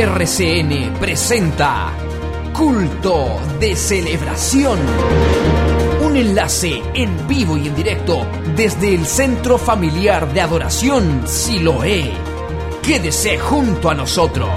RCN presenta Culto de Celebración. Un enlace en vivo y en directo desde el Centro Familiar de Adoración Siloé. Quédese junto a nosotros.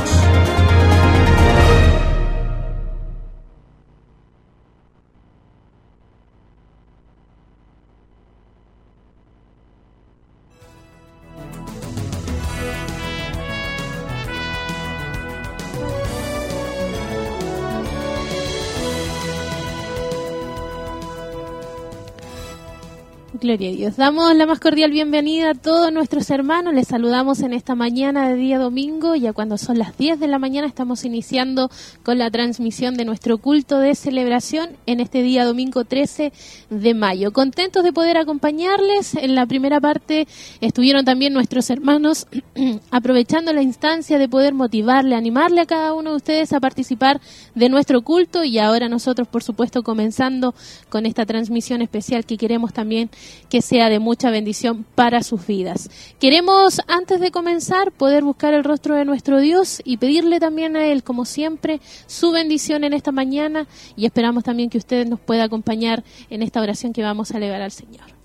Damos la más cordial bienvenida a todos nuestros hermanos. Les saludamos en esta mañana de día domingo. Ya cuando son las 10 de la mañana estamos iniciando con la transmisión de nuestro culto de celebración en este día domingo 13 de mayo. Contentos de poder acompañarles. En la primera parte estuvieron también nuestros hermanos aprovechando la instancia de poder motivarle, animarle a cada uno de ustedes a participar de nuestro culto y ahora nosotros, por supuesto, comenzando con esta transmisión especial que queremos también que sea de mucha bendición para sus vidas. Queremos, antes de comenzar, poder buscar el rostro de nuestro Dios y pedirle también a Él, como siempre, su bendición en esta mañana y esperamos también que usted nos pueda acompañar en esta oración que vamos a elevar al Señor.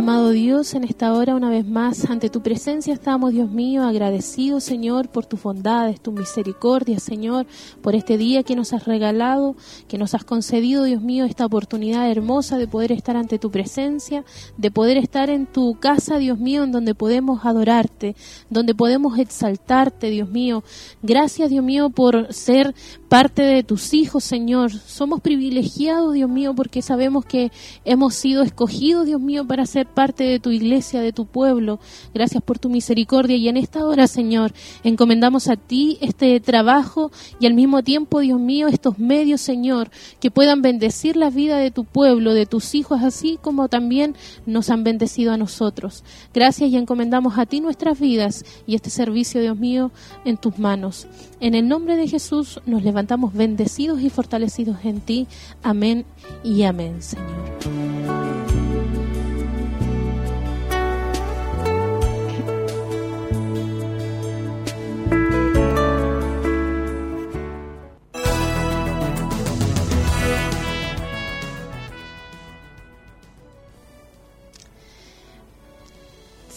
Amado Dios, en esta hora una vez más ante tu presencia estamos, Dios mío, agradecidos, Señor, por tus bondades, tu misericordia, Señor, por este día que nos has regalado, que nos has concedido, Dios mío, esta oportunidad hermosa de poder estar ante tu presencia, de poder estar en tu casa, Dios mío, en donde podemos adorarte, donde podemos exaltarte, Dios mío. Gracias, Dios mío, por ser parte de tus hijos, Señor. Somos privilegiados, Dios mío, porque sabemos que hemos sido escogidos, Dios mío, para ser parte de tu iglesia, de tu pueblo. Gracias por tu misericordia y en esta hora, Señor, encomendamos a ti este trabajo y al mismo tiempo, Dios mío, estos medios, Señor, que puedan bendecir la vida de tu pueblo, de tus hijos, así como también nos han bendecido a nosotros. Gracias y encomendamos a ti nuestras vidas y este servicio, Dios mío, en tus manos. En el nombre de Jesús nos levantamos bendecidos y fortalecidos en ti. Amén y amén, Señor.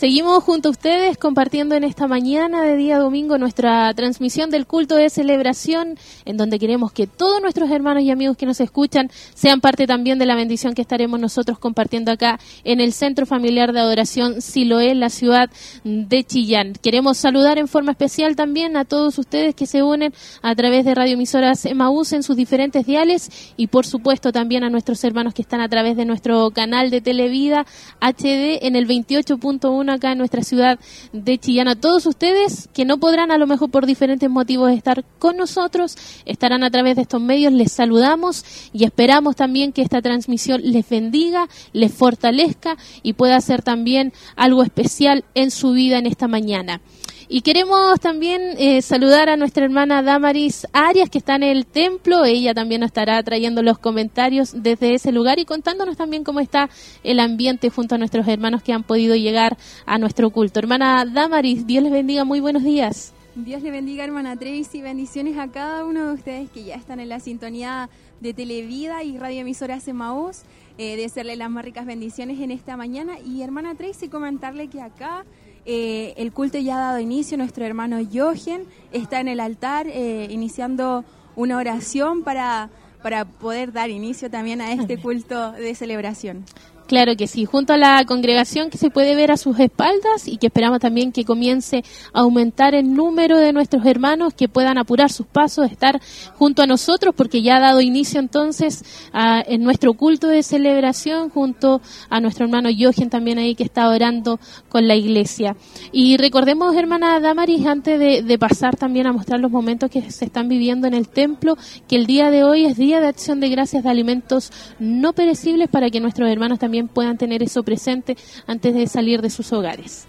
Seguimos junto a ustedes compartiendo en esta mañana de día domingo nuestra transmisión del culto de celebración, en donde queremos que todos nuestros hermanos y amigos que nos escuchan sean parte también de la bendición que estaremos nosotros compartiendo acá en el Centro Familiar de Adoración Siloé, la ciudad de Chillán. Queremos saludar en forma especial también a todos ustedes que se unen a través de radioemisoras Emaús en sus diferentes diales y por supuesto también a nuestros hermanos que están a través de nuestro canal de Televida HD en el 28.1 acá en nuestra ciudad de Chillán. A todos ustedes que no podrán a lo mejor por diferentes motivos estar con nosotros, estarán a través de estos medios, les saludamos y esperamos también que esta transmisión les bendiga, les fortalezca y pueda ser también algo especial en su vida en esta mañana. Y queremos también eh, saludar a nuestra hermana Damaris Arias, que está en el templo. Ella también nos estará trayendo los comentarios desde ese lugar y contándonos también cómo está el ambiente junto a nuestros hermanos que han podido llegar a nuestro culto. Hermana Damaris, Dios les bendiga, muy buenos días. Dios le bendiga, hermana Tracy. Bendiciones a cada uno de ustedes que ya están en la sintonía de Televida y Radio Emisora Semaús. Eh, de hacerle las más ricas bendiciones en esta mañana. Y hermana Tracy, comentarle que acá eh, el culto ya ha dado inicio, nuestro hermano Jochen está en el altar eh, iniciando una oración para, para poder dar inicio también a este culto de celebración. Claro que sí, junto a la congregación que se puede ver a sus espaldas y que esperamos también que comience a aumentar el número de nuestros hermanos que puedan apurar sus pasos, estar junto a nosotros, porque ya ha dado inicio entonces en nuestro culto de celebración junto a nuestro hermano Jochen también ahí que está orando con la iglesia. Y recordemos, hermana Damaris, antes de, de pasar también a mostrar los momentos que se están viviendo en el templo, que el día de hoy es día de acción de gracias de alimentos no perecibles para que nuestros hermanos también puedan tener eso presente antes de salir de sus hogares.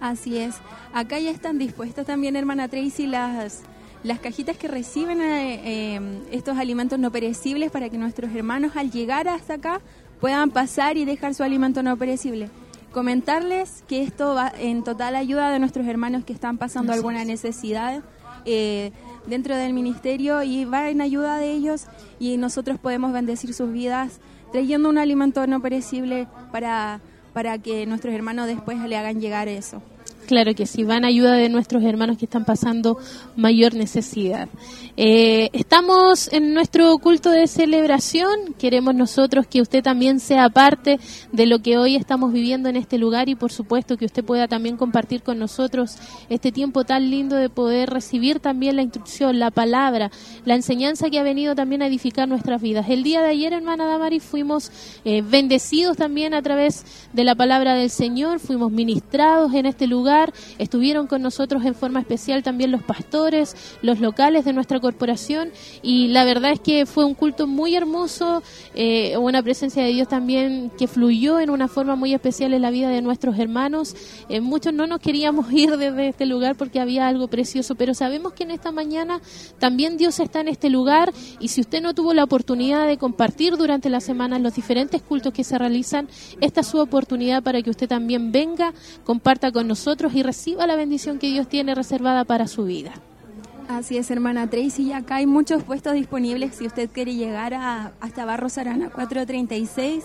Así es. Acá ya están dispuestas también, hermana Tracy, las las cajitas que reciben eh, estos alimentos no perecibles para que nuestros hermanos al llegar hasta acá puedan pasar y dejar su alimento no perecible. Comentarles que esto va en total ayuda de nuestros hermanos que están pasando alguna necesidad eh, dentro del ministerio y va en ayuda de ellos y nosotros podemos bendecir sus vidas trayendo un alimento no perecible para, para que nuestros hermanos después le hagan llegar eso. Claro que sí, van a ayuda de nuestros hermanos que están pasando mayor necesidad. Eh, estamos en nuestro culto de celebración. Queremos nosotros que usted también sea parte de lo que hoy estamos viviendo en este lugar y por supuesto que usted pueda también compartir con nosotros este tiempo tan lindo de poder recibir también la instrucción, la palabra, la enseñanza que ha venido también a edificar nuestras vidas. El día de ayer, hermana Damari, fuimos eh, bendecidos también a través de la palabra del Señor, fuimos ministrados en este lugar Estuvieron con nosotros en forma especial también los pastores, los locales de nuestra corporación. Y la verdad es que fue un culto muy hermoso, eh, una presencia de Dios también que fluyó en una forma muy especial en la vida de nuestros hermanos. Eh, muchos no nos queríamos ir desde este lugar porque había algo precioso, pero sabemos que en esta mañana también Dios está en este lugar. Y si usted no tuvo la oportunidad de compartir durante la semana los diferentes cultos que se realizan, esta es su oportunidad para que usted también venga, comparta con nosotros y reciba la bendición que Dios tiene reservada para su vida. Así es, hermana Tracy, y acá hay muchos puestos disponibles si usted quiere llegar a, hasta Barros Arana 436.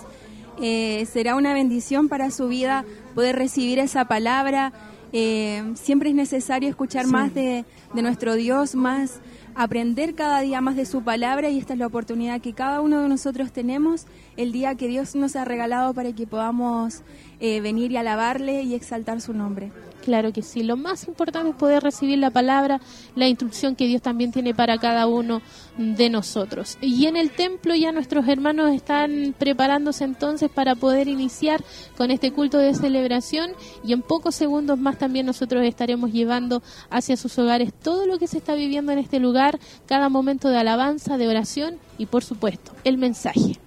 Eh, será una bendición para su vida poder recibir esa palabra. Eh, siempre es necesario escuchar más de, de nuestro Dios, más aprender cada día más de su palabra y esta es la oportunidad que cada uno de nosotros tenemos el día que Dios nos ha regalado para que podamos eh, venir y alabarle y exaltar su nombre. Claro que sí, lo más importante es poder recibir la palabra, la instrucción que Dios también tiene para cada uno de nosotros. Y en el templo ya nuestros hermanos están preparándose entonces para poder iniciar con este culto de celebración y en pocos segundos más también nosotros estaremos llevando hacia sus hogares todo lo que se está viviendo en este lugar, cada momento de alabanza, de oración y por supuesto el mensaje.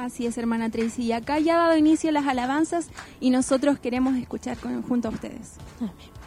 Así es, hermana Tracy. Y acá ya ha dado inicio las alabanzas y nosotros queremos escuchar junto a ustedes. Amén.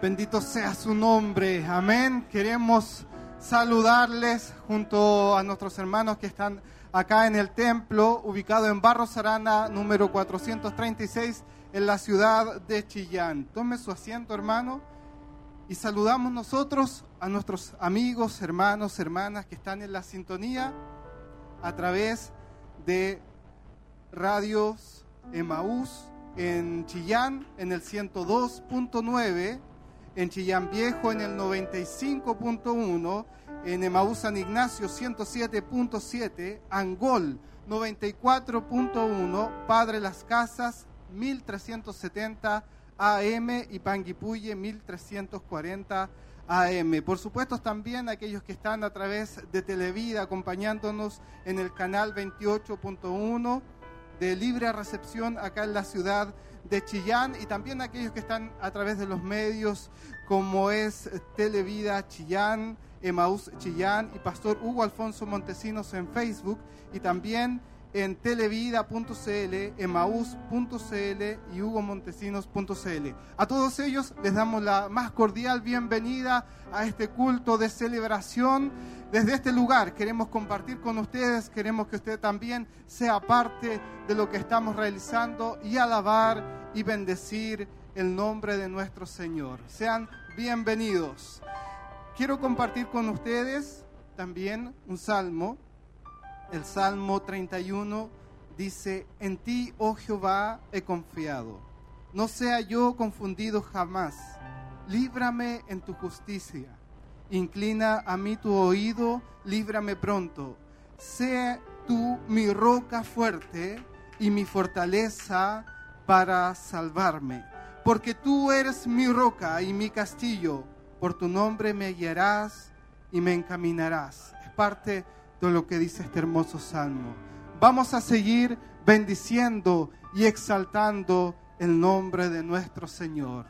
Bendito sea su nombre. Amén. Queremos saludarles junto a nuestros hermanos que están acá en el templo, ubicado en Barros Arana, número 436, en la ciudad de Chillán. Tome su asiento, hermano, y saludamos nosotros a nuestros amigos, hermanos, hermanas que están en la sintonía a través de radios Emaús en Chillán en el 102.9 en Chillán Viejo en el 95.1, en Emaús San Ignacio 107.7, Angol 94.1, Padre Las Casas 1370 AM y Panguipulli 1340 AM. Por supuesto también aquellos que están a través de Televida acompañándonos en el canal 28.1 de libre recepción acá en la ciudad de Chillán y también aquellos que están a través de los medios como es Televida Chillán, Emaús Chillán y Pastor Hugo Alfonso Montesinos en Facebook y también en televida.cl, emaús.cl y hugomontesinos.cl. A todos ellos les damos la más cordial bienvenida a este culto de celebración. Desde este lugar queremos compartir con ustedes, queremos que usted también sea parte de lo que estamos realizando y alabar y bendecir el nombre de nuestro Señor. Sean bienvenidos. Quiero compartir con ustedes también un salmo el Salmo 31 dice, en ti, oh Jehová, he confiado. No sea yo confundido jamás. Líbrame en tu justicia. Inclina a mí tu oído, líbrame pronto. Sea tú mi roca fuerte y mi fortaleza para salvarme. Porque tú eres mi roca y mi castillo. Por tu nombre me guiarás y me encaminarás. Es parte de lo que dice este hermoso salmo. Vamos a seguir bendiciendo y exaltando el nombre de nuestro Señor.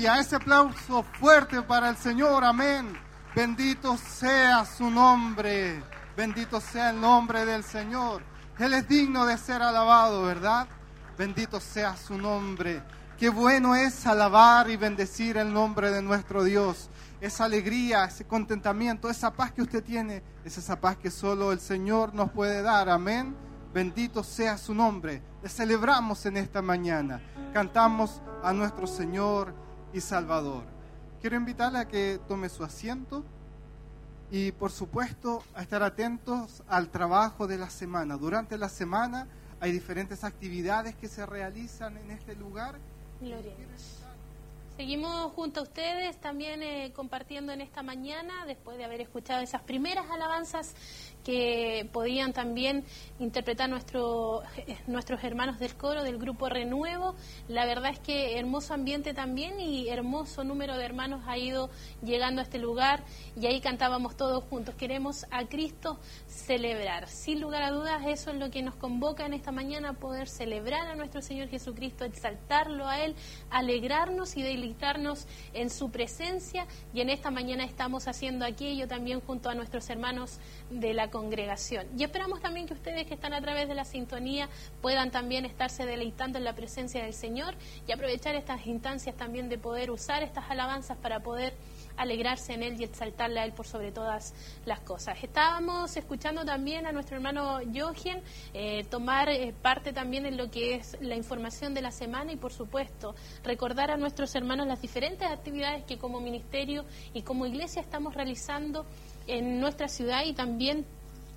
Aleluya, ese aplauso fuerte para el Señor, amén. Bendito sea su nombre, bendito sea el nombre del Señor. Él es digno de ser alabado, ¿verdad? Bendito sea su nombre. Qué bueno es alabar y bendecir el nombre de nuestro Dios. Esa alegría, ese contentamiento, esa paz que usted tiene, es esa paz que solo el Señor nos puede dar, amén. Bendito sea su nombre. Le celebramos en esta mañana. Cantamos a nuestro Señor y Salvador. Quiero invitarle a que tome su asiento y por supuesto a estar atentos al trabajo de la semana. Durante la semana hay diferentes actividades que se realizan en este lugar. Seguimos junto a ustedes también eh, compartiendo en esta mañana, después de haber escuchado esas primeras alabanzas que podían también interpretar nuestro, eh, nuestros hermanos del coro del grupo Renuevo. La verdad es que hermoso ambiente también y hermoso número de hermanos ha ido llegando a este lugar y ahí cantábamos todos juntos. Queremos a Cristo celebrar. Sin lugar a dudas, eso es lo que nos convoca en esta mañana, poder celebrar a nuestro Señor Jesucristo, exaltarlo a Él, alegrarnos y deleitarnos en su presencia. Y en esta mañana estamos haciendo aquello también junto a nuestros hermanos de la congregación. Y esperamos también que ustedes que están a través de la sintonía puedan también estarse deleitando en la presencia del Señor y aprovechar estas instancias también de poder usar estas alabanzas para poder alegrarse en Él y exaltarle a Él por sobre todas las cosas. Estábamos escuchando también a nuestro hermano Jochen eh, tomar eh, parte también en lo que es la información de la semana y por supuesto recordar a nuestros hermanos las diferentes actividades que como ministerio y como iglesia estamos realizando en nuestra ciudad y también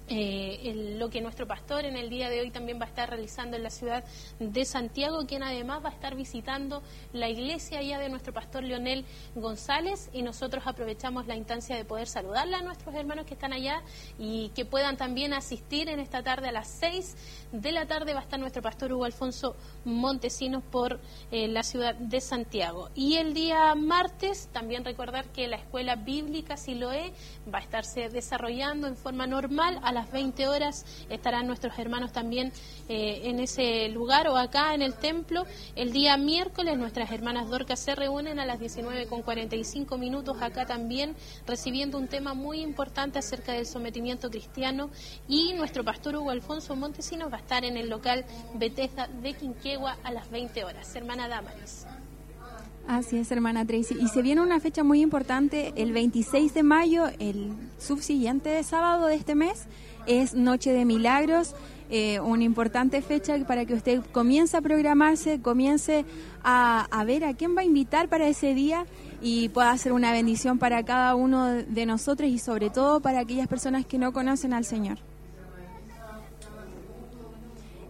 eh, lo que nuestro pastor en el día de hoy también va a estar realizando en la ciudad de Santiago, quien además va a estar visitando la iglesia allá de nuestro pastor Leonel González y nosotros aprovechamos la instancia de poder saludarle a nuestros hermanos que están allá y que puedan también asistir en esta tarde a las seis de la tarde va a estar nuestro pastor Hugo Alfonso Montesinos por eh, la ciudad de Santiago. Y el día martes también recordar que la escuela bíblica Siloé va a estarse desarrollando en forma normal a las 20 horas estarán nuestros hermanos también eh, en ese lugar o acá en el templo. El día miércoles nuestras hermanas Dorcas se reúnen a las 19 con 45 minutos acá también recibiendo un tema muy importante acerca del sometimiento cristiano y nuestro pastor Hugo Alfonso Montesinos va a estar en el local Bethesda de Quinquegua a las 20 horas. Hermana Damaris. Así es, hermana Tracy. Y se viene una fecha muy importante, el 26 de mayo, el subsiguiente sábado de este mes, es Noche de Milagros, eh, una importante fecha para que usted comience a programarse, comience a, a, ver a quién va a invitar para ese día y pueda hacer una bendición para cada uno de nosotros y sobre todo para aquellas personas que no conocen al Señor.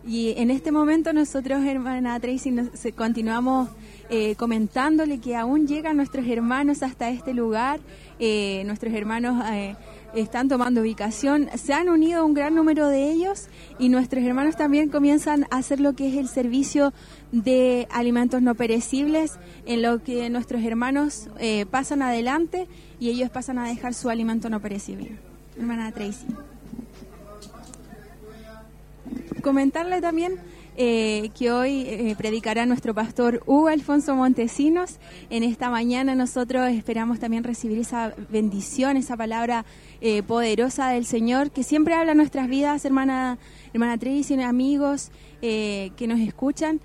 Y en este momento nosotros, hermana Tracy, nos, continuamos eh, comentándole que aún llegan nuestros hermanos hasta este lugar. Eh, nuestros hermanos eh, están tomando ubicación. Se han unido un gran número de ellos y nuestros hermanos también comienzan a hacer lo que es el servicio de alimentos no perecibles, en lo que nuestros hermanos eh, pasan adelante y ellos pasan a dejar su alimento no perecible. Hermana Tracy comentarle también eh, que hoy eh, predicará nuestro pastor Hugo Alfonso Montesinos. En esta mañana nosotros esperamos también recibir esa bendición, esa palabra eh, poderosa del Señor que siempre habla nuestras vidas, hermana, hermana Tracy, amigos que nos escuchan.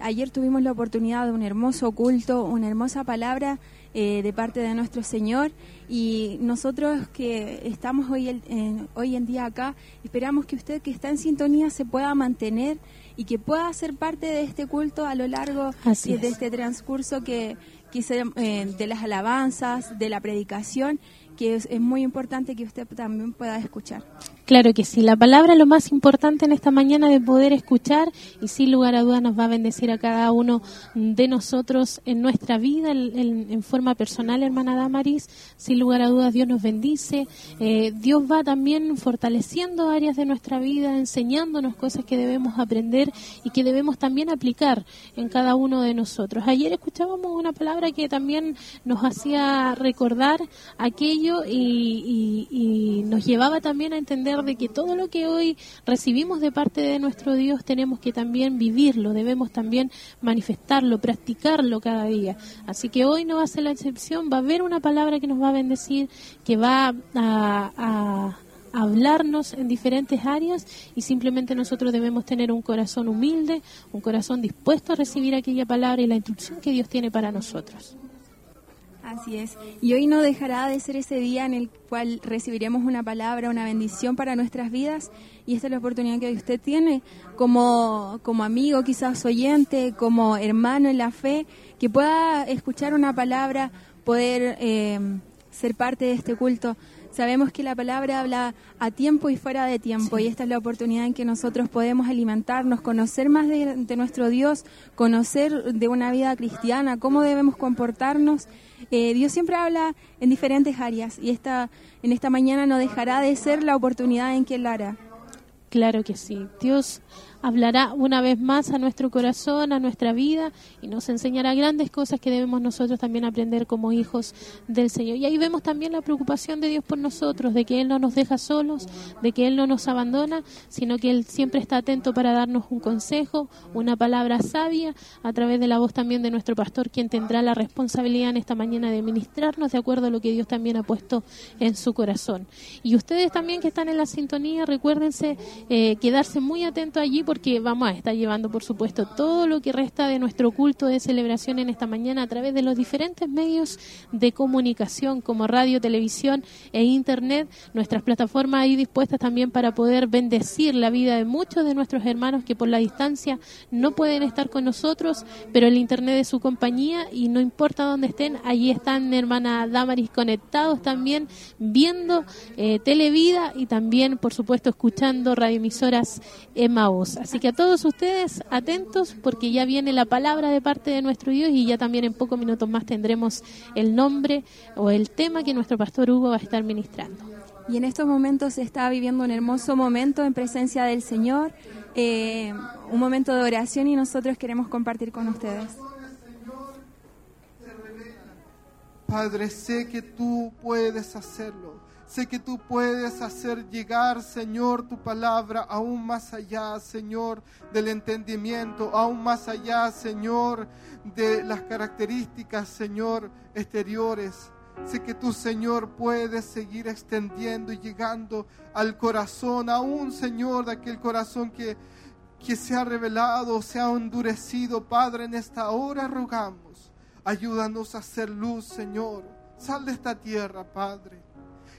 ayer tuvimos la oportunidad de un hermoso culto, una hermosa palabra de parte de nuestro Señor y nosotros que estamos hoy, en, hoy en día acá, esperamos que usted que está en sintonía se pueda mantener y que pueda ser parte de este culto a lo largo de este transcurso que, que eh, de las alabanzas, de la predicación que es, muy importante que usted también pueda escuchar. Claro que sí, la palabra lo más importante en esta mañana de poder escuchar y sin lugar a dudas nos va a bendecir a cada uno de nosotros en nuestra vida, en, forma personal, hermana Damaris. Sin lugar a dudas Dios nos bendice. Eh, Dios va también fortaleciendo áreas de nuestra vida, enseñándonos cosas que debemos aprender y que debemos también aplicar en cada uno de nosotros. Ayer escuchábamos una palabra que también nos hacía recordar aquello y, nos llevaba también a entender de que todo lo que hoy recibimos de parte de nuestro Dios tenemos que también vivirlo, debemos también manifestarlo, practicarlo cada día. Así que hoy no va a ser la excepción, va a haber una palabra que nos va a bendecir, que va a, hablarnos en diferentes áreas y simplemente nosotros debemos tener un corazón humilde, un corazón dispuesto a recibir aquella palabra y la instrucción que Dios tiene para nosotros. Así es. Y hoy no dejará de ser ese día en el cual recibiremos una palabra, una bendición para nuestras vidas. Y esta es la oportunidad que hoy usted tiene como, como amigo, quizás oyente, como hermano en la fe, que pueda escuchar una palabra, poder eh, ser parte de este culto. Sabemos que la palabra habla a tiempo y fuera de tiempo y esta es la oportunidad en que nosotros podemos alimentarnos, conocer más de, de nuestro Dios, conocer de una vida cristiana, cómo debemos comportarnos eh, Dios siempre habla en diferentes áreas y esta, en esta mañana no dejará de ser la oportunidad en que Él hará. Claro que sí. Dios hablará una vez más a nuestro corazón, a nuestra vida y nos enseñará grandes cosas que debemos nosotros también aprender como hijos del Señor. Y ahí vemos también la preocupación de Dios por nosotros, de que Él no nos deja solos, de que Él no nos abandona, sino que Él siempre está atento para darnos un consejo, una palabra sabia, a través de la voz también de nuestro pastor, quien tendrá la responsabilidad en esta mañana de ministrarnos de acuerdo a lo que Dios también ha puesto en su corazón. Y ustedes también que están en la sintonía, recuérdense eh, quedarse muy atentos allí porque vamos a estar llevando, por supuesto, todo lo que resta de nuestro culto de celebración en esta mañana a través de los diferentes medios de comunicación como radio, televisión e internet. Nuestras plataformas ahí dispuestas también para poder bendecir la vida de muchos de nuestros hermanos que por la distancia no pueden estar con nosotros, pero el internet de su compañía y no importa dónde estén, allí están hermana Damaris conectados también viendo eh, Televida y también, por supuesto, escuchando radioemisoras Emmaus. Así que a todos ustedes atentos porque ya viene la palabra de parte de nuestro Dios y ya también en pocos minutos más tendremos el nombre o el tema que nuestro pastor Hugo va a estar ministrando. Y en estos momentos se está viviendo un hermoso momento en presencia del Señor, eh, un momento de oración y nosotros queremos compartir con ustedes. Padre, sé que tú puedes hacerlo Sé que tú puedes hacer llegar, Señor, tu palabra aún más allá, Señor, del entendimiento, aún más allá, Señor, de las características, Señor, exteriores. Sé que tú, Señor, puedes seguir extendiendo y llegando al corazón, aún, Señor, de aquel corazón que, que se ha revelado, se ha endurecido. Padre, en esta hora rogamos, ayúdanos a hacer luz, Señor. Sal de esta tierra, Padre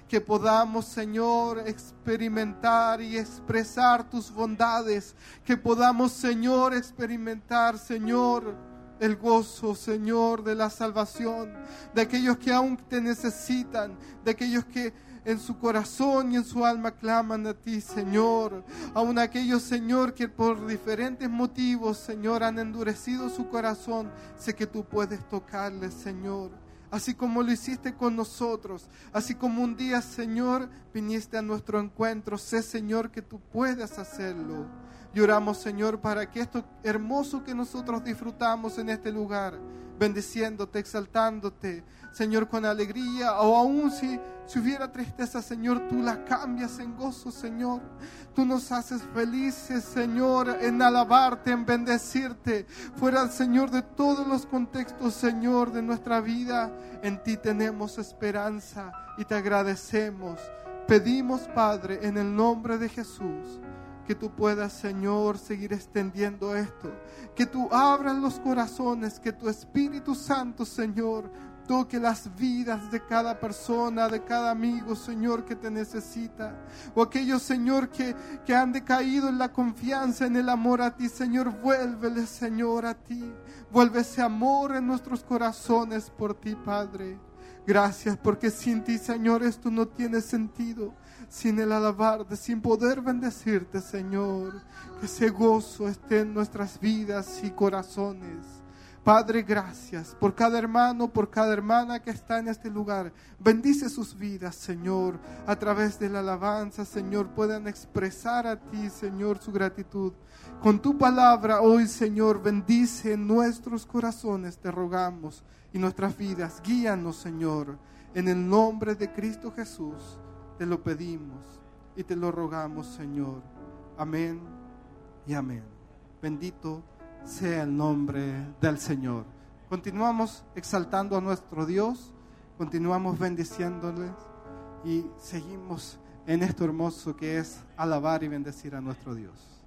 que podamos, Señor, experimentar y expresar tus bondades, que podamos, Señor, experimentar, Señor, el gozo, Señor, de la salvación, de aquellos que aún te necesitan, de aquellos que en su corazón y en su alma claman a ti, Señor. Aún aquellos, Señor, que por diferentes motivos, Señor, han endurecido su corazón, sé que tú puedes tocarles, Señor así como lo hiciste con nosotros, así como un día, Señor, viniste a nuestro encuentro, sé, Señor, que tú puedes hacerlo. Lloramos, Señor, para que esto hermoso que nosotros disfrutamos en este lugar, bendiciéndote, exaltándote, Señor, con alegría, o aún si, si hubiera tristeza, Señor, tú la cambias en gozo, Señor. Tú nos haces felices, Señor, en alabarte, en bendecirte. Fuera, Señor, de todos los contextos, Señor, de nuestra vida, en ti tenemos esperanza y te agradecemos. Pedimos, Padre, en el nombre de Jesús que tú puedas, Señor, seguir extendiendo esto. Que tú abras los corazones, que tu Espíritu Santo, Señor, toque las vidas de cada persona, de cada amigo, Señor, que te necesita. O aquellos, Señor, que, que han decaído en la confianza, en el amor a ti, Señor, vuélvele, Señor, a ti. Vuelve ese amor en nuestros corazones por ti, Padre. Gracias, porque sin ti, Señor, esto no tiene sentido sin el alabarte, sin poder bendecirte, Señor. Que ese gozo esté en nuestras vidas y corazones. Padre, gracias por cada hermano, por cada hermana que está en este lugar. Bendice sus vidas, Señor. A través de la alabanza, Señor, puedan expresar a ti, Señor, su gratitud. Con tu palabra hoy, Señor, bendice nuestros corazones, te rogamos, y nuestras vidas. Guíanos, Señor, en el nombre de Cristo Jesús. Te lo pedimos y te lo rogamos, Señor. Amén y amén. Bendito sea el nombre del Señor. Continuamos exaltando a nuestro Dios, continuamos bendiciéndoles y seguimos en esto hermoso que es alabar y bendecir a nuestro Dios.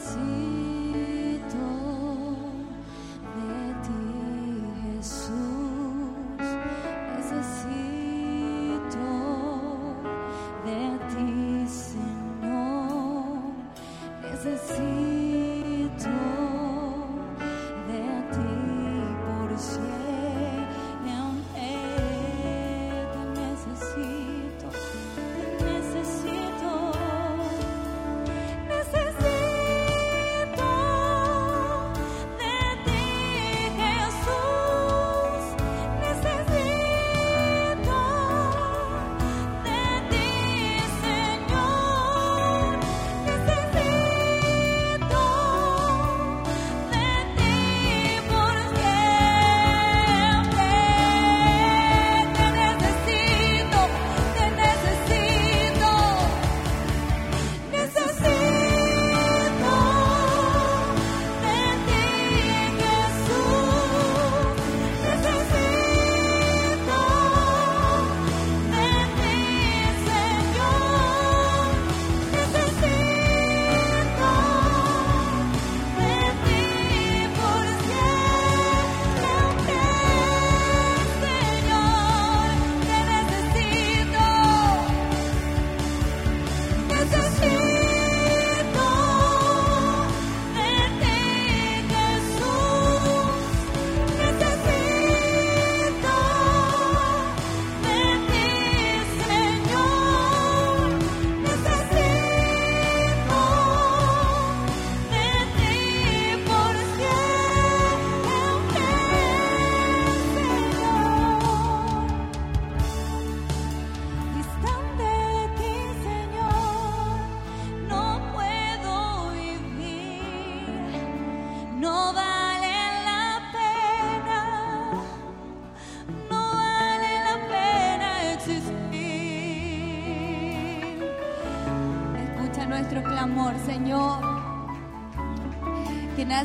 see.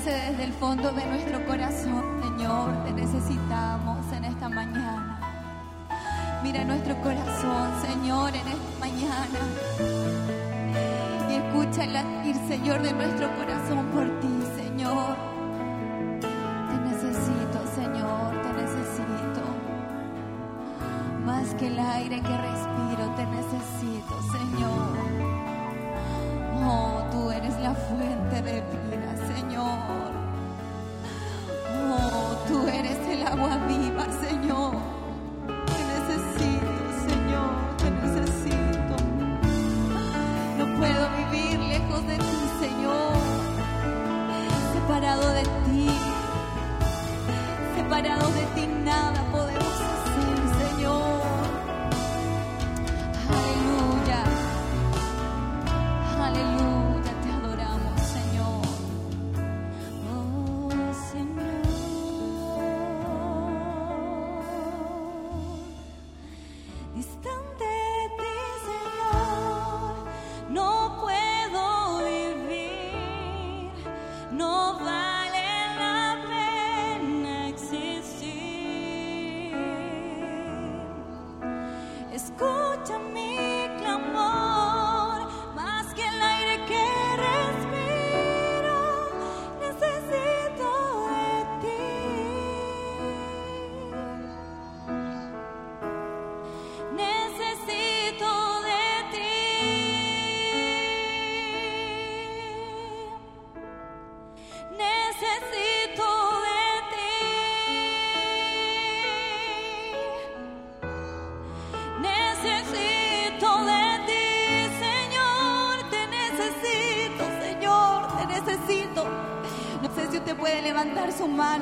Desde el fondo de nuestro corazón, Señor. Te necesitamos en esta mañana. Mira nuestro corazón, Señor, en esta mañana. Y escucha el latir, Señor, de nuestro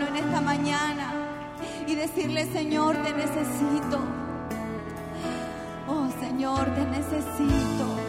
en esta mañana y decirle, Señor, te necesito. Oh, Señor, te necesito.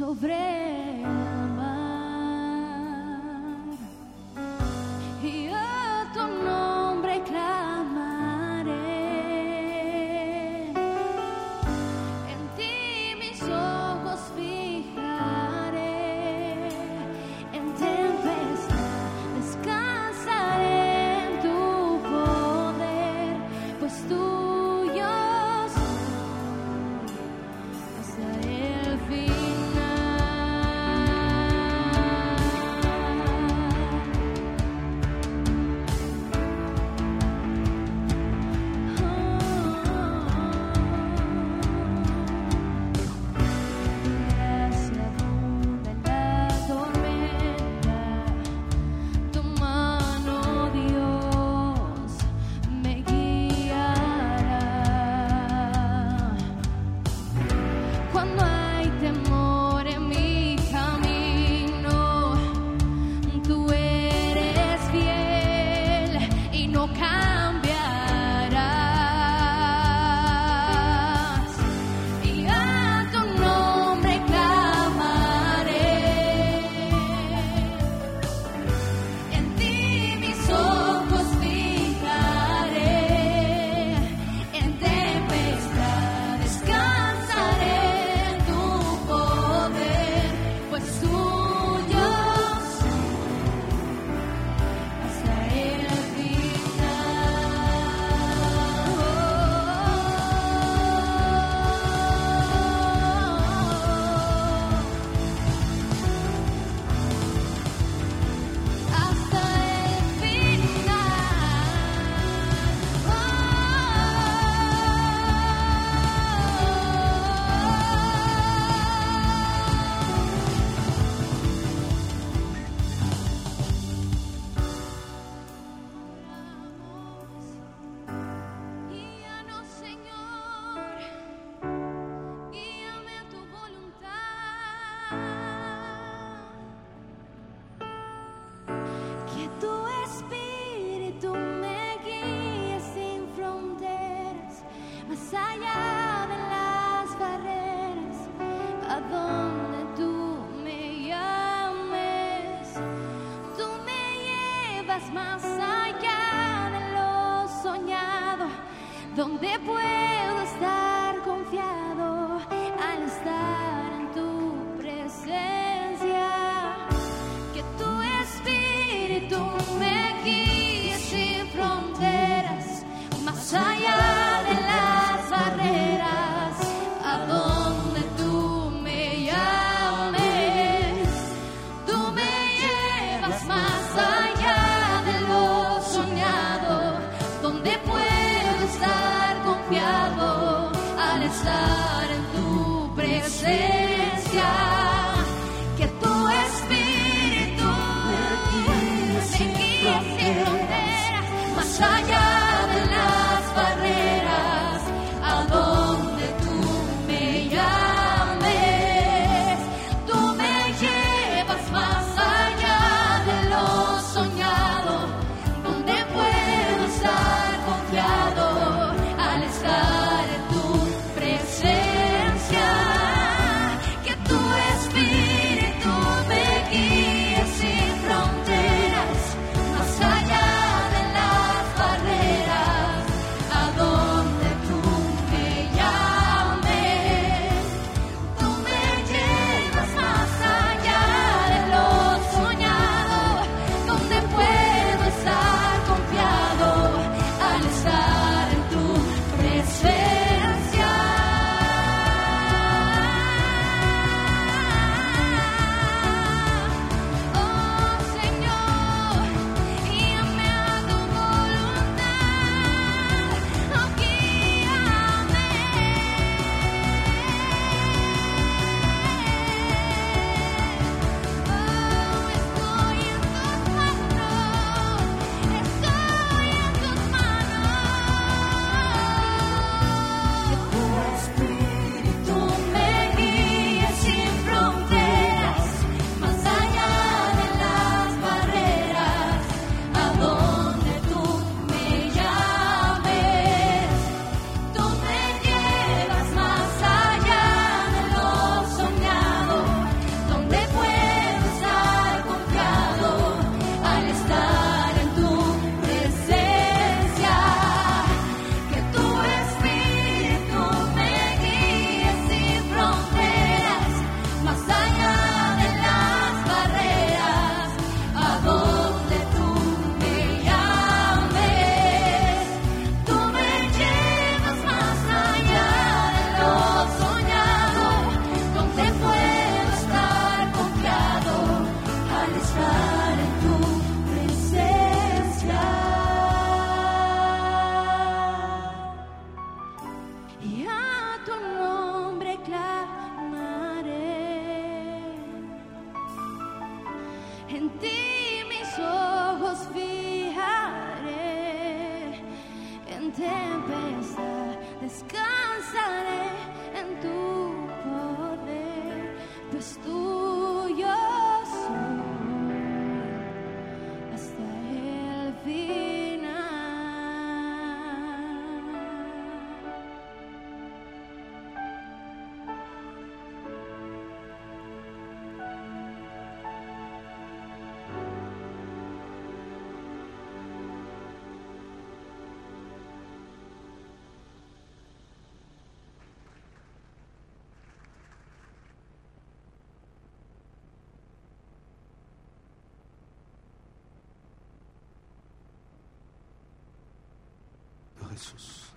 Sobre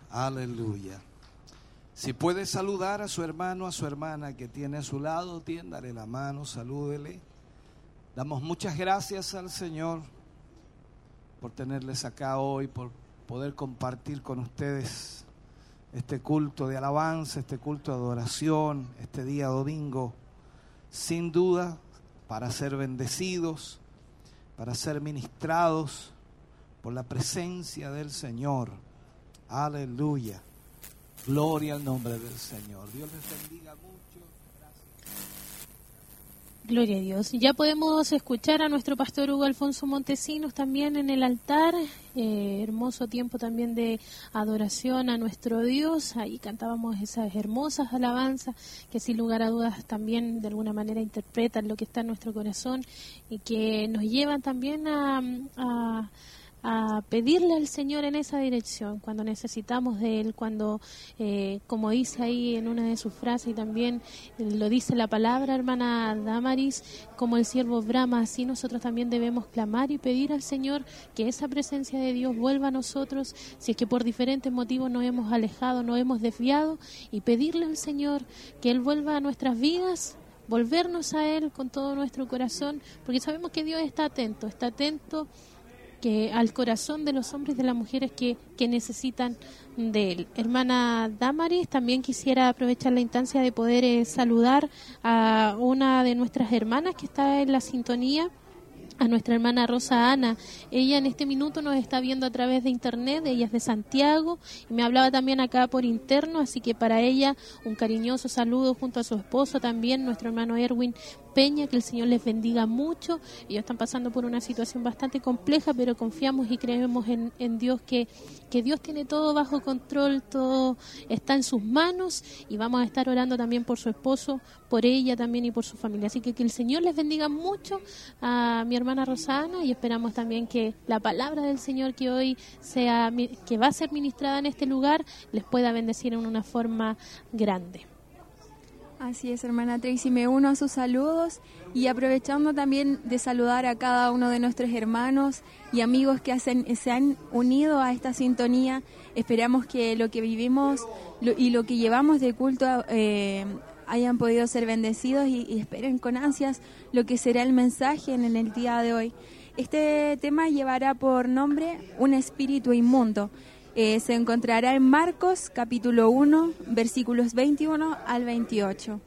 Aleluya. Si puede saludar a su hermano, a su hermana que tiene a su lado, tiéndale la mano, salúdele. Damos muchas gracias al Señor por tenerles acá hoy, por poder compartir con ustedes este culto de alabanza, este culto de adoración, este día domingo. Sin duda, para ser bendecidos, para ser ministrados por la presencia del Señor. Aleluya. Gloria al nombre del Señor. Dios les bendiga mucho. Gloria a Dios. Ya podemos escuchar a nuestro pastor Hugo Alfonso Montesinos también en el altar. Eh, hermoso tiempo también de adoración a nuestro Dios. Ahí cantábamos esas hermosas alabanzas que sin lugar a dudas también de alguna manera interpretan lo que está en nuestro corazón y que nos llevan también a, a a pedirle al Señor en esa dirección, cuando necesitamos de Él, cuando, eh, como dice ahí en una de sus frases, y también eh, lo dice la palabra, hermana Damaris, como el siervo Brahma, así nosotros también debemos clamar y pedir al Señor que esa presencia de Dios vuelva a nosotros, si es que por diferentes motivos nos hemos alejado, nos hemos desviado, y pedirle al Señor que Él vuelva a nuestras vidas volvernos a Él con todo nuestro corazón, porque sabemos que Dios está atento, está atento que al corazón de los hombres y de las mujeres que, que necesitan de él. Hermana Damaris, también quisiera aprovechar la instancia de poder eh, saludar a una de nuestras hermanas que está en la sintonía a nuestra hermana Rosa Ana. Ella en este minuto nos está viendo a través de internet, ella es de Santiago y me hablaba también acá por interno, así que para ella un cariñoso saludo junto a su esposo también, nuestro hermano Erwin Peña, que el Señor les bendiga mucho. Ellos están pasando por una situación bastante compleja, pero confiamos y creemos en, en Dios que, que Dios tiene todo bajo control, todo está en sus manos y vamos a estar orando también por su esposo, por ella también y por su familia. Así que que el Señor les bendiga mucho a mi hermana Rosana y esperamos también que la palabra del Señor que hoy sea que va a ser ministrada en este lugar les pueda bendecir en una forma grande. Así es, hermana Tracy, me uno a sus saludos y aprovechando también de saludar a cada uno de nuestros hermanos y amigos que hacen, se han unido a esta sintonía. Esperamos que lo que vivimos lo- y lo que llevamos de culto eh, hayan podido ser bendecidos y, y esperen con ansias lo que será el mensaje en el día de hoy. Este tema llevará por nombre Un espíritu inmundo. Eh, se encontrará en Marcos capítulo 1, versículos 21 al 28.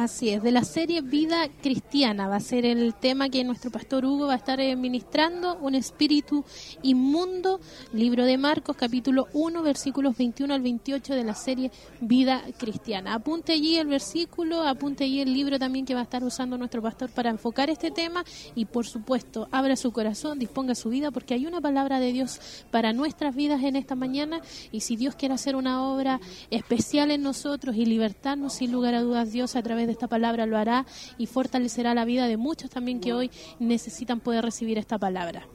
Así es, de la serie Vida Cristiana va a ser el tema que nuestro pastor Hugo va a estar eh, ministrando, un espíritu inmundo, libro de Marcos, capítulo 1, versículos 21 al 28 de la serie Vida Cristiana. Apunte allí el versículo, apunte allí el libro también que va a estar usando nuestro pastor para enfocar este tema y por supuesto, abra su corazón, disponga su vida porque hay una palabra de Dios para nuestras vidas en esta mañana y si Dios quiere hacer una obra especial en nosotros y libertarnos sin lugar a dudas, Dios a través de esta palabra lo hará y fortalecerá la vida de muchos también que hoy necesitan poder recibir esta palabra.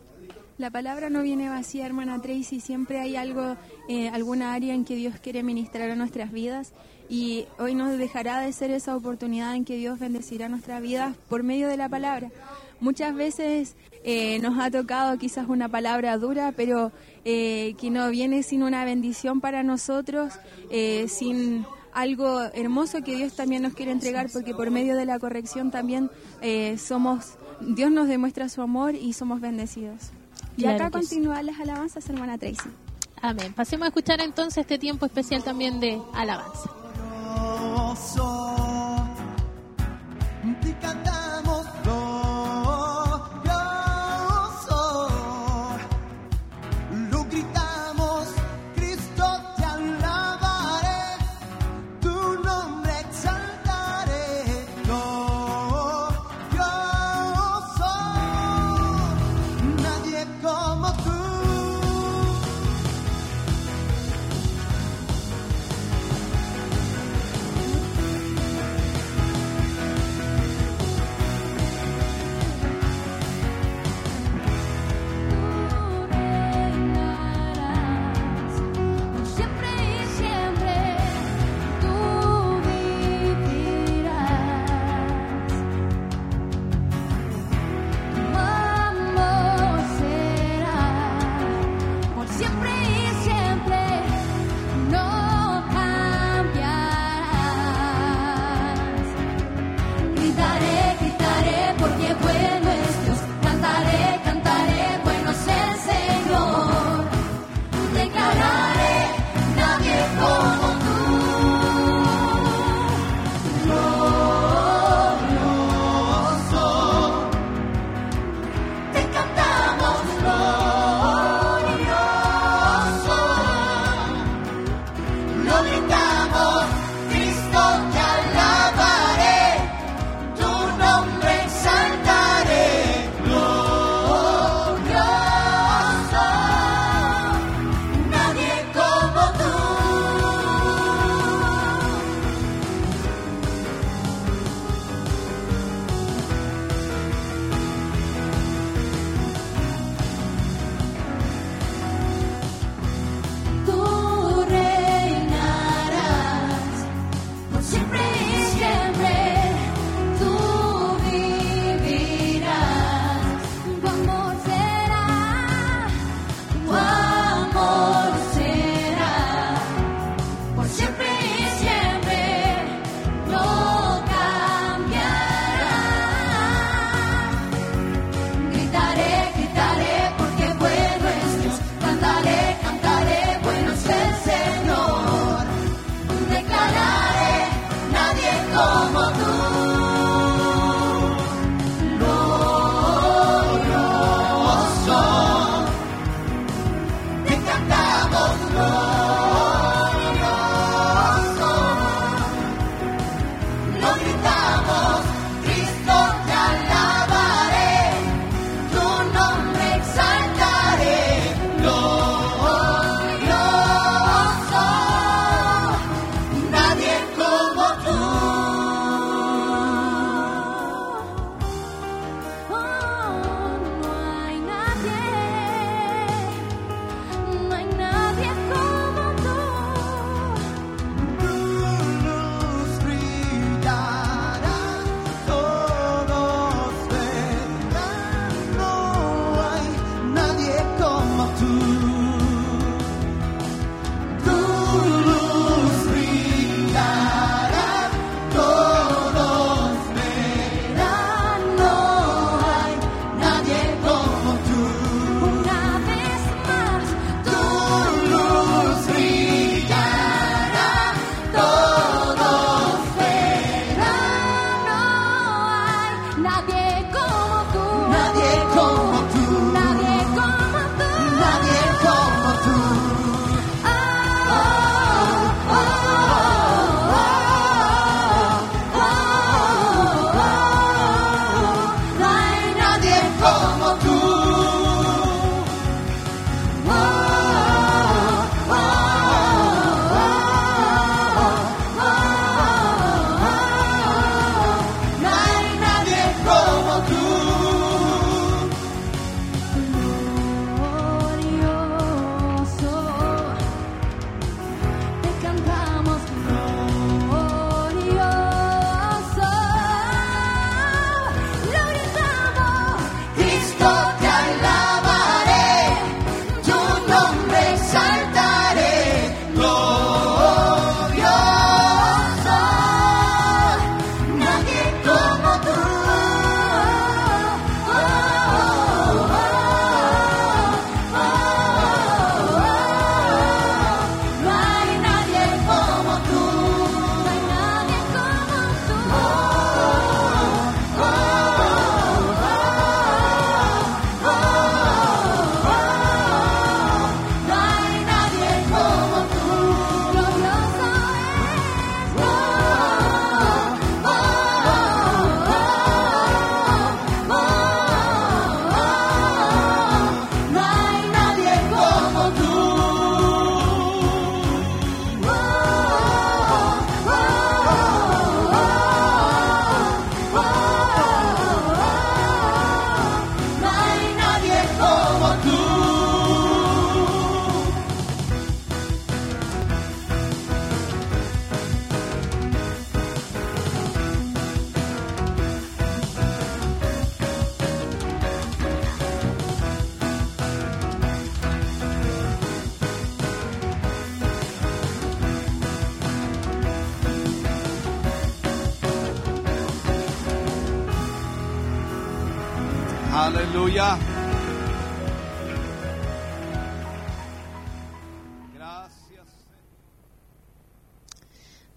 La palabra no viene vacía, hermana Tracy, siempre hay algo, eh, alguna área en que Dios quiere ministrar a nuestras vidas y hoy no dejará de ser esa oportunidad en que Dios bendecirá nuestras vidas por medio de la palabra. Muchas veces eh, nos ha tocado quizás una palabra dura, pero eh, que no viene sin una bendición para nosotros, eh, sin algo hermoso que Dios también nos quiere entregar, porque por medio de la corrección también eh, somos, Dios nos demuestra su amor y somos bendecidos. Y Claro acá sí. continúan las alabanzas, hermana Tracy. Amén. Pasemos a escuchar entonces este tiempo especial también de alabanza.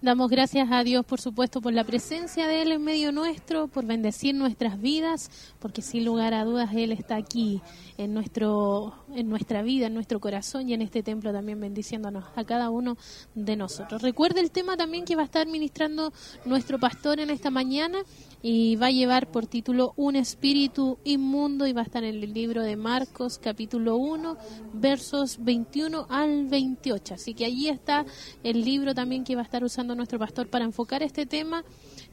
Damos gracias a Dios, por supuesto, por la presencia de Él en medio nuestro, por bendecir nuestras vidas, porque sin lugar a dudas Él está aquí en nuestro, en nuestra vida, en nuestro corazón y en este templo también bendiciéndonos a cada uno de nosotros. Recuerde el tema también que va a estar ministrando nuestro pastor en esta mañana y va a llevar por título Un espíritu inmundo y va a estar en el libro de Marcos capítulo 1 versos 21 al 28. Así que allí está el libro también que va a estar usando nuestro pastor para enfocar este tema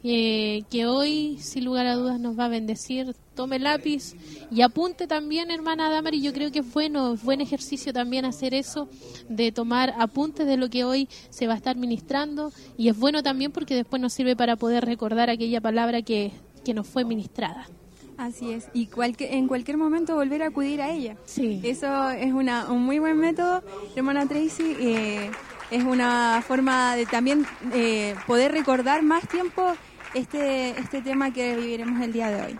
eh, que hoy sin lugar a dudas nos va a bendecir. Tome lápiz y apunte también, hermana Damari. Yo creo que es bueno, es buen ejercicio también hacer eso, de tomar apuntes de lo que hoy se va a estar ministrando. Y es bueno también porque después nos sirve para poder recordar aquella palabra que, que nos fue ministrada. Así es, y cualque- en cualquier momento volver a acudir a ella. Sí. Eso es una, un muy buen método, hermana Tracy. eh, es una forma de también eh, poder recordar más tiempo este, este tema que viviremos el día de hoy.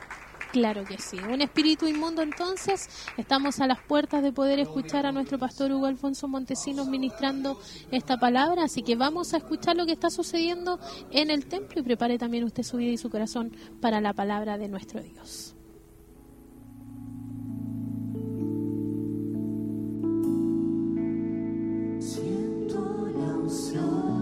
Claro que sí. Un espíritu inmundo entonces. Estamos a las puertas de poder escuchar a nuestro pastor Hugo Alfonso Montesinos ministrando esta palabra. Así que vamos a escuchar lo que está sucediendo en el templo y prepare también usted su vida y su corazón para la palabra de nuestro Dios. conscience.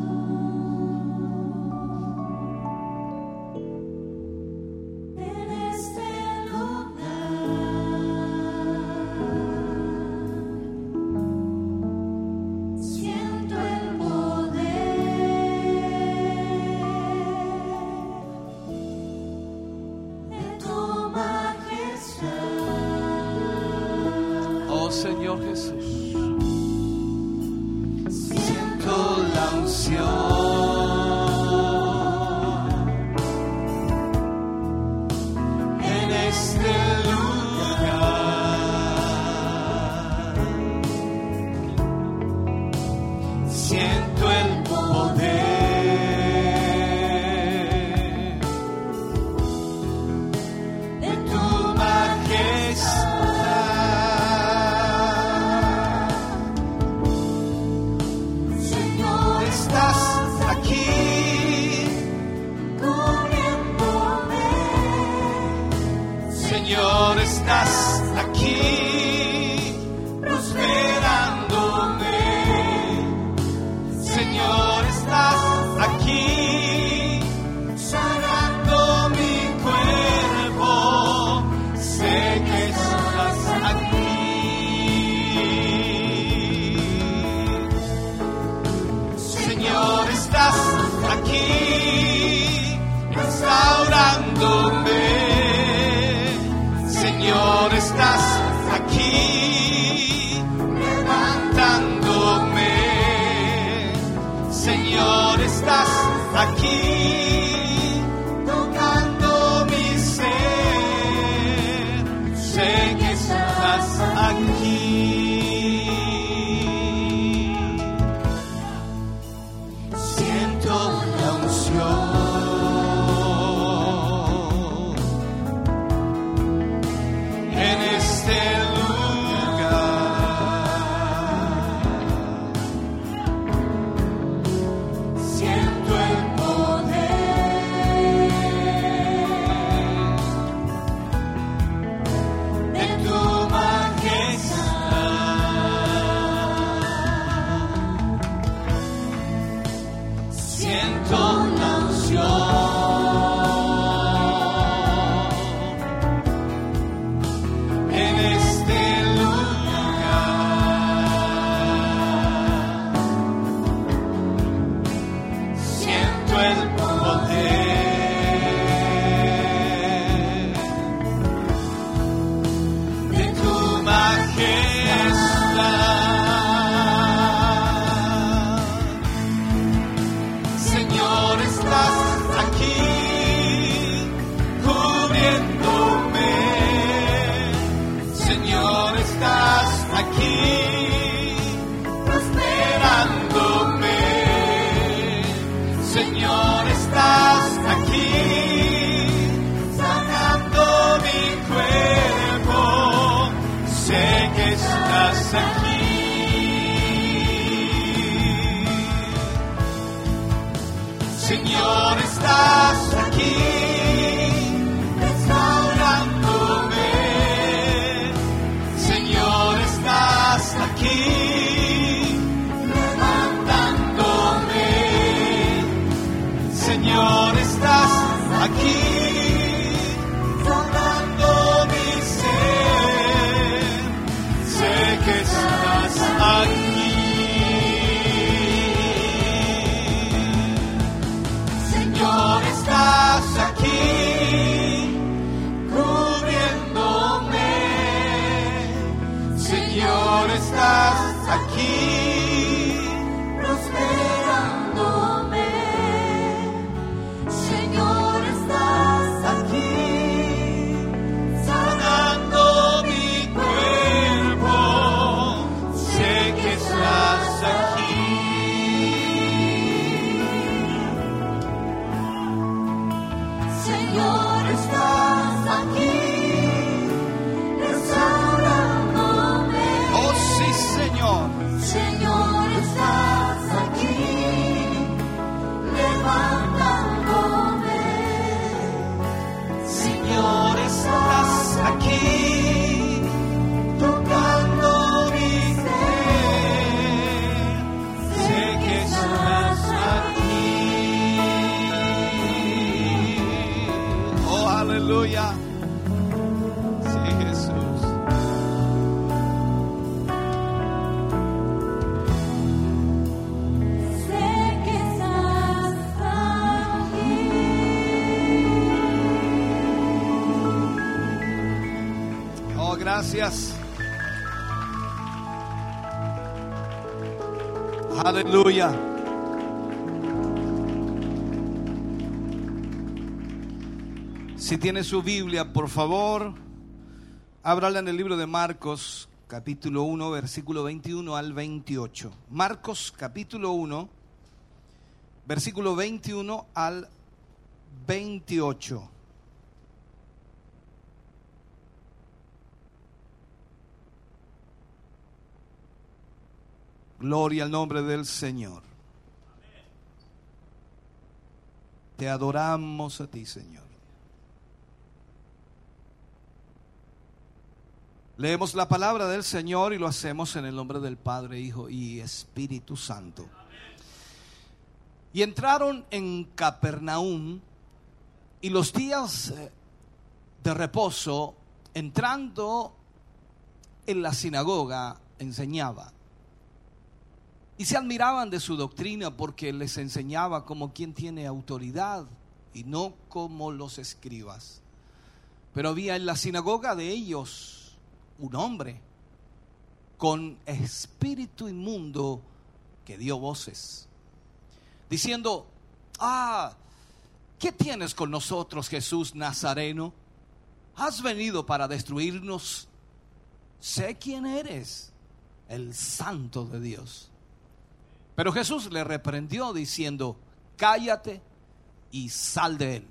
Estás aquí prosperándome. Señor, Aleluya. Si tiene su Biblia, por favor, ábrala en el libro de Marcos, capítulo 1, versículo 21 al 28. Marcos, capítulo 1, versículo 21 al 28. Gloria al nombre del Señor. Te adoramos a ti, Señor. Leemos la palabra del Señor y lo hacemos en el nombre del Padre, Hijo y Espíritu Santo. Y entraron en Capernaum y los días eh, de reposo, entrando en la sinagoga, enseñaba. Y se admiraban de su doctrina porque les enseñaba como quien tiene autoridad y no como los escribas. Pero había en la sinagoga de ellos un hombre con espíritu inmundo que dio voces, diciendo, ah, ¿qué tienes con nosotros, Jesús Nazareno? ¿Has venido para destruirnos? Sé quién eres, el santo de Dios. Pero Jesús le reprendió diciendo, cállate y sal de él.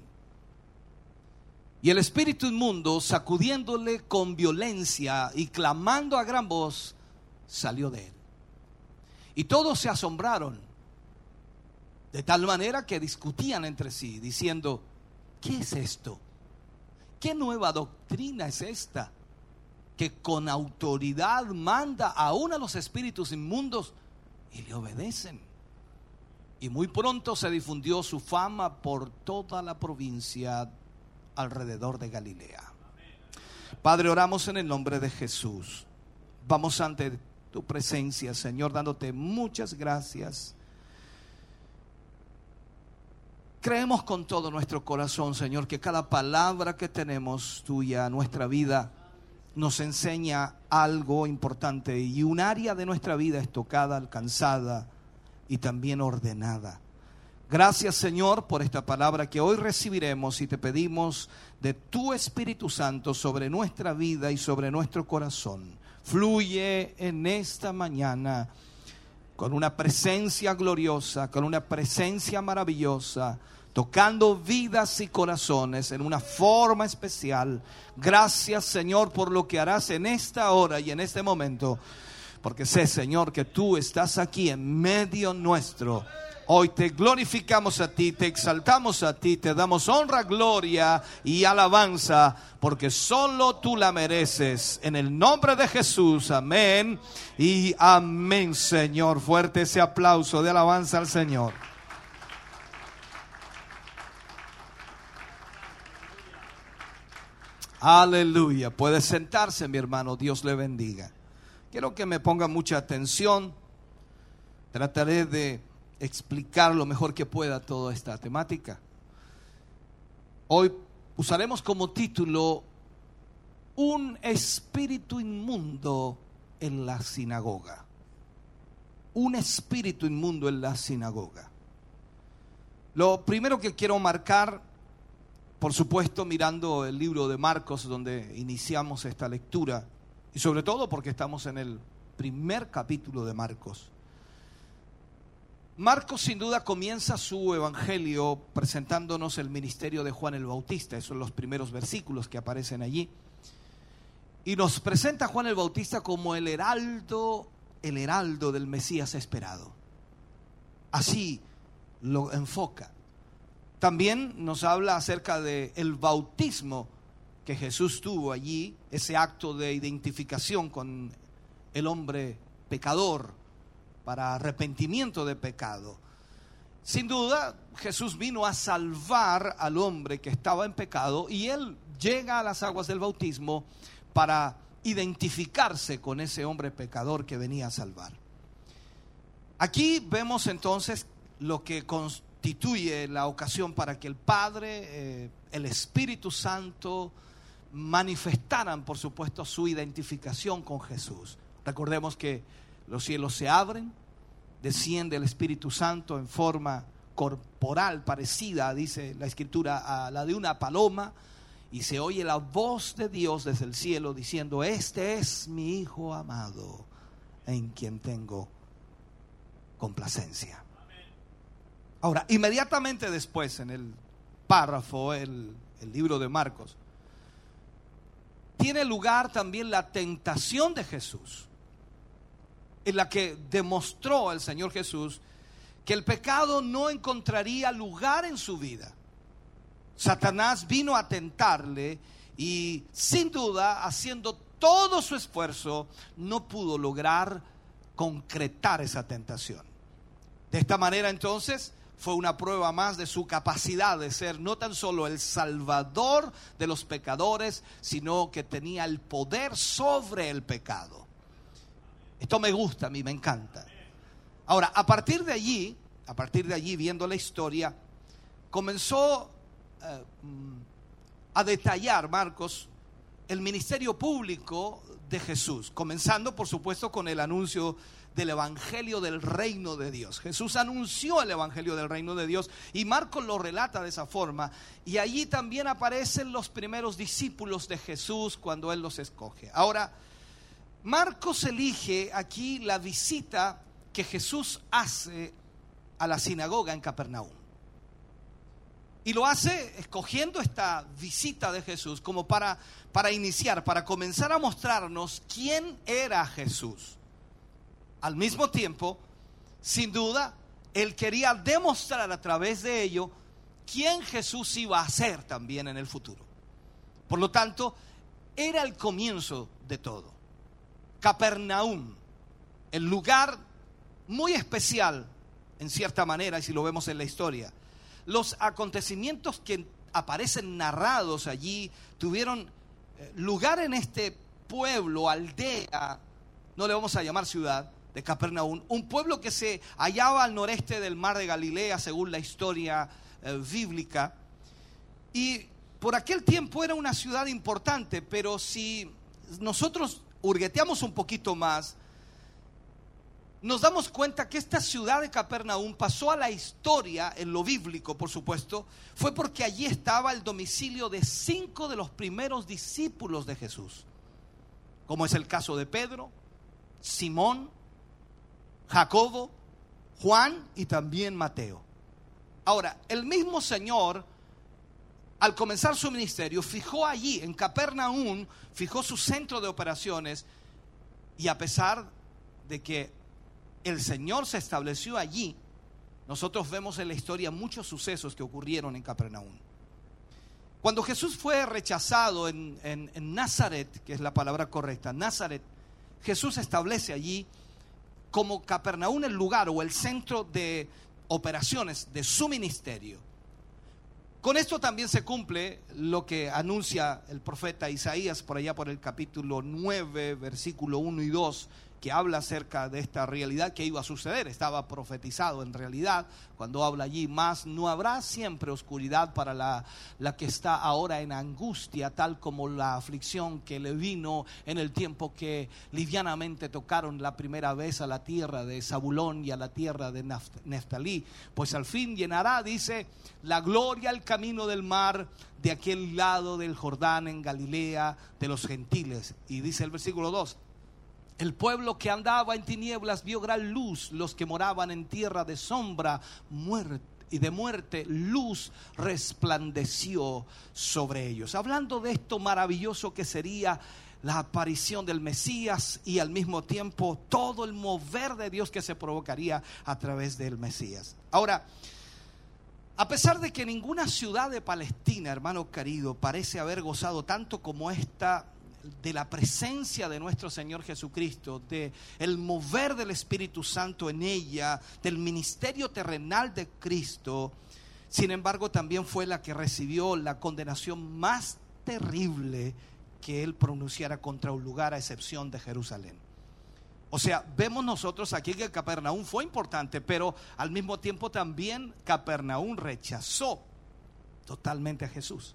Y el espíritu inmundo, sacudiéndole con violencia y clamando a gran voz, salió de él. Y todos se asombraron, de tal manera que discutían entre sí, diciendo, ¿qué es esto? ¿Qué nueva doctrina es esta? Que con autoridad manda aún a los espíritus inmundos y le obedecen. Y muy pronto se difundió su fama por toda la provincia alrededor de Galilea. Padre, oramos en el nombre de Jesús. Vamos ante tu presencia, Señor, dándote muchas gracias. Creemos con todo nuestro corazón, Señor, que cada palabra que tenemos tuya, nuestra vida, nos enseña algo importante y un área de nuestra vida es tocada, alcanzada y también ordenada. Gracias Señor por esta palabra que hoy recibiremos y te pedimos de tu Espíritu Santo sobre nuestra vida y sobre nuestro corazón. Fluye en esta mañana con una presencia gloriosa, con una presencia maravillosa, tocando vidas y corazones en una forma especial. Gracias Señor por lo que harás en esta hora y en este momento, porque sé Señor que tú estás aquí en medio nuestro Hoy te glorificamos a ti, te exaltamos a ti, te damos honra, gloria y alabanza, porque solo tú la mereces. En el nombre de Jesús, amén y amén, Señor. Fuerte ese aplauso de alabanza al Señor. Aleluya. Puede sentarse, mi hermano. Dios le bendiga. Quiero que me ponga mucha atención. Trataré de explicar lo mejor que pueda toda esta temática. Hoy usaremos como título Un espíritu inmundo en la sinagoga. Un espíritu inmundo en la sinagoga. Lo primero que quiero marcar, por supuesto, mirando el libro de Marcos, donde iniciamos esta lectura, y sobre todo porque estamos en el primer capítulo de Marcos. Marcos sin duda comienza su evangelio presentándonos el ministerio de Juan el Bautista, esos son los primeros versículos que aparecen allí. Y nos presenta a Juan el Bautista como el heraldo, el heraldo del Mesías esperado. Así lo enfoca. También nos habla acerca del el bautismo que Jesús tuvo allí, ese acto de identificación con el hombre pecador para arrepentimiento de pecado. Sin duda, Jesús vino a salvar al hombre que estaba en pecado y él llega a las aguas del bautismo para identificarse con ese hombre pecador que venía a salvar. Aquí vemos entonces lo que constituye la ocasión para que el Padre, eh, el Espíritu Santo, manifestaran, por supuesto, su identificación con Jesús. Recordemos que los cielos se abren, desciende el Espíritu Santo en forma corporal parecida, dice la escritura, a la de una paloma, y se oye la voz de Dios desde el cielo diciendo, este es mi Hijo amado, en quien tengo complacencia. Ahora, inmediatamente después, en el párrafo, el, libro de Marcos, tiene lugar también la tentación de Jesús, en la que demostró el Señor Jesús que el pecado no encontraría lugar en su vida. Satanás vino a tentarle y sin duda, haciendo todo su esfuerzo, no pudo lograr concretar esa tentación. De esta manera entonces fue una prueba más de su capacidad de ser no tan solo el salvador de los pecadores, sino que tenía el poder sobre el pecado. Esto me gusta, a mí me encanta. Ahora, a partir de allí, a partir de allí, viendo la historia, comenzó eh, a detallar Marcos el ministerio público de Jesús, comenzando por supuesto con el anuncio del Evangelio del Reino de Dios. Jesús anunció el Evangelio del Reino de Dios y Marcos lo relata de esa forma. Y allí también aparecen los primeros discípulos de Jesús cuando Él los escoge. Ahora, Marcos elige aquí la visita que Jesús hace a la sinagoga en Capernaum. Y lo hace escogiendo esta visita de Jesús como para, para iniciar, para comenzar a mostrarnos quién era Jesús. Al mismo tiempo, sin duda, él quería demostrar a través de ello quién Jesús iba a ser también en el futuro. Por lo tanto, era el comienzo de todo. Capernaum, el lugar muy especial, en cierta manera, y si lo vemos en la historia. Los acontecimientos que aparecen narrados allí tuvieron eh, lugar en este pueblo, aldea, no le vamos a llamar ciudad, de Capernaum, un pueblo que se hallaba al noreste del mar de Galilea, según la historia eh, bíblica. Y por aquel tiempo era una ciudad importante, pero si nosotros hurgueteamos un poquito más, nos damos cuenta que esta ciudad de Capernaum pasó a la historia, en lo bíblico por supuesto, fue porque allí estaba el domicilio de cinco de los primeros discípulos de Jesús, como es el caso de Pedro, Simón, Jacobo, Juan y también Mateo. Ahora, el mismo Señor, al comenzar su ministerio, fijó allí, en Capernaum, fijó su centro de operaciones y a pesar de que el Señor se estableció allí, nosotros vemos en la historia muchos sucesos que ocurrieron en Capernaum. Cuando Jesús fue rechazado en, en- en Nazaret, que es la palabra correcta, Nazaret, Jesús establece allí como Capernaum el lugar o el centro de operaciones de su ministerio. Con esto también se cumple lo que anuncia el profeta Isaías por allá por el capítulo 9, versículo 1 y 2, que habla acerca de esta realidad que iba a suceder. Estaba profetizado en realidad cuando habla allí, más no habrá siempre oscuridad para la, la que está ahora en angustia, tal como la aflicción que le vino en el tiempo que livianamente tocaron la primera vez a la tierra de Zabulón y a la tierra de Neftalí. Pues al fin llenará, dice, la gloria el camino del mar de aquel lado del Jordán en Galilea de los gentiles. Y dice el versículo 2, el pueblo que andaba en tinieblas vio gran luz, los que moraban en tierra de sombra y de muerte, luz resplandeció sobre ellos. Hablando de esto maravilloso que sería la aparición del Mesías y al mismo tiempo todo el mover de Dios que se provocaría a través del Mesías. Ahora, a pesar de que ninguna ciudad de Palestina, hermano querido, parece haber gozado tanto como esta de la presencia de nuestro Señor Jesucristo, de el mover del Espíritu Santo en ella, del ministerio terrenal de Cristo, sin embargo también fue la que recibió la condenación más terrible que él pronunciara contra un lugar a excepción de Jerusalén. O sea, vemos nosotros aquí que Capernaum fue importante, pero al mismo tiempo también Capernaum rechazó totalmente a Jesús.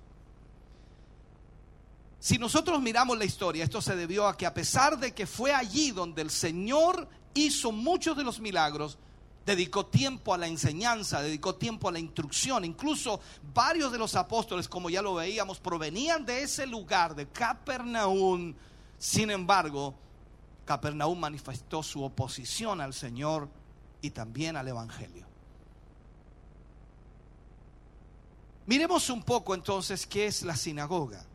Si nosotros miramos la historia, esto se debió a que a pesar de que fue allí donde el Señor hizo muchos de los milagros, dedicó tiempo a la enseñanza, dedicó tiempo a la instrucción. Incluso varios de los apóstoles, como ya lo veíamos, provenían de ese lugar, de Capernaum. Sin embargo, Capernaum manifestó su oposición al Señor y también al Evangelio. Miremos un poco entonces qué es la sinagoga.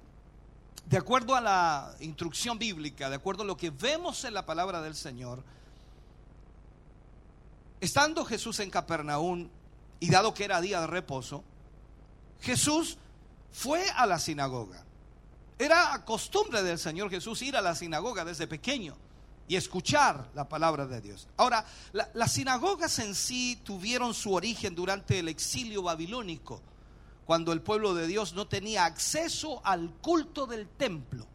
De acuerdo a la instrucción bíblica, de acuerdo a lo que vemos en la palabra del Señor, estando Jesús en Capernaum y dado que era día de reposo, Jesús fue a la sinagoga. Era costumbre del Señor Jesús ir a la sinagoga desde pequeño y escuchar la palabra de Dios. Ahora, la- las sinagogas en sí tuvieron su origen durante el exilio babilónico, cuando el pueblo de Dios no tenía acceso al culto del templo.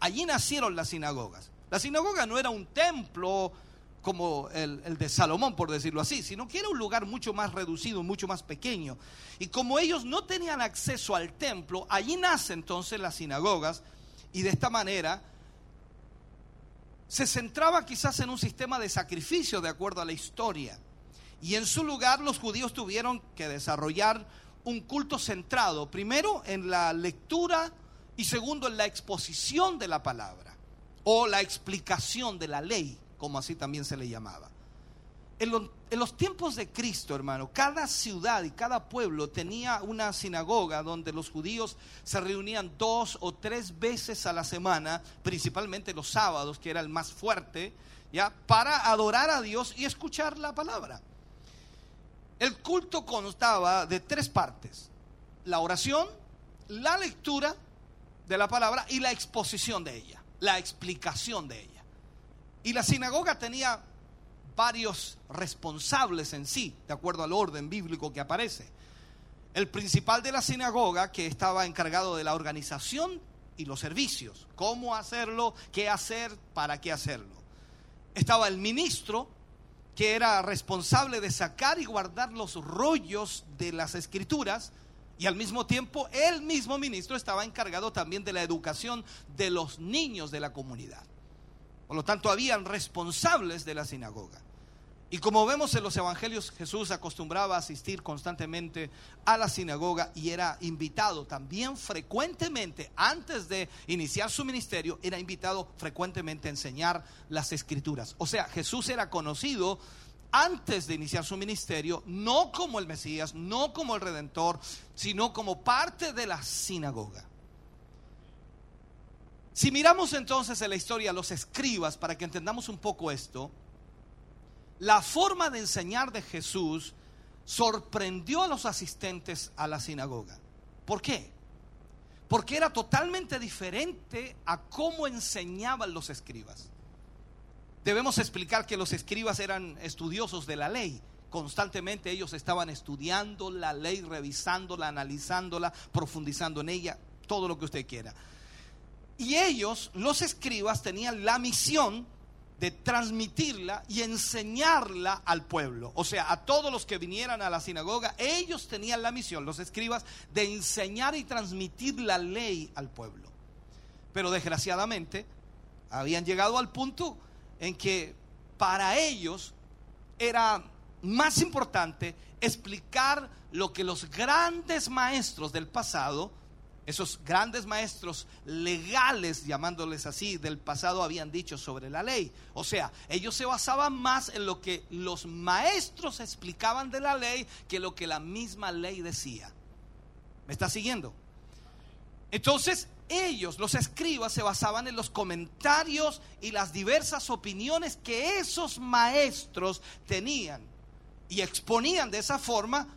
Allí nacieron las sinagogas. La sinagoga no era un templo como el, de Salomón, por decirlo así, sino que era un lugar mucho más reducido, mucho más pequeño. Y como ellos no tenían acceso al templo, allí nacen entonces las sinagogas y de esta manera se centraba quizás en un sistema de sacrificio de acuerdo a la historia. Y en su lugar los judíos tuvieron que desarrollar un culto centrado, primero en la lectura y segundo en la exposición de la palabra o la explicación de la ley, como así también se le llamaba. En, en los tiempos de Cristo, hermano, cada ciudad y cada pueblo tenía una sinagoga donde los judíos se reunían dos o tres veces a la semana, principalmente los sábados, que era el más fuerte, ya, para adorar a Dios y escuchar la palabra. El culto constaba de tres partes: la oración, la lectura de la palabra y la exposición de ella, la explicación de ella. Y la sinagoga tenía varios responsables en sí, de acuerdo al orden bíblico que aparece. El principal de la sinagoga, que estaba encargado de la organización y los servicios, cómo hacerlo, qué hacer, para qué hacerlo. Estaba el ministro, que era responsable de sacar y guardar los rollos de las escrituras, y al mismo tiempo el mismo ministro estaba encargado también de la educación de los niños de la comunidad. Por lo tanto, habían responsables de la sinagoga. Y como vemos en los evangelios, Jesús acostumbraba a asistir constantemente a la sinagoga y era invitado también frecuentemente, antes de iniciar su ministerio, era invitado frecuentemente a enseñar las escrituras. O sea, Jesús era conocido antes de iniciar su ministerio, no como el Mesías, no como el Redentor, sino como parte de la sinagoga. Si miramos entonces en la historia a los escribas para que entendamos un poco esto, la forma de enseñar de Jesús sorprendió a los asistentes a la sinagoga. ¿Por qué? Porque era totalmente diferente a cómo enseñaban los escribas. Debemos explicar que los escribas eran estudiosos de la ley. Constantemente ellos estaban estudiando la ley, revisándola, analizándola, profundizando en ella, todo lo que usted quiera. Y ellos, los escribas, tenían la misión de transmitirla y enseñarla al pueblo. O sea, a todos los que vinieran a la sinagoga, ellos tenían la misión, los escribas, de enseñar y transmitir la ley al pueblo. Pero desgraciadamente, habían llegado al punto en que para ellos era más importante explicar lo que los grandes maestros del pasado, esos grandes maestros legales, llamándoles así, del pasado habían dicho sobre la ley. O sea, ellos se basaban más en lo que los maestros explicaban de la ley que lo que la misma ley decía. ¿Me está siguiendo? Entonces, ellos, los escribas, se basaban en los comentarios y las diversas opiniones que esos maestros tenían y exponían de esa forma,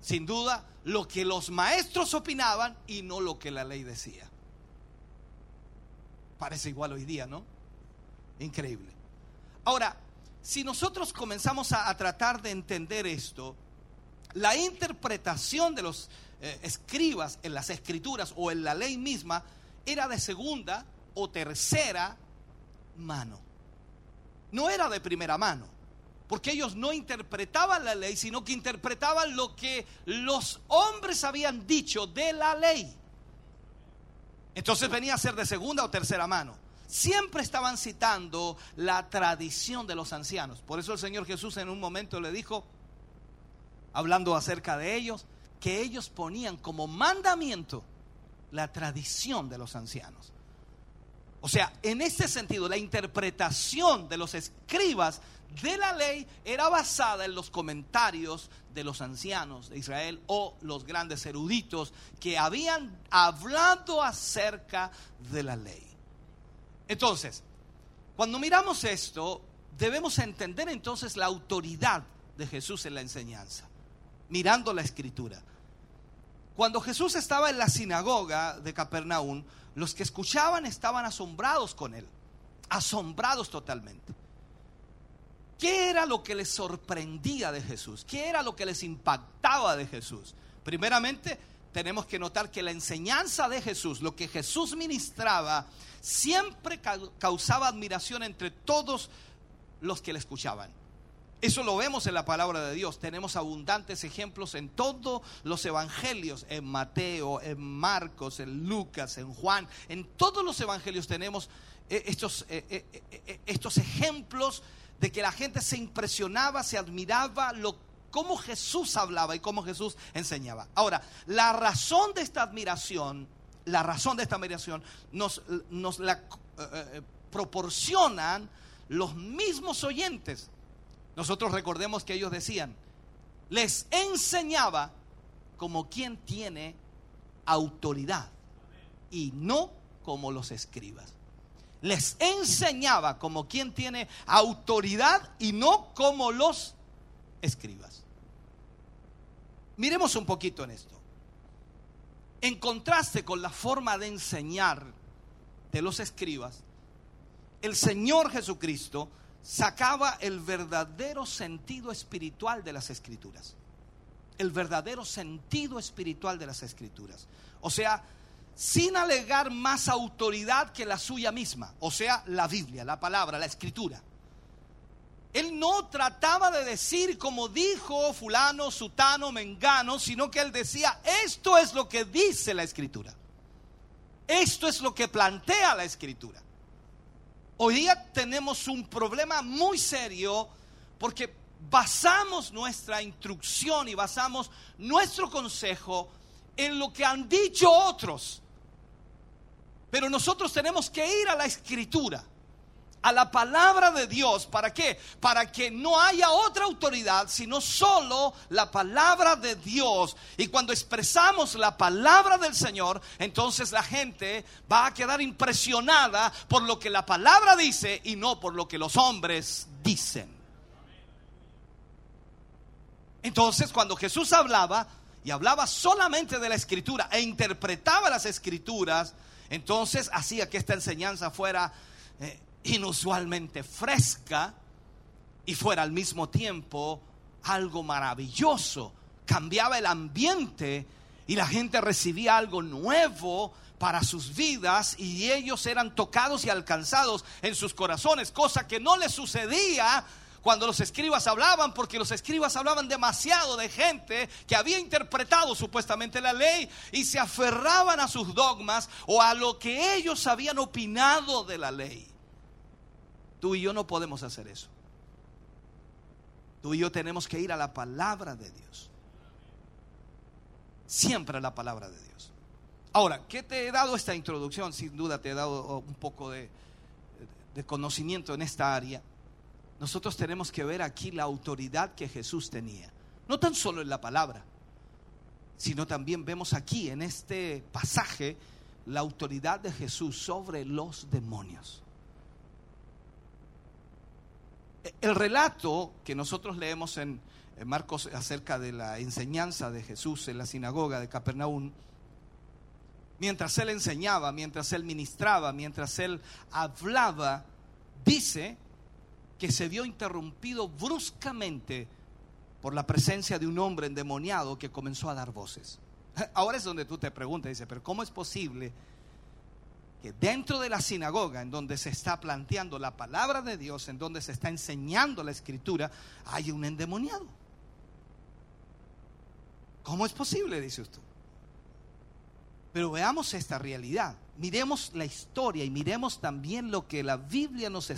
sin duda, lo que los maestros opinaban y no lo que la ley decía. Parece igual hoy día, ¿no? Increíble. Ahora, si nosotros comenzamos a, tratar de entender esto, la interpretación de los eh, escribas en las escrituras o en la ley misma era de segunda o tercera mano. No era de primera mano. Porque ellos no interpretaban la ley, sino que interpretaban lo que los hombres habían dicho de la ley. Entonces venía a ser de segunda o tercera mano. Siempre estaban citando la tradición de los ancianos. Por eso el Señor Jesús en un momento le dijo, hablando acerca de ellos, que ellos ponían como mandamiento la tradición de los ancianos. O sea, en este sentido, la interpretación de los escribas de la ley era basada en los comentarios de los ancianos de Israel o los grandes eruditos que habían hablado acerca de la ley. Entonces, cuando miramos esto, debemos entender entonces la autoridad de Jesús en la enseñanza mirando la escritura. Cuando Jesús estaba en la sinagoga de Capernaum, los que escuchaban estaban asombrados con él, asombrados totalmente. ¿Qué era lo que les sorprendía de Jesús? ¿Qué era lo que les impactaba de Jesús? Primeramente, tenemos que notar que la enseñanza de Jesús, lo que Jesús ministraba, siempre causaba admiración entre todos los que le escuchaban. Eso lo vemos en la palabra de Dios. Tenemos abundantes ejemplos en todos los evangelios, en Mateo, en Marcos, en Lucas, en Juan. En todos los evangelios tenemos eh, estos, eh, eh, estos ejemplos de que la gente se impresionaba, se admiraba lo cómo Jesús hablaba y cómo Jesús enseñaba. Ahora, la razón de esta admiración, la razón de esta admiración nos, nos la proporcionan los mismos oyentes nosotros recordemos que ellos decían, les enseñaba como quien tiene autoridad y no como los escribas. Les enseñaba como quien tiene autoridad y no como los escribas. Miremos un poquito en esto. En contraste con la forma de enseñar de los escribas, el Señor Jesucristo sacaba el verdadero sentido espiritual de las escrituras. El verdadero sentido espiritual de las escrituras. O sea, sin alegar más autoridad que la suya misma. O sea, la Biblia, la palabra, la escritura. Él no trataba de decir como dijo fulano, sutano, mengano, sino que él decía, esto es lo que dice la escritura. Esto es lo que plantea la escritura. Hoy día tenemos un problema muy serio porque basamos nuestra instrucción y basamos nuestro consejo en lo que han dicho otros. Pero nosotros tenemos que ir a la escritura a la palabra de Dios. ¿Para qué? Para que no haya otra autoridad, sino solo la palabra de Dios. Y cuando expresamos la palabra del Señor, entonces la gente va a quedar impresionada por lo que la palabra dice y no por lo que los hombres dicen. Entonces, cuando Jesús hablaba y hablaba solamente de la escritura e interpretaba las escrituras, entonces hacía que esta enseñanza fuera eh, inusualmente fresca y fuera al mismo tiempo algo maravilloso. Cambiaba el ambiente y la gente recibía algo nuevo para sus vidas y ellos eran tocados y alcanzados en sus corazones, cosa que no les sucedía cuando los escribas hablaban, porque los escribas hablaban demasiado de gente que había interpretado supuestamente la ley y se aferraban a sus dogmas o a lo que ellos habían opinado de la ley. Tú y yo no podemos hacer eso. Tú y yo tenemos que ir a la palabra de Dios. Siempre a la palabra de Dios. Ahora, ¿qué te he dado esta introducción? Sin duda te he dado un poco de, de conocimiento en esta área. Nosotros tenemos que ver aquí la autoridad que Jesús tenía. No tan solo en la palabra, sino también vemos aquí en este pasaje la autoridad de Jesús sobre los demonios. El relato que nosotros leemos en, Marcos acerca de la enseñanza de Jesús en la sinagoga de Capernaum, mientras él enseñaba, mientras él ministraba, mientras él hablaba, dice que se vio interrumpido bruscamente por la presencia de un hombre endemoniado que comenzó a dar voces. Ahora es donde tú te preguntas, dice, pero ¿cómo es posible que dentro de la sinagoga, en donde se está planteando la palabra de Dios, en donde se está enseñando la escritura, hay un endemoniado? ¿Cómo es posible? Dice usted. Pero veamos esta realidad, miremos la historia y miremos también lo que la Biblia nos,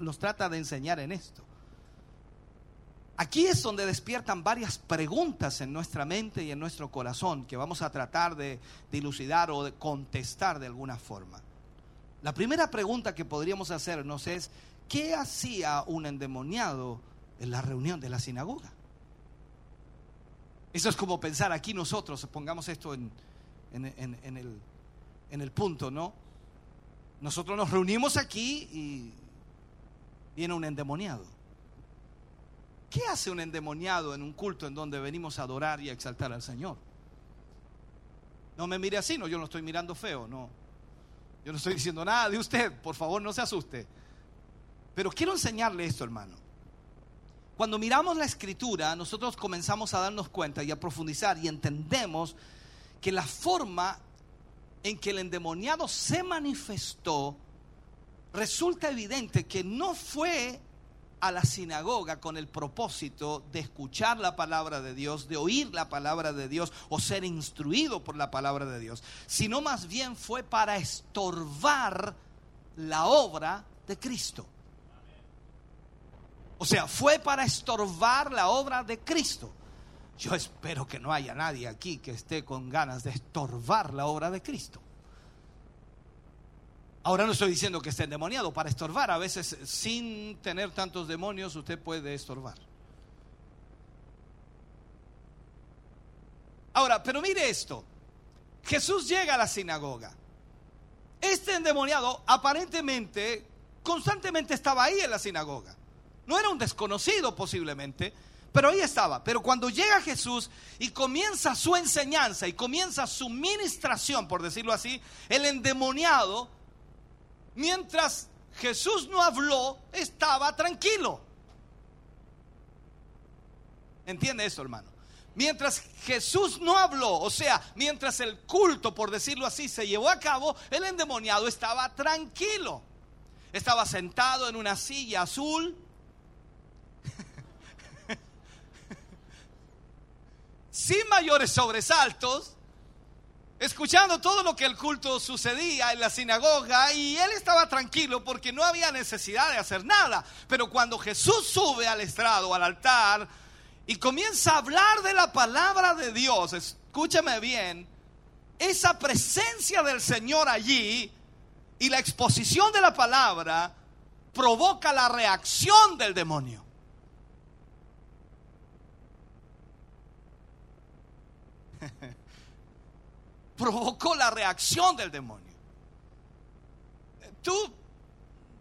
nos, trata de enseñar en esto. Aquí es donde despiertan varias preguntas en nuestra mente y en nuestro corazón que vamos a tratar de dilucidar o de contestar de alguna forma. La primera pregunta que podríamos hacernos es, ¿qué hacía un endemoniado en la reunión de la sinagoga? Eso es como pensar aquí nosotros, pongamos esto en, en, el, el punto, ¿no? Nosotros nos reunimos aquí y viene un endemoniado. ¿Qué hace un endemoniado en un culto en donde venimos a adorar y a exaltar al Señor? No me mire así, no, yo no estoy mirando feo, no. Yo no estoy diciendo nada de usted, por favor no se asuste. Pero quiero enseñarle esto, hermano. Cuando miramos la escritura, nosotros comenzamos a darnos cuenta y a profundizar y entendemos que la forma en que el endemoniado se manifestó, resulta evidente que no fue a la sinagoga con el propósito de escuchar la palabra de Dios, de oír la palabra de Dios o ser instruido por la palabra de Dios, sino más bien fue para estorbar la obra de Cristo. O sea, fue para estorbar la obra de Cristo. Yo espero que no haya nadie aquí que esté con ganas de estorbar la obra de Cristo. Ahora no estoy diciendo que esté endemoniado para estorbar. A veces sin tener tantos demonios usted puede estorbar. Ahora, pero mire esto. Jesús llega a la sinagoga. Este endemoniado aparentemente constantemente estaba ahí en la sinagoga. No era un desconocido posiblemente, pero ahí estaba. Pero cuando llega Jesús y comienza su enseñanza y comienza su ministración, por decirlo así, el endemoniado, mientras Jesús no habló, estaba tranquilo. ¿Entiende esto, hermano? Mientras Jesús no habló, o sea, mientras el culto, por decirlo así, se llevó a cabo, el endemoniado estaba tranquilo. Estaba sentado en una silla azul, sin mayores sobresaltos, escuchando todo lo que el culto sucedía en la sinagoga y él estaba tranquilo porque no había necesidad de hacer nada. Pero cuando Jesús sube al estrado, al altar, y comienza a hablar de la palabra de Dios, escúchame bien, esa presencia del Señor allí y la exposición de la palabra provoca la reacción del demonio. provocó la reacción del demonio. Tú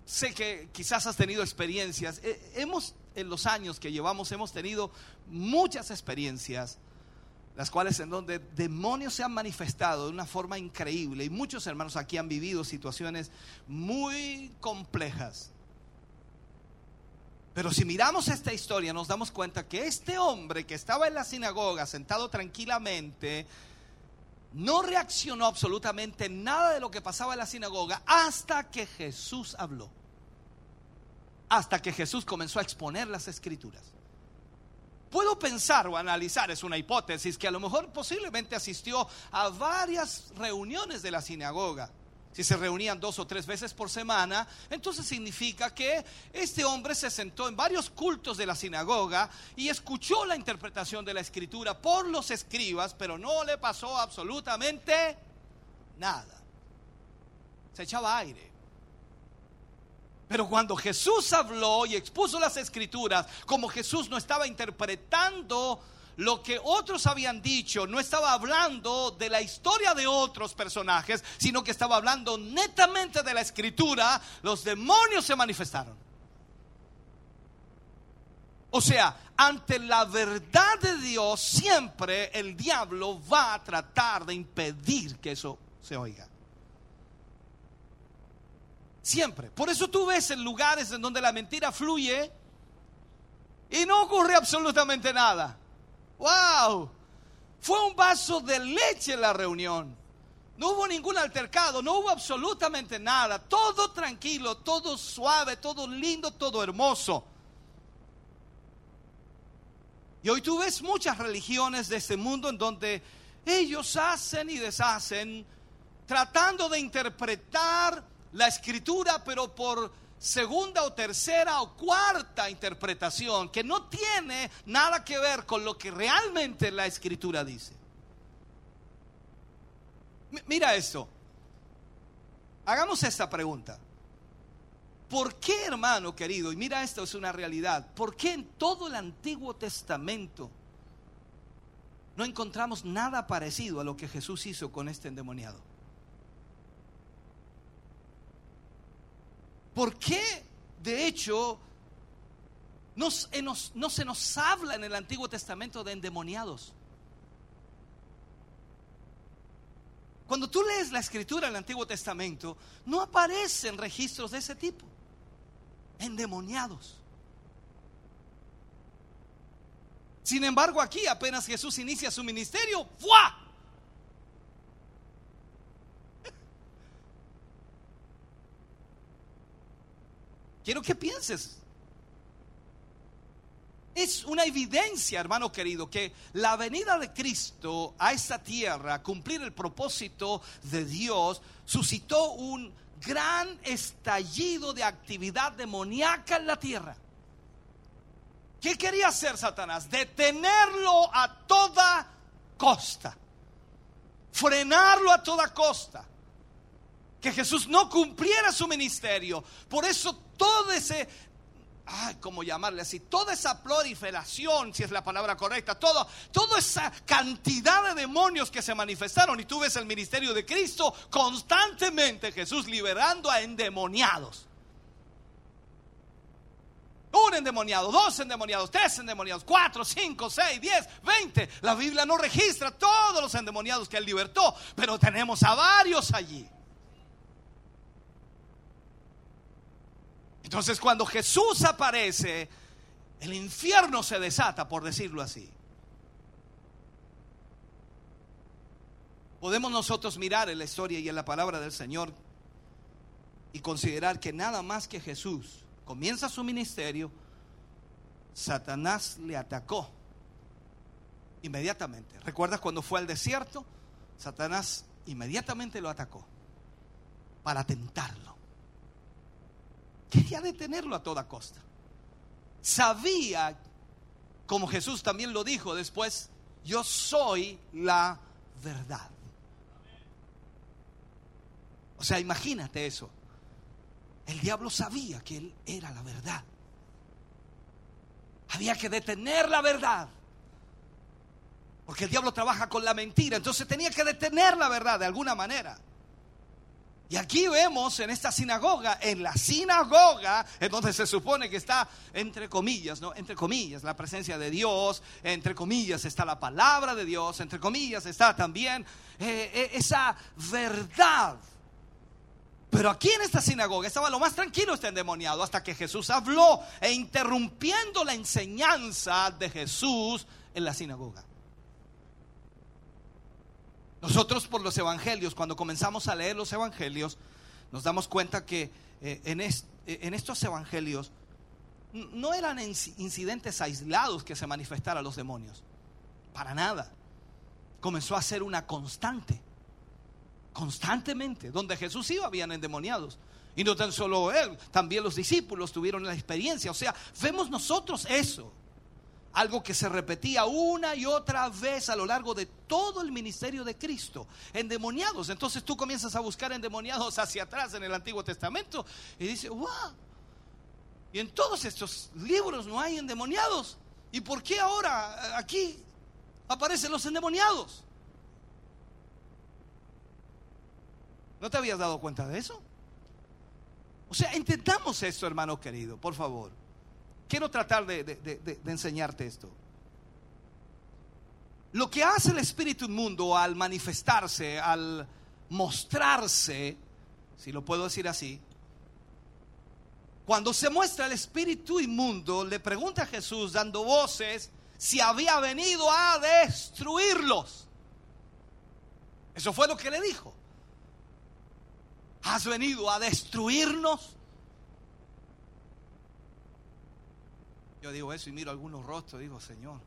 sé que quizás has tenido experiencias. Hemos en los años que llevamos hemos tenido muchas experiencias, las cuales en donde demonios se han manifestado de una forma increíble y muchos hermanos aquí han vivido situaciones muy complejas. Pero si miramos esta historia nos damos cuenta que este hombre que estaba en la sinagoga sentado tranquilamente, no reaccionó absolutamente nada de lo que pasaba en la sinagoga hasta que Jesús habló. Hasta que Jesús comenzó a exponer las escrituras. Puedo pensar o analizar, es una hipótesis, que a lo mejor posiblemente asistió a varias reuniones de la sinagoga. Si se reunían dos o tres veces por semana, entonces significa que este hombre se sentó en varios cultos de la sinagoga y escuchó la interpretación de la escritura por los escribas, pero no le pasó absolutamente nada. Se echaba aire. Pero cuando Jesús habló y expuso las escrituras, como Jesús no estaba interpretando lo que otros habían dicho, no estaba hablando de la historia de otros personajes, sino que estaba hablando netamente de la escritura, los demonios se manifestaron. O sea, ante la verdad de Dios, siempre el diablo va a tratar de impedir que eso se oiga. Siempre. Por eso tú ves en lugares en donde la mentira fluye y no ocurre absolutamente nada. ¡Wow! Fue un vaso de leche la reunión. No hubo ningún altercado, no hubo absolutamente nada. Todo tranquilo, todo suave, todo lindo, todo hermoso. Y hoy tú ves muchas religiones de este mundo en donde ellos hacen y deshacen tratando de interpretar la escritura, pero por segunda o tercera o cuarta interpretación que no tiene nada que ver con lo que realmente la escritura dice. Mira esto. Hagamos esta pregunta. ¿Por qué, hermano querido? Y mira, esto es una realidad. ¿Por qué en todo el Antiguo Testamento no encontramos nada parecido a lo que Jesús hizo con este endemoniado? ¿Por qué, de hecho, no, se nos habla en el Antiguo Testamento de endemoniados? Cuando tú lees la escritura en el Antiguo Testamento, no aparecen registros de ese tipo. Endemoniados. Sin embargo, aquí apenas Jesús inicia su ministerio, ¡fuah! Quiero que pienses. Es una evidencia, hermano querido, que la venida de Cristo a esta tierra, cumplir el propósito de Dios, suscitó un gran estallido de actividad demoníaca en la tierra. ¿Qué quería hacer Satanás? Detenerlo a toda costa. Frenarlo a toda costa que Jesús no cumpliera su ministerio. Por eso todo ese, ay, ¿cómo llamarle así? Toda esa proliferación, si es la palabra correcta, todo, toda esa cantidad de demonios que se manifestaron. Y tú ves el ministerio de Cristo constantemente Jesús liberando a endemoniados. Un endemoniado, dos endemoniados, tres endemoniados, cuatro, cinco, seis, diez, veinte. La Biblia no registra todos los endemoniados que él libertó, pero tenemos a varios allí. Entonces cuando Jesús aparece, el infierno se desata, por decirlo así. Podemos nosotros mirar en la historia y en la palabra del Señor y considerar que nada más que Jesús comienza su ministerio, Satanás le atacó inmediatamente. ¿Recuerdas cuando fue al desierto? Satanás inmediatamente lo atacó para tentarlo. Quería detenerlo a toda costa. Sabía, como Jesús también lo dijo después, yo soy la verdad. O sea, imagínate eso. El diablo sabía que él era la verdad. Había que detener la verdad. Porque el diablo trabaja con la mentira. Entonces tenía que detener la verdad de alguna manera. Y aquí vemos en esta sinagoga, en la sinagoga, en donde se supone que está, entre comillas, ¿no? Entre comillas, la presencia de Dios, entre comillas está la palabra de Dios, entre comillas está también eh, eh, esa verdad. Pero aquí en esta sinagoga estaba lo más tranquilo este endemoniado hasta que Jesús habló e interrumpiendo la enseñanza de Jesús en la sinagoga. Nosotros por los evangelios, cuando comenzamos a leer los evangelios, nos damos cuenta que eh, en, eh, en estos evangelios no eran inci- incidentes aislados que se manifestaran los demonios. Para nada. Comenzó a ser una constante. Constantemente. Donde Jesús iba, habían endemoniados. Y no tan solo él, también los discípulos tuvieron la experiencia. O sea, vemos nosotros eso algo que se repetía una y otra vez a lo largo de todo el ministerio de Cristo, endemoniados. Entonces tú comienzas a buscar endemoniados hacia atrás en el Antiguo Testamento y dices, wow, y en todos estos libros no hay endemoniados. ¿Y por qué ahora eh, aquí aparecen los endemoniados? ¿No te habías dado cuenta de eso? O sea, intentamos esto, hermano querido, por favor. Quiero tratar de, enseñarte esto. Lo que hace el espíritu inmundo al manifestarse, al mostrarse, si lo puedo decir así, cuando se muestra el espíritu inmundo, le pregunta a Jesús, dando voces, si había venido a destruirlos. Eso fue lo que le dijo. ¿Has venido a destruirnos? Yo digo eso y miro algunos rostros, digo, Señor.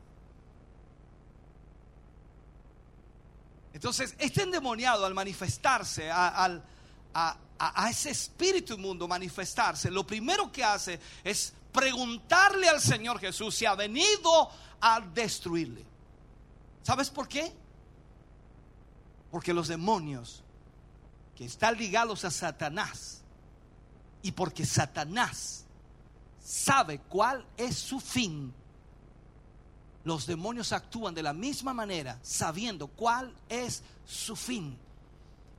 Entonces, este endemoniado al manifestarse, a, al- a- a- a ese espíritu inmundo manifestarse, lo primero que hace es preguntarle al Señor Jesús si ha venido a destruirle. ¿Sabes por qué? Porque los demonios que están ligados a Satanás y porque Satanás sabe cuál es su fin, los demonios actúan de la misma manera, sabiendo cuál es su fin.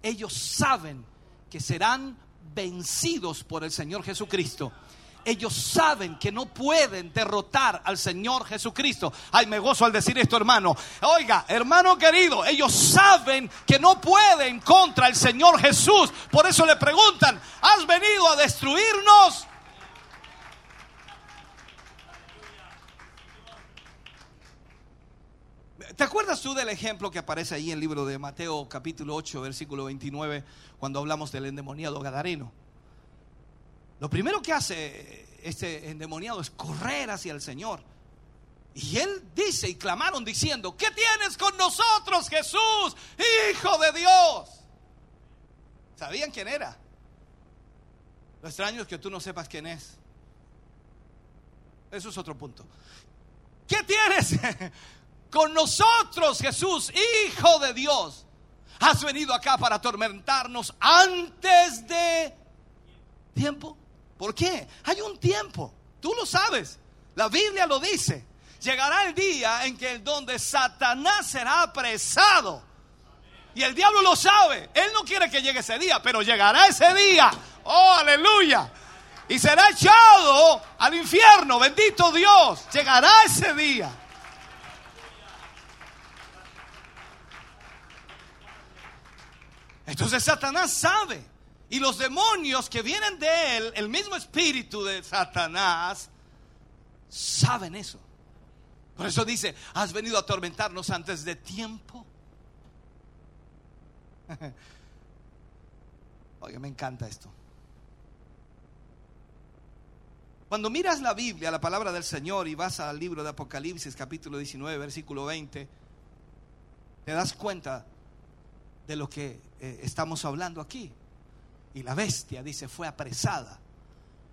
Ellos saben que serán vencidos por el Señor Jesucristo. Ellos saben que no pueden derrotar al Señor Jesucristo. Ay, me gozo al decir esto, hermano. Oiga, hermano querido, ellos saben que no pueden contra el Señor Jesús. Por eso le preguntan, ¿has venido a destruirnos? ¿Te acuerdas tú del ejemplo que aparece ahí en el libro de Mateo capítulo 8, versículo 29, cuando hablamos del endemoniado gadareno? Lo primero que hace este endemoniado es correr hacia el Señor. Y él dice, y clamaron diciendo, ¿qué tienes con nosotros, Jesús, Hijo de Dios? ¿Sabían quién era? Lo extraño es que tú no sepas quién es. Eso es otro punto. ¿Qué tienes con nosotros, Jesús, Hijo de Dios? Has venido acá para atormentarnos antes de tiempo. ¿Por qué? Hay un tiempo. Tú lo sabes. La Biblia lo dice. Llegará el día en que donde Satanás será apresado. Y el diablo lo sabe. Él no quiere que llegue ese día, pero llegará ese día. Oh, aleluya. Y será echado al infierno. Bendito Dios. Llegará ese día. Entonces Satanás sabe. Y los demonios que vienen de él, el mismo espíritu de Satanás, saben eso. Por eso dice, has venido a atormentarnos antes de tiempo. Oye, me encanta esto. Cuando miras la Biblia, la palabra del Señor, y vas al libro de Apocalipsis, capítulo 19, versículo 20, te das cuenta de lo que eh, estamos hablando aquí. Y la bestia, dice, fue apresada.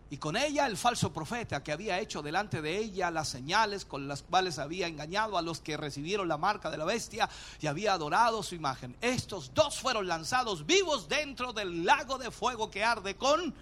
Y con ella el falso profeta que había hecho delante de ella las señales con las cuales había engañado a los que recibieron la marca de la bestia y había adorado su imagen. Estos dos fueron lanzados vivos dentro del lago de fuego que arde con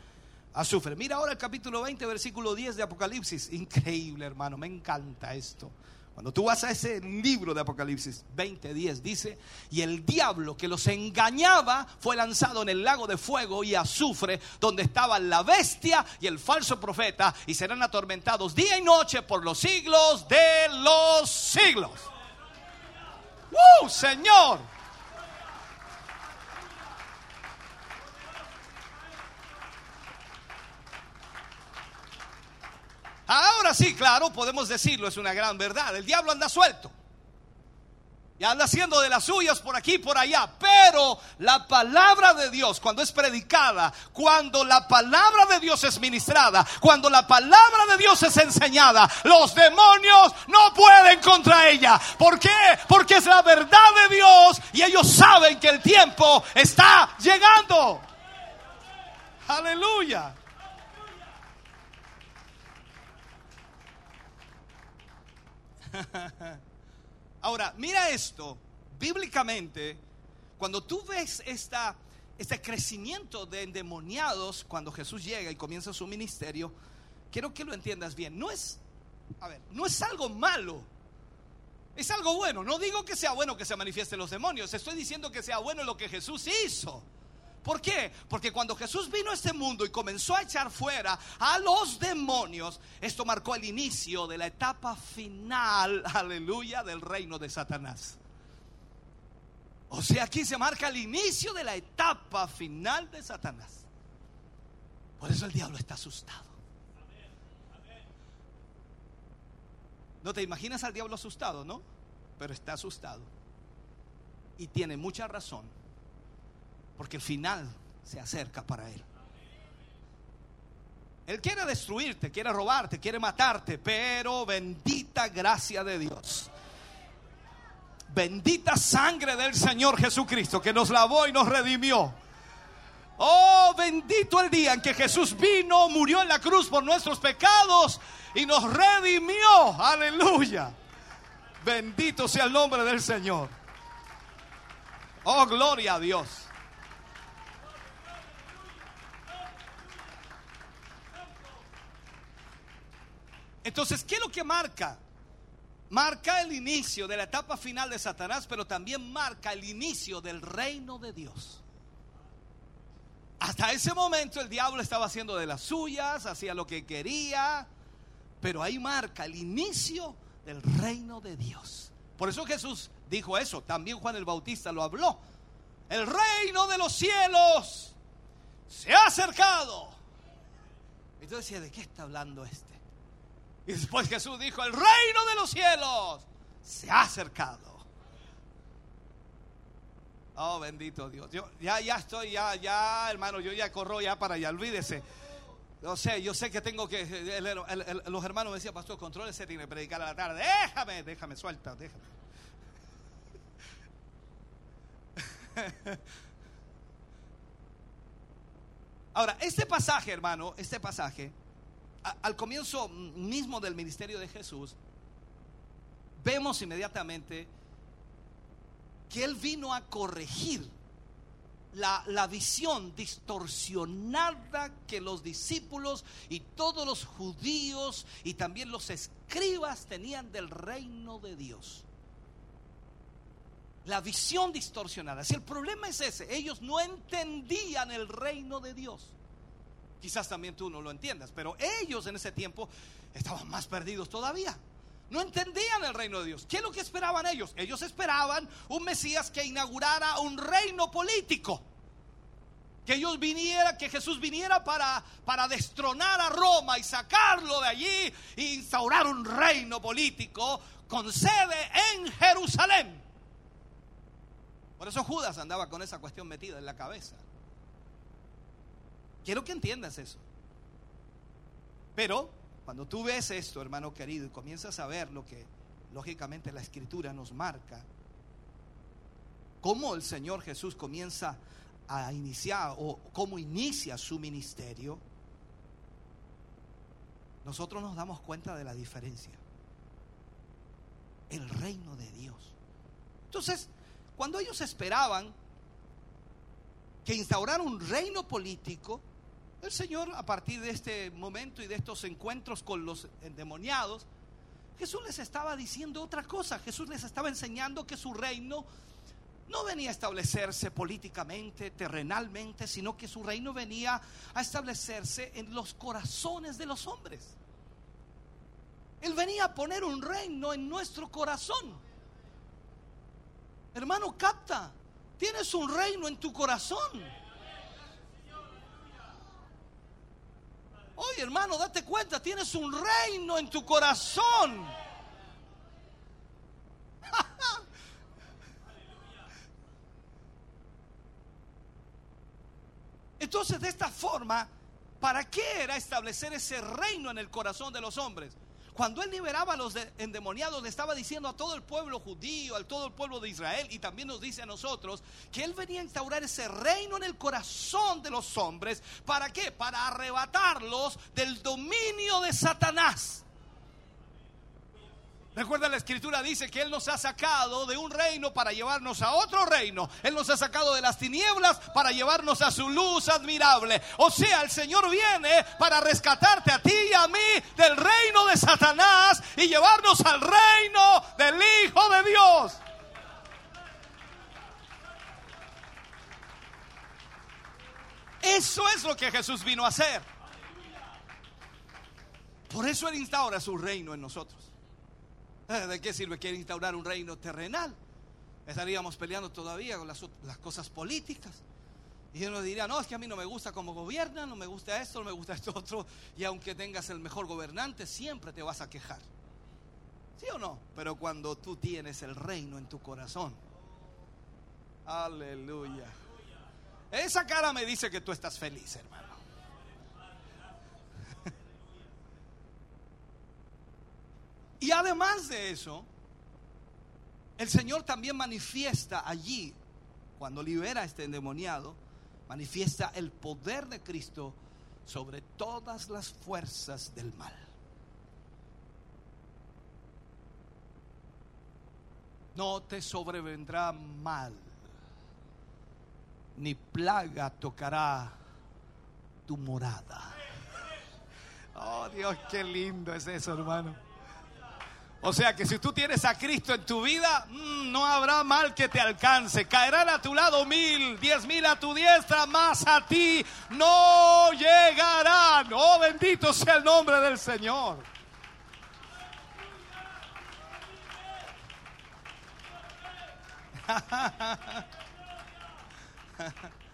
azufre. Mira ahora el capítulo 20, versículo 10 de Apocalipsis. Increíble, hermano, me encanta esto. Cuando tú vas a ese libro de Apocalipsis 20:10 dice, y el diablo que los engañaba fue lanzado en el lago de fuego y azufre, donde estaba la bestia y el falso profeta, y serán atormentados día y noche por los siglos de los siglos. ¡Uh, Señor! Ahora sí, claro, podemos decirlo, es una gran verdad. El diablo anda suelto. Y anda haciendo de las suyas por aquí y por allá. Pero la palabra de Dios, cuando es predicada, cuando la palabra de Dios es ministrada, cuando la palabra de Dios es enseñada, los demonios no pueden contra ella. ¿Por qué? Porque es la verdad de Dios y ellos saben que el tiempo está llegando. Aleluya. Ahora, mira esto, bíblicamente, cuando tú ves este crecimiento de endemoniados, cuando Jesús llega y comienza su ministerio, quiero que lo entiendas bien. No es, a ver, no es algo malo. Es algo bueno. No digo que sea bueno que se manifiesten los demonios. Estoy diciendo que sea bueno lo que Jesús hizo. ¿Por qué? Porque cuando Jesús vino a este mundo y comenzó a echar fuera a los demonios, esto marcó el inicio de la etapa final, aleluya, del reino de Satanás. O sea, aquí se marca el inicio de la etapa final de Satanás. Por eso el diablo está asustado. No te imaginas al diablo asustado, ¿no? Pero está asustado. Y tiene mucha razón porque el final se acerca para Él. Él quiere destruirte, quiere robarte, quiere matarte, pero bendita gracia de Dios. Bendita sangre del Señor Jesucristo que nos lavó y nos redimió. Oh, bendito el día en que Jesús vino, murió en la cruz por nuestros pecados y nos redimió. Aleluya. Bendito sea el nombre del Señor. Oh, gloria a Dios. Entonces, ¿qué es lo que marca? Marca el inicio de la etapa final de Satanás, pero también marca el inicio del reino de Dios. Hasta ese momento el diablo estaba haciendo de las suyas, hacía lo que quería, pero ahí marca el inicio del reino de Dios. Por eso Jesús dijo eso, también Juan el Bautista lo habló. El reino de los cielos se ha acercado. Entonces decía, ¿de qué está hablando este? Y después Jesús dijo, el reino de los cielos se ha acercado. Oh, bendito Dios. Ya, ya estoy, ya, ya, hermano, yo ya corro ya para allá, olvídese. Yo sé, yo sé que tengo que, el- los hermanos me decían, pastor, contrólese, tiene que predicar a la tarde. Déjame, déjame, suelta, déjame. Ahora, este pasaje, hermano, este pasaje, al comienzo mismo del ministerio de Jesús, vemos inmediatamente que Él vino a corregir la visión distorsionada que los discípulos y todos los judíos y también los escribas tenían del reino de Dios. La visión distorsionada. Si el problema es ese, ellos no entendían el reino de Dios. Quizás también tú no lo entiendas, pero ellos en ese tiempo estaban más perdidos todavía. No entendían el reino de Dios. ¿Qué es lo que esperaban ellos? Ellos esperaban un Mesías que inaugurara un reino político. Que ellos viniera, que Jesús viniera para, para destronar a Roma y sacarlo de allí e instaurar un reino político con sede en Jerusalén. Por eso Judas andaba con esa cuestión metida en la cabeza. Quiero que entiendas eso. Pero cuando tú ves esto, hermano querido, y comienzas a ver lo que lógicamente la escritura nos marca, cómo el Señor Jesús comienza a iniciar o cómo inicia su ministerio, nosotros nos damos cuenta de la diferencia. El reino de Dios. Entonces, cuando ellos esperaban que instaurara un reino político, el Señor a partir de este momento y de estos encuentros con los endemoniados, Jesús les estaba diciendo otra cosa. Jesús les estaba enseñando que su reino no venía a establecerse políticamente, terrenalmente, sino que su reino venía a establecerse en los corazones de los hombres. Él venía a poner un reino en nuestro corazón. Hermano, capta, tienes un reino en tu corazón. Oye, hermano, date cuenta, tienes un reino en tu corazón. Entonces, de esta forma, ¿para qué era establecer ese reino en el corazón de los hombres? Cuando él liberaba a los de- endemoniados, le estaba diciendo a todo el pueblo judío, a todo el pueblo de Israel, y también nos dice a nosotros, que él venía a instaurar ese reino en el corazón de los hombres. ¿Para qué? Para arrebatarlos del dominio de Satanás. Recuerda la escritura dice que Él nos ha sacado de un reino para llevarnos a otro reino. Él nos ha sacado de las tinieblas para llevarnos a su luz admirable. O sea, el Señor viene para rescatarte a ti y a mí del reino de Satanás y llevarnos al reino del Hijo de Dios. Eso es lo que Jesús vino a hacer. Por eso Él instaura su reino en nosotros. Eh, ¿De qué sirve? Quiere instaurar un reino terrenal. Estaríamos peleando todavía con las, las cosas políticas. Y uno diría, no, es que a mí no me gusta cómo gobiernan, no me gusta esto, no me gusta esto otro. Y aunque tengas el mejor gobernante, siempre te vas a quejar. ¿Sí o no? Pero cuando tú tienes el reino en tu corazón. Aleluya. Esa cara me dice que tú estás feliz, hermano. Y además de eso, el Señor también manifiesta allí, cuando libera a este endemoniado, manifiesta el poder de Cristo sobre todas las fuerzas del mal. No te sobrevendrá mal, ni plaga tocará tu morada. Oh Dios, qué lindo es eso, hermano. O sea que si tú tienes a Cristo en tu vida, mm, no habrá mal que te alcance. Caerán a tu lado mil, diez mil a tu diestra, más a ti no llegarán. Oh, bendito sea el nombre del Señor.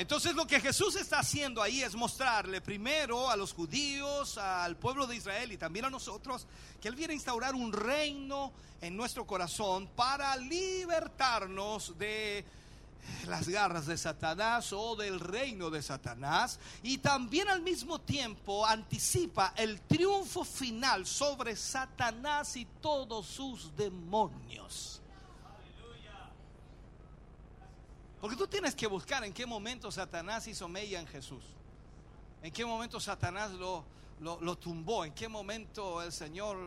Entonces lo que Jesús está haciendo ahí es mostrarle primero a los judíos, al pueblo de Israel y también a nosotros que Él viene a instaurar un reino en nuestro corazón para libertarnos de las garras de Satanás o del reino de Satanás y también al mismo tiempo anticipa el triunfo final sobre Satanás y todos sus demonios. Porque tú tienes que buscar en qué momento Satanás hizo mella en Jesús. En qué momento Satanás lo, lo, lo tumbó. En qué momento el Señor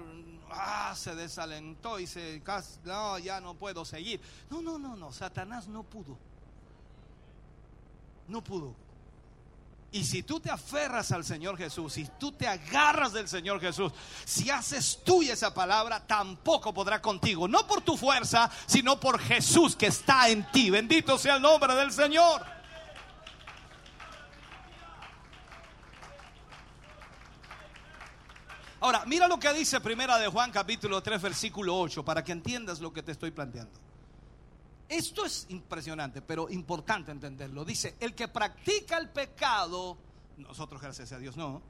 ah, se desalentó y se... No, ya no puedo seguir. No, no, no, no. Satanás no pudo. No pudo. Y si tú te aferras al Señor Jesús, si tú te agarras del Señor Jesús, si haces tuya esa palabra, tampoco podrá contigo. No por tu fuerza, sino por Jesús que está en ti. Bendito sea el nombre del Señor. Ahora, mira lo que dice Primera de Juan capítulo 3 versículo 8 para que entiendas lo que te estoy planteando. Esto es impresionante, pero importante entenderlo. Dice, el que practica el pecado, nosotros gracias a Dios no,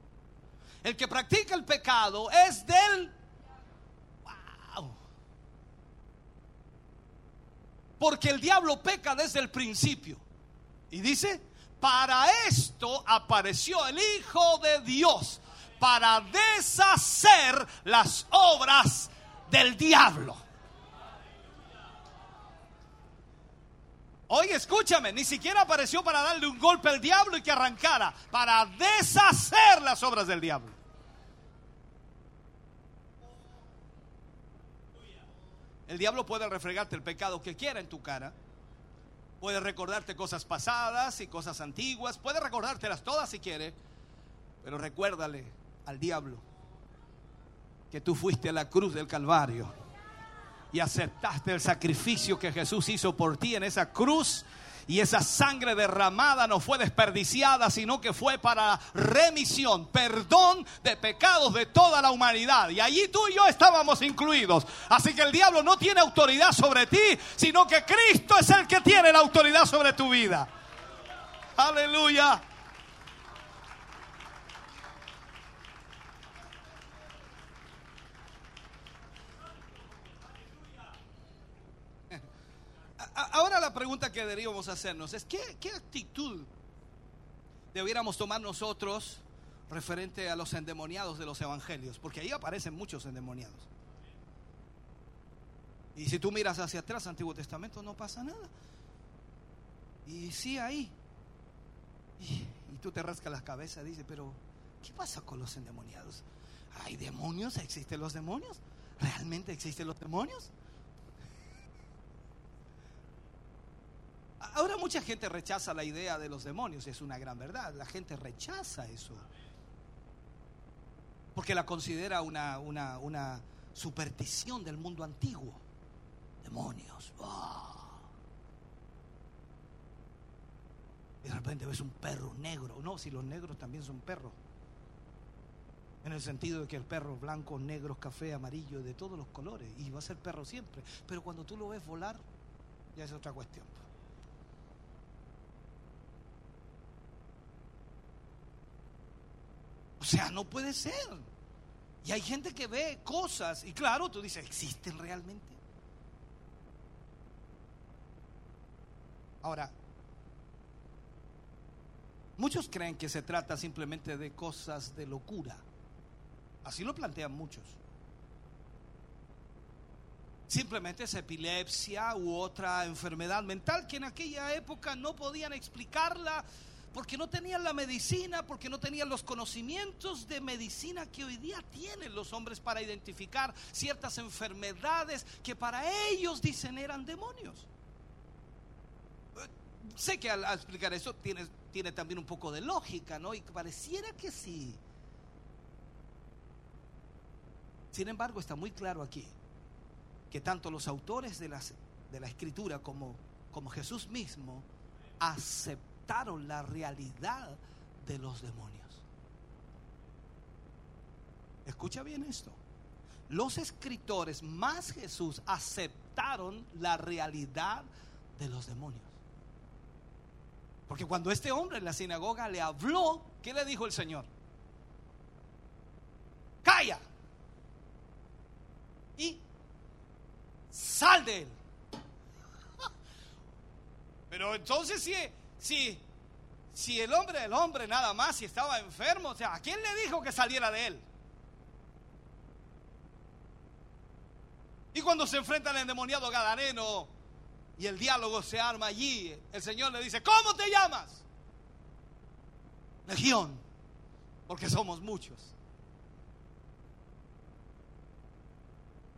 el que practica el pecado es del... ¡Wow! Porque el diablo peca desde el principio. Y dice, para esto apareció el Hijo de Dios, para deshacer las obras del diablo. Oye, escúchame, ni siquiera apareció para darle un golpe al diablo y que arrancara, para deshacer las obras del diablo. El diablo puede refregarte el pecado que quiera en tu cara, puede recordarte cosas pasadas y cosas antiguas, puede recordártelas todas si quiere, pero recuérdale al diablo que tú fuiste a la cruz del Calvario y aceptaste el sacrificio que Jesús hizo por ti en esa cruz. Y esa sangre derramada no fue desperdiciada, sino que fue para remisión, perdón de pecados de toda la humanidad. Y allí tú y yo estábamos incluidos. Así que el diablo no tiene autoridad sobre ti, sino que Cristo es el que tiene la autoridad sobre tu vida. Aleluya. Ahora la pregunta que deberíamos hacernos es, ¿qué, qué actitud debiéramos tomar nosotros referente a los endemoniados de los evangelios? Porque ahí aparecen muchos endemoniados. Y si tú miras hacia atrás, Antiguo Testamento, no pasa nada. Y sí, ahí. Y, tú te rascas la cabeza y dices, pero ¿qué pasa con los endemoniados? ¿Hay demonios? ¿Existen los demonios? ¿Realmente existen los demonios? Ahora mucha gente rechaza la idea de los demonios, es una gran verdad. La gente rechaza eso. Porque la considera una, una, superstición del mundo antiguo. Demonios. Y de repente ves un perro negro. No, si los negros también son perros. En el sentido de que el perro blanco, negro, café, amarillo, de todos los colores. Y va a ser perro siempre. Pero cuando tú lo ves volar, ya es otra cuestión. O sea, no puede ser. Y hay gente que ve cosas y claro, tú dices, ¿existen realmente? Ahora, muchos creen que se trata simplemente de cosas de locura. Así lo plantean muchos. Simplemente es epilepsia u otra enfermedad mental que en aquella época no podían explicarla porque no tenían la medicina, porque no tenían los conocimientos de medicina que hoy día tienen los hombres para identificar ciertas enfermedades que para ellos dicen eran demonios. Sé que al, al explicar eso tiene, tiene también un poco de lógica, ¿no? Y pareciera que sí. Sin embargo, está muy claro aquí que tanto los autores de, las, de la escritura como, como Jesús mismo aceptaron la realidad de los demonios. Escucha bien esto. Los escritores más Jesús aceptaron la realidad de los demonios. Porque cuando este hombre en la sinagoga le habló, ¿qué le dijo el Señor? Calla. Y sal de él. Pero entonces si, si, si el hombre, el hombre nada más, si estaba enfermo, o sea, ¿a quién le dijo que saliera de él? Y cuando se enfrenta al endemoniado gadareno y el diálogo se arma allí, el Señor le dice, ¿cómo te llamas? Legión, porque somos muchos.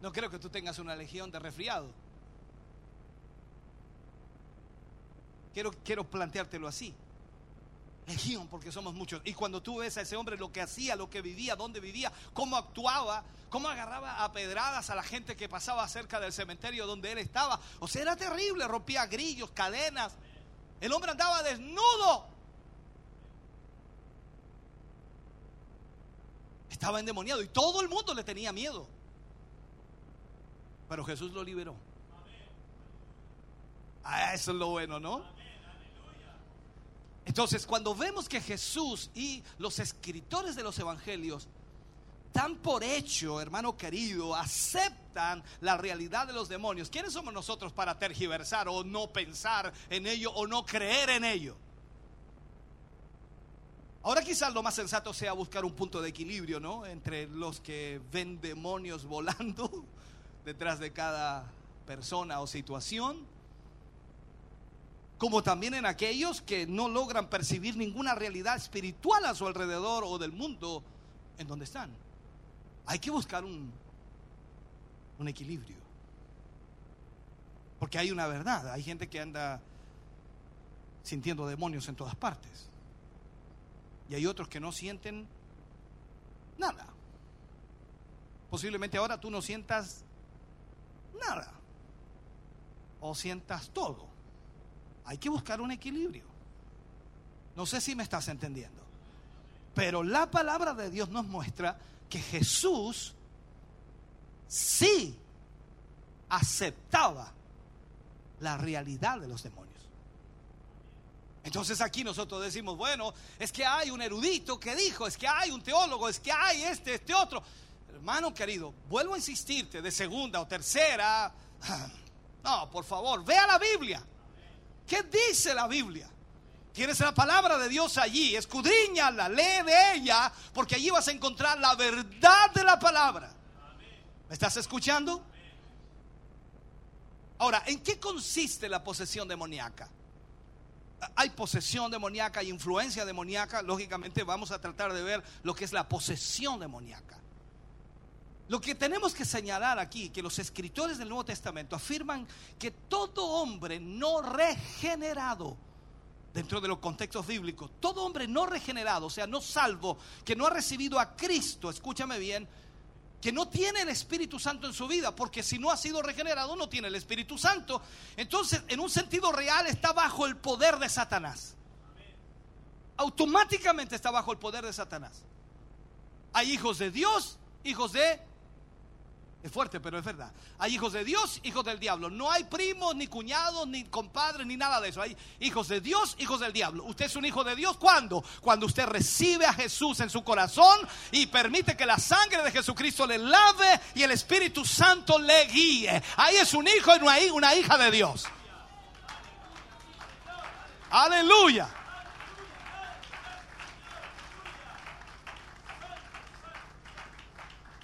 No creo que tú tengas una legión de resfriado. Quiero, quiero planteártelo así. Legión, porque somos muchos. Y cuando tú ves a ese hombre lo que hacía, lo que vivía, dónde vivía, cómo actuaba, cómo agarraba a pedradas a la gente que pasaba cerca del cementerio donde él estaba. O sea, era terrible, rompía grillos, cadenas. El hombre andaba desnudo. Estaba endemoniado y todo el mundo le tenía miedo. Pero Jesús lo liberó. Ah, eso es lo bueno, ¿no? Entonces, cuando vemos que Jesús y los escritores de los evangelios dan por hecho, hermano querido, aceptan la realidad de los demonios, ¿quiénes somos nosotros para tergiversar o no pensar en ello o no creer en ello? Ahora quizás lo más sensato sea buscar un punto de equilibrio, ¿no? Entre los que ven demonios volando detrás de cada persona o situación, como también en aquellos que no logran percibir ninguna realidad espiritual a su alrededor o del mundo en donde están. Hay que buscar un, un equilibrio. Porque hay una verdad, hay gente que anda sintiendo demonios en todas partes. Y hay otros que no sienten nada. Posiblemente ahora tú no sientas nada o sientas todo. Hay que buscar un equilibrio. No sé si me estás entendiendo. Pero la palabra de Dios nos muestra que Jesús sí aceptaba la realidad de los demonios. Entonces aquí nosotros decimos, bueno, es que hay un erudito que dijo, es que hay un teólogo, es que hay este, este otro. Hermano querido, vuelvo a insistirte de segunda o tercera. No, por favor, vea la Biblia. ¿Qué dice la Biblia? Tienes la palabra de Dios allí, escudriñala, lee de ella, porque allí vas a encontrar la verdad de la palabra. ¿Me estás escuchando? Ahora, ¿en qué consiste la posesión demoníaca? Hay posesión demoníaca, hay influencia demoníaca. Lógicamente vamos a tratar de ver lo que es la posesión demoníaca. Lo que tenemos que señalar aquí, que los escritores del Nuevo Testamento afirman que todo hombre no regenerado, dentro de los contextos bíblicos, todo hombre no regenerado, o sea, no salvo, que no ha recibido a Cristo, escúchame bien, que no tiene el Espíritu Santo en su vida, porque si no ha sido regenerado no tiene el Espíritu Santo, entonces en un sentido real está bajo el poder de Satanás. Automáticamente está bajo el poder de Satanás. Hay hijos de Dios, hijos de es fuerte, pero es verdad. Hay hijos de Dios, hijos del diablo. No hay primos, ni cuñados, ni compadres, ni nada de eso. Hay hijos de Dios, hijos del diablo. Usted es un hijo de Dios cuando? Cuando usted recibe a Jesús en su corazón y permite que la sangre de Jesucristo le lave y el Espíritu Santo le guíe. Ahí es un hijo y una hija de Dios. Aleluya.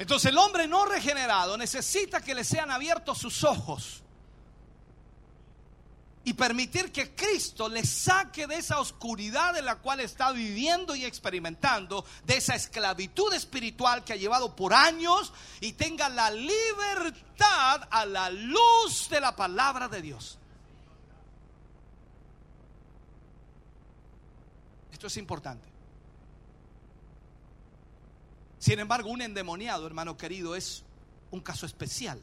Entonces el hombre no regenerado necesita que le sean abiertos sus ojos y permitir que Cristo le saque de esa oscuridad en la cual está viviendo y experimentando, de esa esclavitud espiritual que ha llevado por años y tenga la libertad a la luz de la palabra de Dios. Esto es importante. Sin embargo, un endemoniado, hermano querido, es un caso especial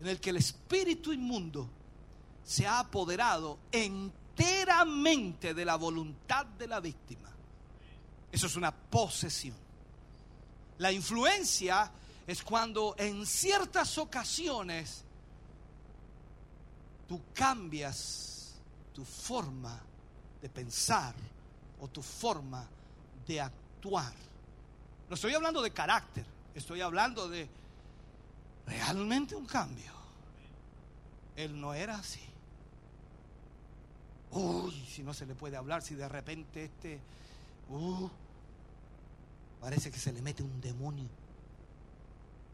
en el que el espíritu inmundo se ha apoderado enteramente de la voluntad de la víctima. Eso es una posesión. La influencia es cuando en ciertas ocasiones tú cambias tu forma de pensar o tu forma de actuar. No estoy hablando de carácter, estoy hablando de realmente un cambio. Él no era así. Uy, si no se le puede hablar, si de repente este, uh, parece que se le mete un demonio.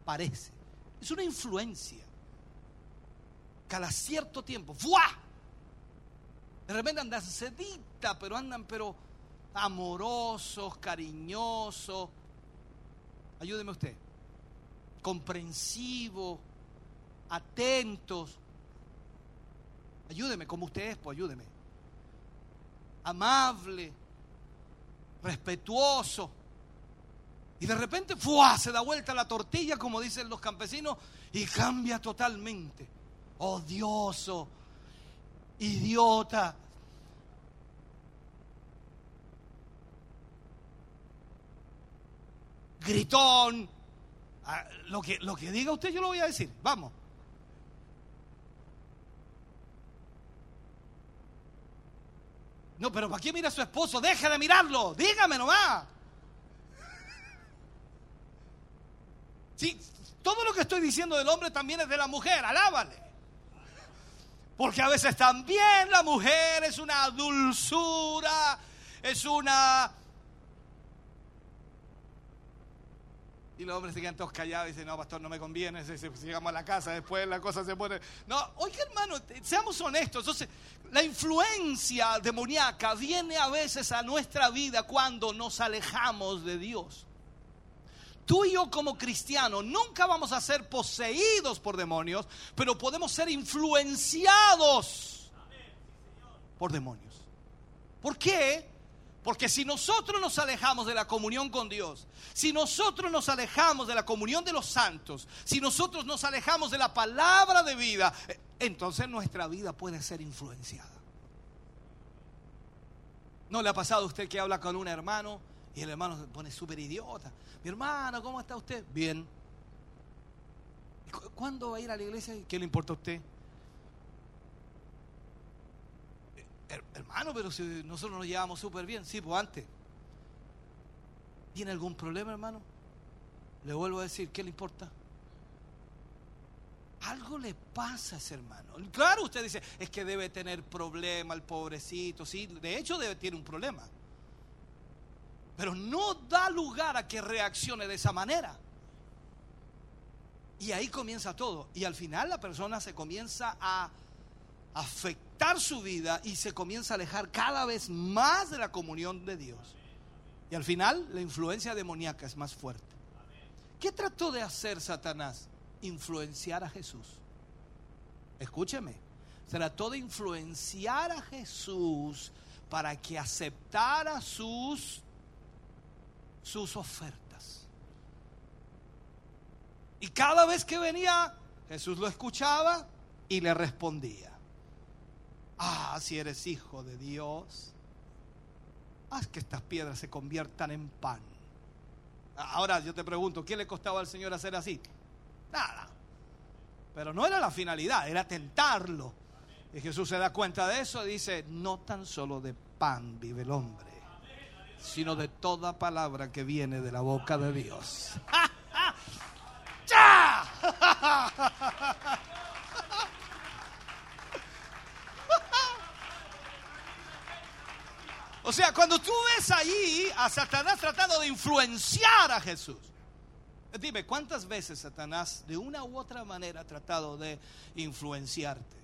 Parece. Es una influencia. Cada cierto tiempo, ¡fuá! De repente andan sedita, pero andan, pero amorosos, cariñosos. Ayúdeme usted. Comprensivos, atentos. Ayúdeme como usted es, pues ayúdeme. Amable, respetuoso. Y de repente ¡fua! se da vuelta la tortilla, como dicen los campesinos, y cambia totalmente. Odioso, idiota. Gritón. Ah, Lo que, lo que diga usted yo lo voy a decir. Vamos. No, pero ¿para qué mira a su esposo? Deja de mirarlo. Dígame nomás. Sí, todo lo que estoy diciendo del hombre también es de la mujer. Alábale. Porque a veces también la mujer es una dulzura, es una... Y los hombres se quedan todos callados y dicen, no, pastor, no me conviene, si, llegamos a la casa, después la cosa se pone... No, oiga hermano, te- seamos honestos. Entonces, la influencia demoníaca viene a veces a nuestra vida cuando nos alejamos de Dios. Tú y yo como cristianos nunca vamos a ser poseídos por demonios, pero podemos ser influenciados por demonios. ¿Por qué? Porque si nosotros nos alejamos de la comunión con Dios, si nosotros nos alejamos de la comunión de los santos, si nosotros nos alejamos de la palabra de vida, eh, entonces nuestra vida puede ser influenciada. ¿No le ha pasado a usted que habla con un hermano y el hermano se pone súper idiota? Mi hermano, ¿cómo está usted? Bien. ¿Y cu- ¿Cuándo va a ir a la iglesia? ¿Qué le importa a usted? Her- hermano, pero si nosotros nos llevamos súper bien, sí, pues antes. ¿Tiene algún problema, hermano? Le vuelvo a decir, ¿qué le importa? Algo le pasa a ese hermano. Claro, usted dice, es que debe tener problema el pobrecito. Sí, de hecho debe tener un problema. Pero no da lugar a que reaccione de esa manera. Y ahí comienza todo. Y al final la persona se comienza a afectar su vida y se comienza a alejar cada vez más de la comunión de Dios. Y al final la influencia demoníaca es más fuerte. ¿Qué trató de hacer Satanás? Influenciar a Jesús. Escúcheme. Trató de influenciar a Jesús para que aceptara sus sus ofertas. Y cada vez que venía, Jesús lo escuchaba y le respondía. Ah, si eres hijo de Dios, haz que estas piedras se conviertan en pan. Ahora yo te pregunto, ¿qué le costaba al Señor hacer así? Nada. Pero no era la finalidad, era tentarlo. Y Jesús se da cuenta de eso y dice, no tan solo de pan vive el hombre, sino de toda palabra que viene de la boca de Dios. ¡Ya! O sea, cuando tú ves ahí a Satanás tratando de influenciar a Jesús, dime, ¿cuántas veces Satanás de una u otra manera ha tratado de influenciarte?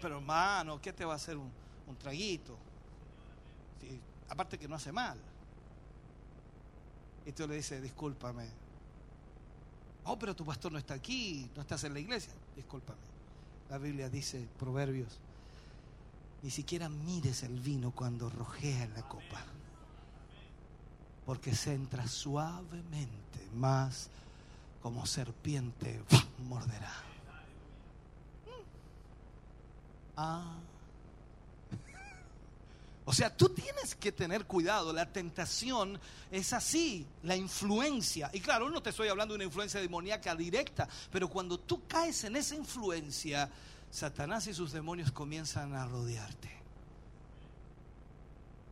Pero hermano, ¿qué te va a hacer un, traguito? Aparte que no hace mal. Y tú le dices, discúlpame. Oh, pero tu pastor no está aquí, no estás en la iglesia. Discúlpame. La Biblia dice, Proverbios, ni siquiera mires el vino cuando rojea en la copa, porque se entra suavemente, más como serpiente morderá. Ah. O sea, tú tienes que tener cuidado. La tentación es así, la influencia. Y claro, no te estoy hablando de una influencia demoníaca directa, pero cuando tú caes en esa influencia, Satanás y sus demonios comienzan a rodearte.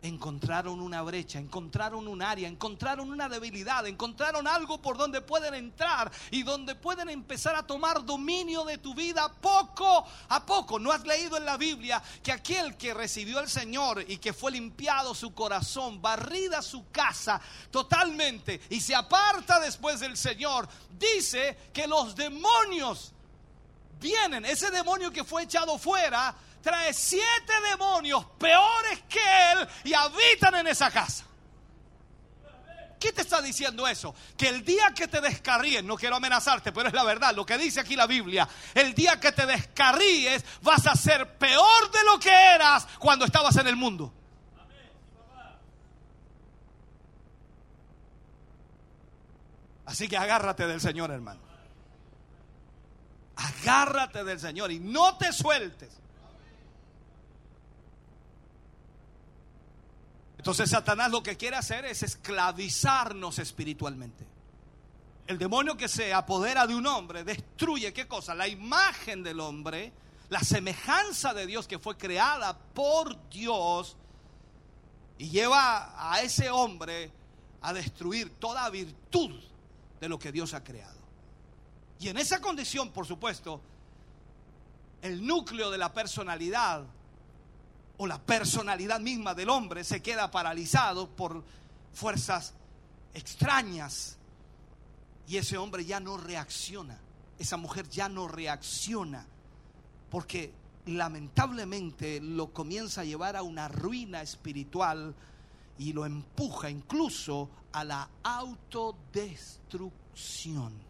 Encontraron una brecha, encontraron un área, encontraron una debilidad, encontraron algo por donde pueden entrar y donde pueden empezar a tomar dominio de tu vida poco a poco. ¿No has leído en la Biblia que aquel que recibió al Señor y que fue limpiado su corazón, barrida su casa totalmente y se aparta después del Señor, dice que los demonios vienen, ese demonio que fue echado fuera, trae siete demonios peores que él y habitan en esa casa. ¿Qué te está diciendo eso? Que el día que te descarríes, no quiero amenazarte, pero es la verdad, lo que dice aquí la Biblia, el día que te descarríes vas a ser peor de lo que eras cuando estabas en el mundo. Así que agárrate del Señor, hermano. Agárrate del Señor y no te sueltes. Entonces Satanás lo que quiere hacer es esclavizarnos espiritualmente. El demonio que se apodera de un hombre destruye qué cosa? La imagen del hombre, la semejanza de Dios que fue creada por Dios y lleva a ese hombre a destruir toda virtud de lo que Dios ha creado. Y en esa condición, por supuesto, el núcleo de la personalidad o la personalidad misma del hombre se queda paralizado por fuerzas extrañas. Y ese hombre ya no reacciona, esa mujer ya no reacciona, porque lamentablemente lo comienza a llevar a una ruina espiritual y lo empuja incluso a la autodestrucción.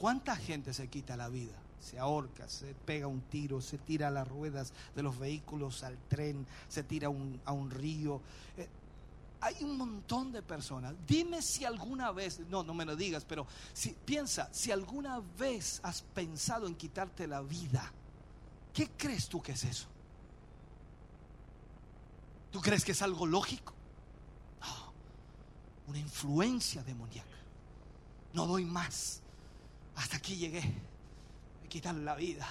¿Cuánta gente se quita la vida se ahorca, se pega un tiro, se tira a las ruedas de los vehículos, al tren, se tira a un, a un río. Eh, hay un montón de personas. Dime si alguna vez, no, no me lo digas, pero si piensa, si alguna vez has pensado en quitarte la vida, ¿qué crees tú que es eso? ¿Tú crees que es algo lógico? No, una influencia demoníaca. No doy más. Hasta aquí llegué. Me quitan la vida.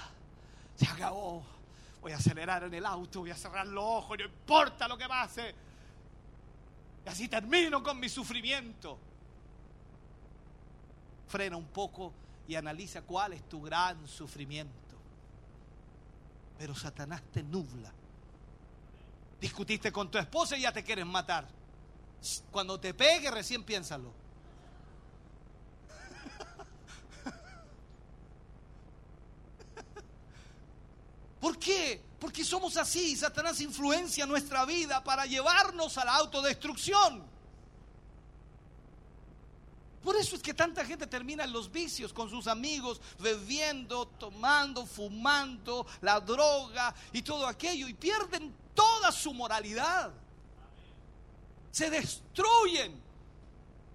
Se acabó. Voy a acelerar en el auto, voy a cerrar los ojos, no importa lo que pase. Y así termino con mi sufrimiento. Frena un poco y analiza cuál es tu gran sufrimiento. Pero Satanás te nubla. Discutiste con tu esposa y ya te quieren matar. Cuando te pegue, recién piénsalo. ¿Por qué? Porque somos así. Satanás influencia nuestra vida para llevarnos a la autodestrucción. Por eso es que tanta gente termina en los vicios con sus amigos, bebiendo, tomando, fumando, la droga y todo aquello, y pierden toda su moralidad. Se destruyen.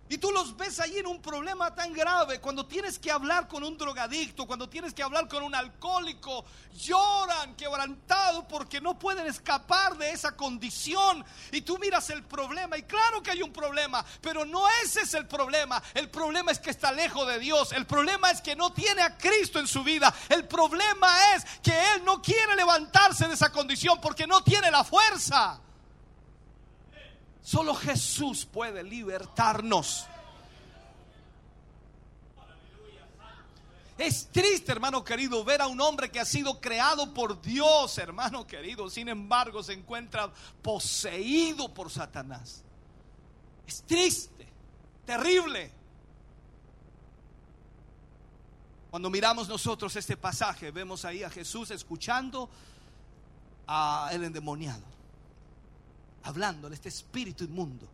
Y tú los ves allí en un problema tan grave. Cuando tienes que hablar con un drogadicto, cuando tienes que hablar con un alcohólico, lloran quebrantados porque no pueden escapar de esa condición. Y tú miras el problema. Y claro que hay un problema, pero no ese es el problema. El problema es que está lejos de Dios. El problema es que no tiene a Cristo en su vida. El problema es que Él no quiere levantarse de esa condición porque no tiene la fuerza. Solo Jesús puede libertarnos. Es triste, hermano querido, ver a un hombre que ha sido creado por Dios, hermano querido. Sin embargo, se encuentra poseído por Satanás. Es triste, terrible. Cuando miramos nosotros este pasaje, vemos ahí a Jesús escuchando a el endemoniado hablándole este espíritu inmundo.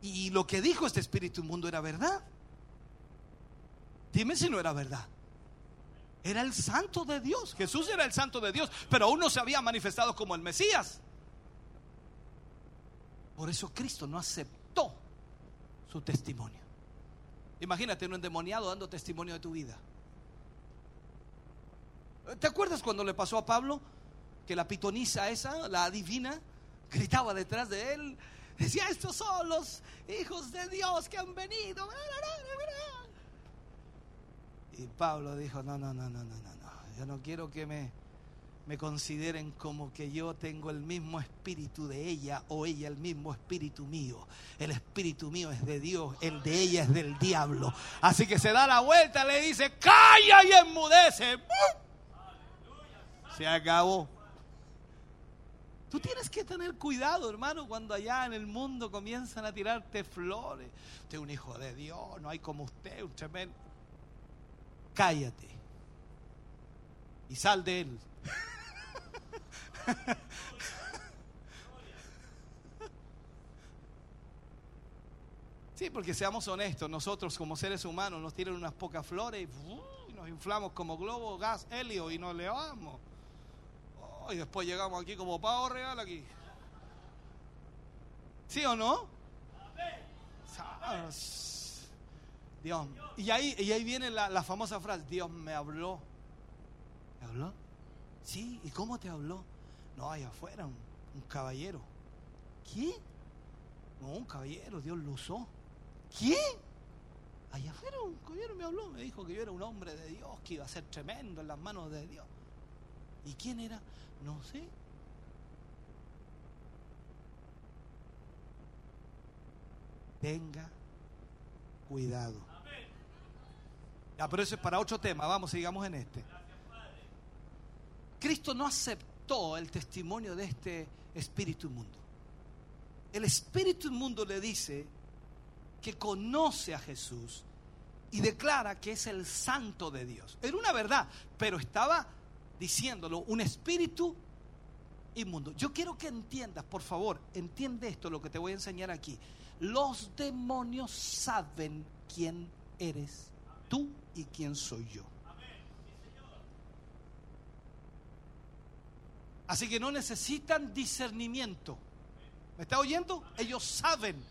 Y lo que dijo este espíritu inmundo era verdad. Dime si no era verdad. Era el santo de Dios. Jesús era el santo de Dios, pero aún no se había manifestado como el Mesías. Por eso Cristo no aceptó su testimonio. Imagínate un endemoniado dando testimonio de tu vida. ¿Te acuerdas cuando le pasó a Pablo? Que la pitonisa esa, la divina, gritaba detrás de él. Decía, estos son los hijos de Dios que han venido. Y Pablo dijo, no, no, no, no, no, no, no. Yo no quiero que me, me consideren como que yo tengo el mismo espíritu de ella o ella el mismo espíritu mío. El espíritu mío es de Dios, el de ella es del diablo. Así que se da la vuelta, le dice, calla y enmudece. Se acabó. Tú tienes que tener cuidado, hermano, cuando allá en el mundo comienzan a tirarte flores. Usted es un hijo de Dios, no hay como usted, un tremendo. Cállate y sal de él. Sí, porque seamos honestos, nosotros como seres humanos nos tiran unas pocas flores y, nos inflamos como globo, gas, helio y nos levamos. Y después llegamos aquí como pavo real aquí. ¿Sí o no? Dios. Y ahí, y ahí viene la, famosa frase, Dios me habló. ¿Me habló? Sí, ¿y cómo te habló? No, allá afuera, un, un caballero. ¿Quién? No, un caballero, Dios lo usó. ¿Quién? Allá afuera un caballero me habló, me dijo que yo era un hombre de Dios, que iba a ser tremendo en las manos de Dios. ¿Y quién era? No sé. Tenga cuidado. Ya, pero eso es para otro tema. Vamos, sigamos en este. Cristo no aceptó el testimonio de este espíritu inmundo. El espíritu inmundo le dice que conoce a Jesús y declara que es el santo de Dios. Era una verdad, pero estaba diciéndolo, un espíritu inmundo. Yo quiero que entiendas, por favor, entiende esto, lo que te voy a enseñar aquí. Los demonios saben quién eres tú y quién soy yo. Así que no necesitan discernimiento. ¿Me está oyendo? Ellos saben.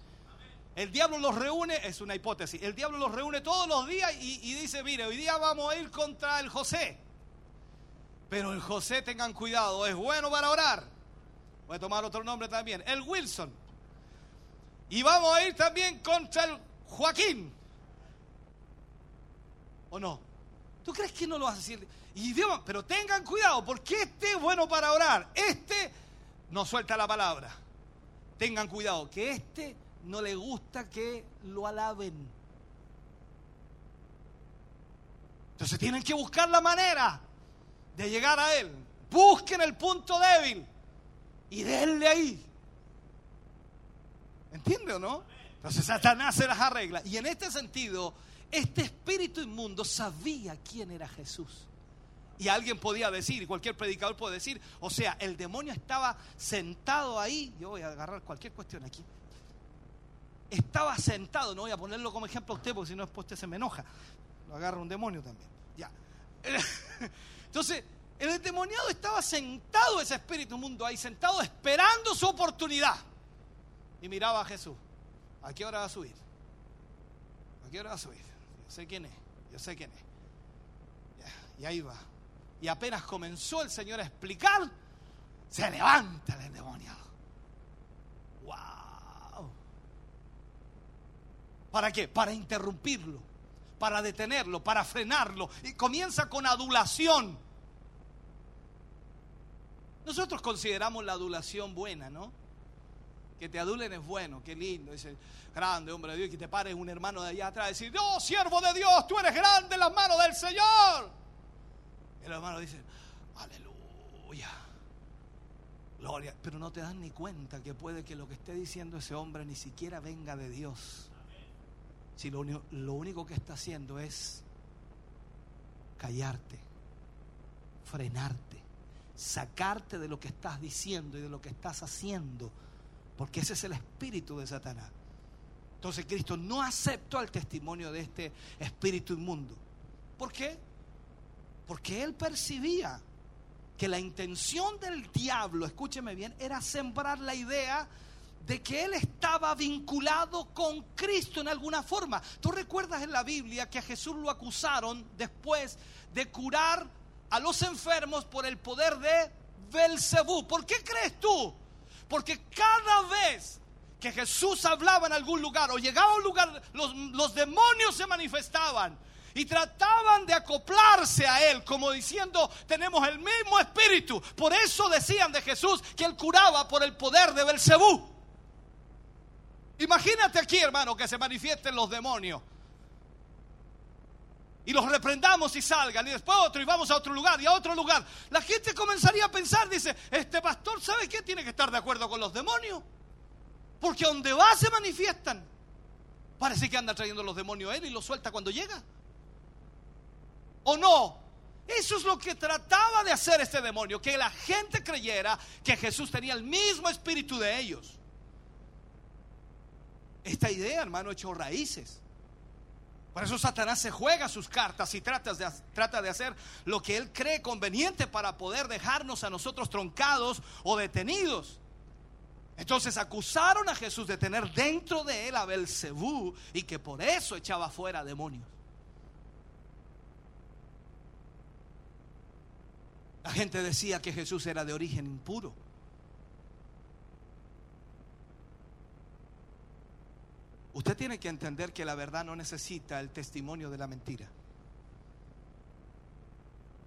El diablo los reúne, es una hipótesis, el diablo los reúne todos los días y, y dice, mire, hoy día vamos a ir contra el José. Pero el José, tengan cuidado, es bueno para orar. Voy a tomar otro nombre también, el Wilson. Y vamos a ir también contra el Joaquín. ¿O no? ¿Tú crees que no lo vas a decir? Y pero tengan cuidado, porque este es bueno para orar. Este no suelta la palabra. Tengan cuidado, que este no le gusta que lo alaben. Entonces tienen que buscar la manera de llegar a Él. Busquen el punto débil y denle ahí. ¿Entiende o no? Entonces Satanás se las arregla. Y en este sentido, este espíritu inmundo sabía quién era Jesús. Y alguien podía decir, cualquier predicador puede decir, o sea, el demonio estaba sentado ahí. Yo voy a agarrar cualquier cuestión aquí. Estaba sentado, no voy a ponerlo como ejemplo a usted, porque si no, después usted se me enoja. Lo agarra un demonio también. Ya. Entonces, el endemoniado estaba sentado, ese espíritu inmundo ahí, sentado esperando su oportunidad. Y miraba a Jesús. ¿A qué hora va a subir? ¿A qué hora va a subir? Yo sé quién es, yo sé quién es. Y ahí va. Y apenas comenzó el Señor a explicar, se levanta el endemoniado. ¡Wow! ¿Para qué? Para interrumpirlo, para detenerlo, para frenarlo. Y comienza con adulación. Nosotros consideramos la adulación buena, ¿no? Que te adulen es bueno, qué lindo. Dice, grande hombre de Dios, que te pares un hermano de allá atrás y decir, oh, siervo de Dios, tú eres grande en las manos del Señor. Y los hermanos dicen, aleluya, gloria. Pero no te das ni cuenta que puede que lo que esté diciendo ese hombre ni siquiera venga de Dios. Si lo, lo único que está haciendo es callarte, frenarte, sacarte de lo que estás diciendo y de lo que estás haciendo, porque ese es el espíritu de Satanás. Entonces Cristo no aceptó el testimonio de este espíritu inmundo. ¿Por qué? Porque él percibía que la intención del diablo, escúcheme bien, era sembrar la idea de que él estaba vinculado con Cristo en alguna forma. Tú recuerdas en la Biblia que a Jesús lo acusaron después de curar a los enfermos por el poder de Belcebú. ¿Por qué crees tú? Porque cada vez que Jesús hablaba en algún lugar o llegaba a un lugar, los, los demonios se manifestaban y trataban de acoplarse a él, como diciendo, tenemos el mismo espíritu. Por eso decían de Jesús que él curaba por el poder de Belcebú. Imagínate aquí, hermano, que se manifiesten los demonios. Y los reprendamos y salgan, y después otro, y vamos a otro lugar, y a otro lugar. La gente comenzaría a pensar, dice, este pastor, ¿sabe qué? Tiene que estar de acuerdo con los demonios. Porque donde va se manifiestan. Parece que anda trayendo los demonios a él y los suelta cuando llega. ¿O no? Eso es lo que trataba de hacer este demonio, que la gente creyera que Jesús tenía el mismo espíritu de ellos. Esta idea, hermano, echó raíces. Por eso Satanás se juega sus cartas y trata de, hacer lo que él cree conveniente para poder dejarnos a nosotros troncados o detenidos. Entonces acusaron a Jesús de tener dentro de él a Belcebú y que por eso echaba fuera demonios. La gente decía que Jesús era de origen impuro. Usted tiene que entender que la verdad no necesita el testimonio de la mentira.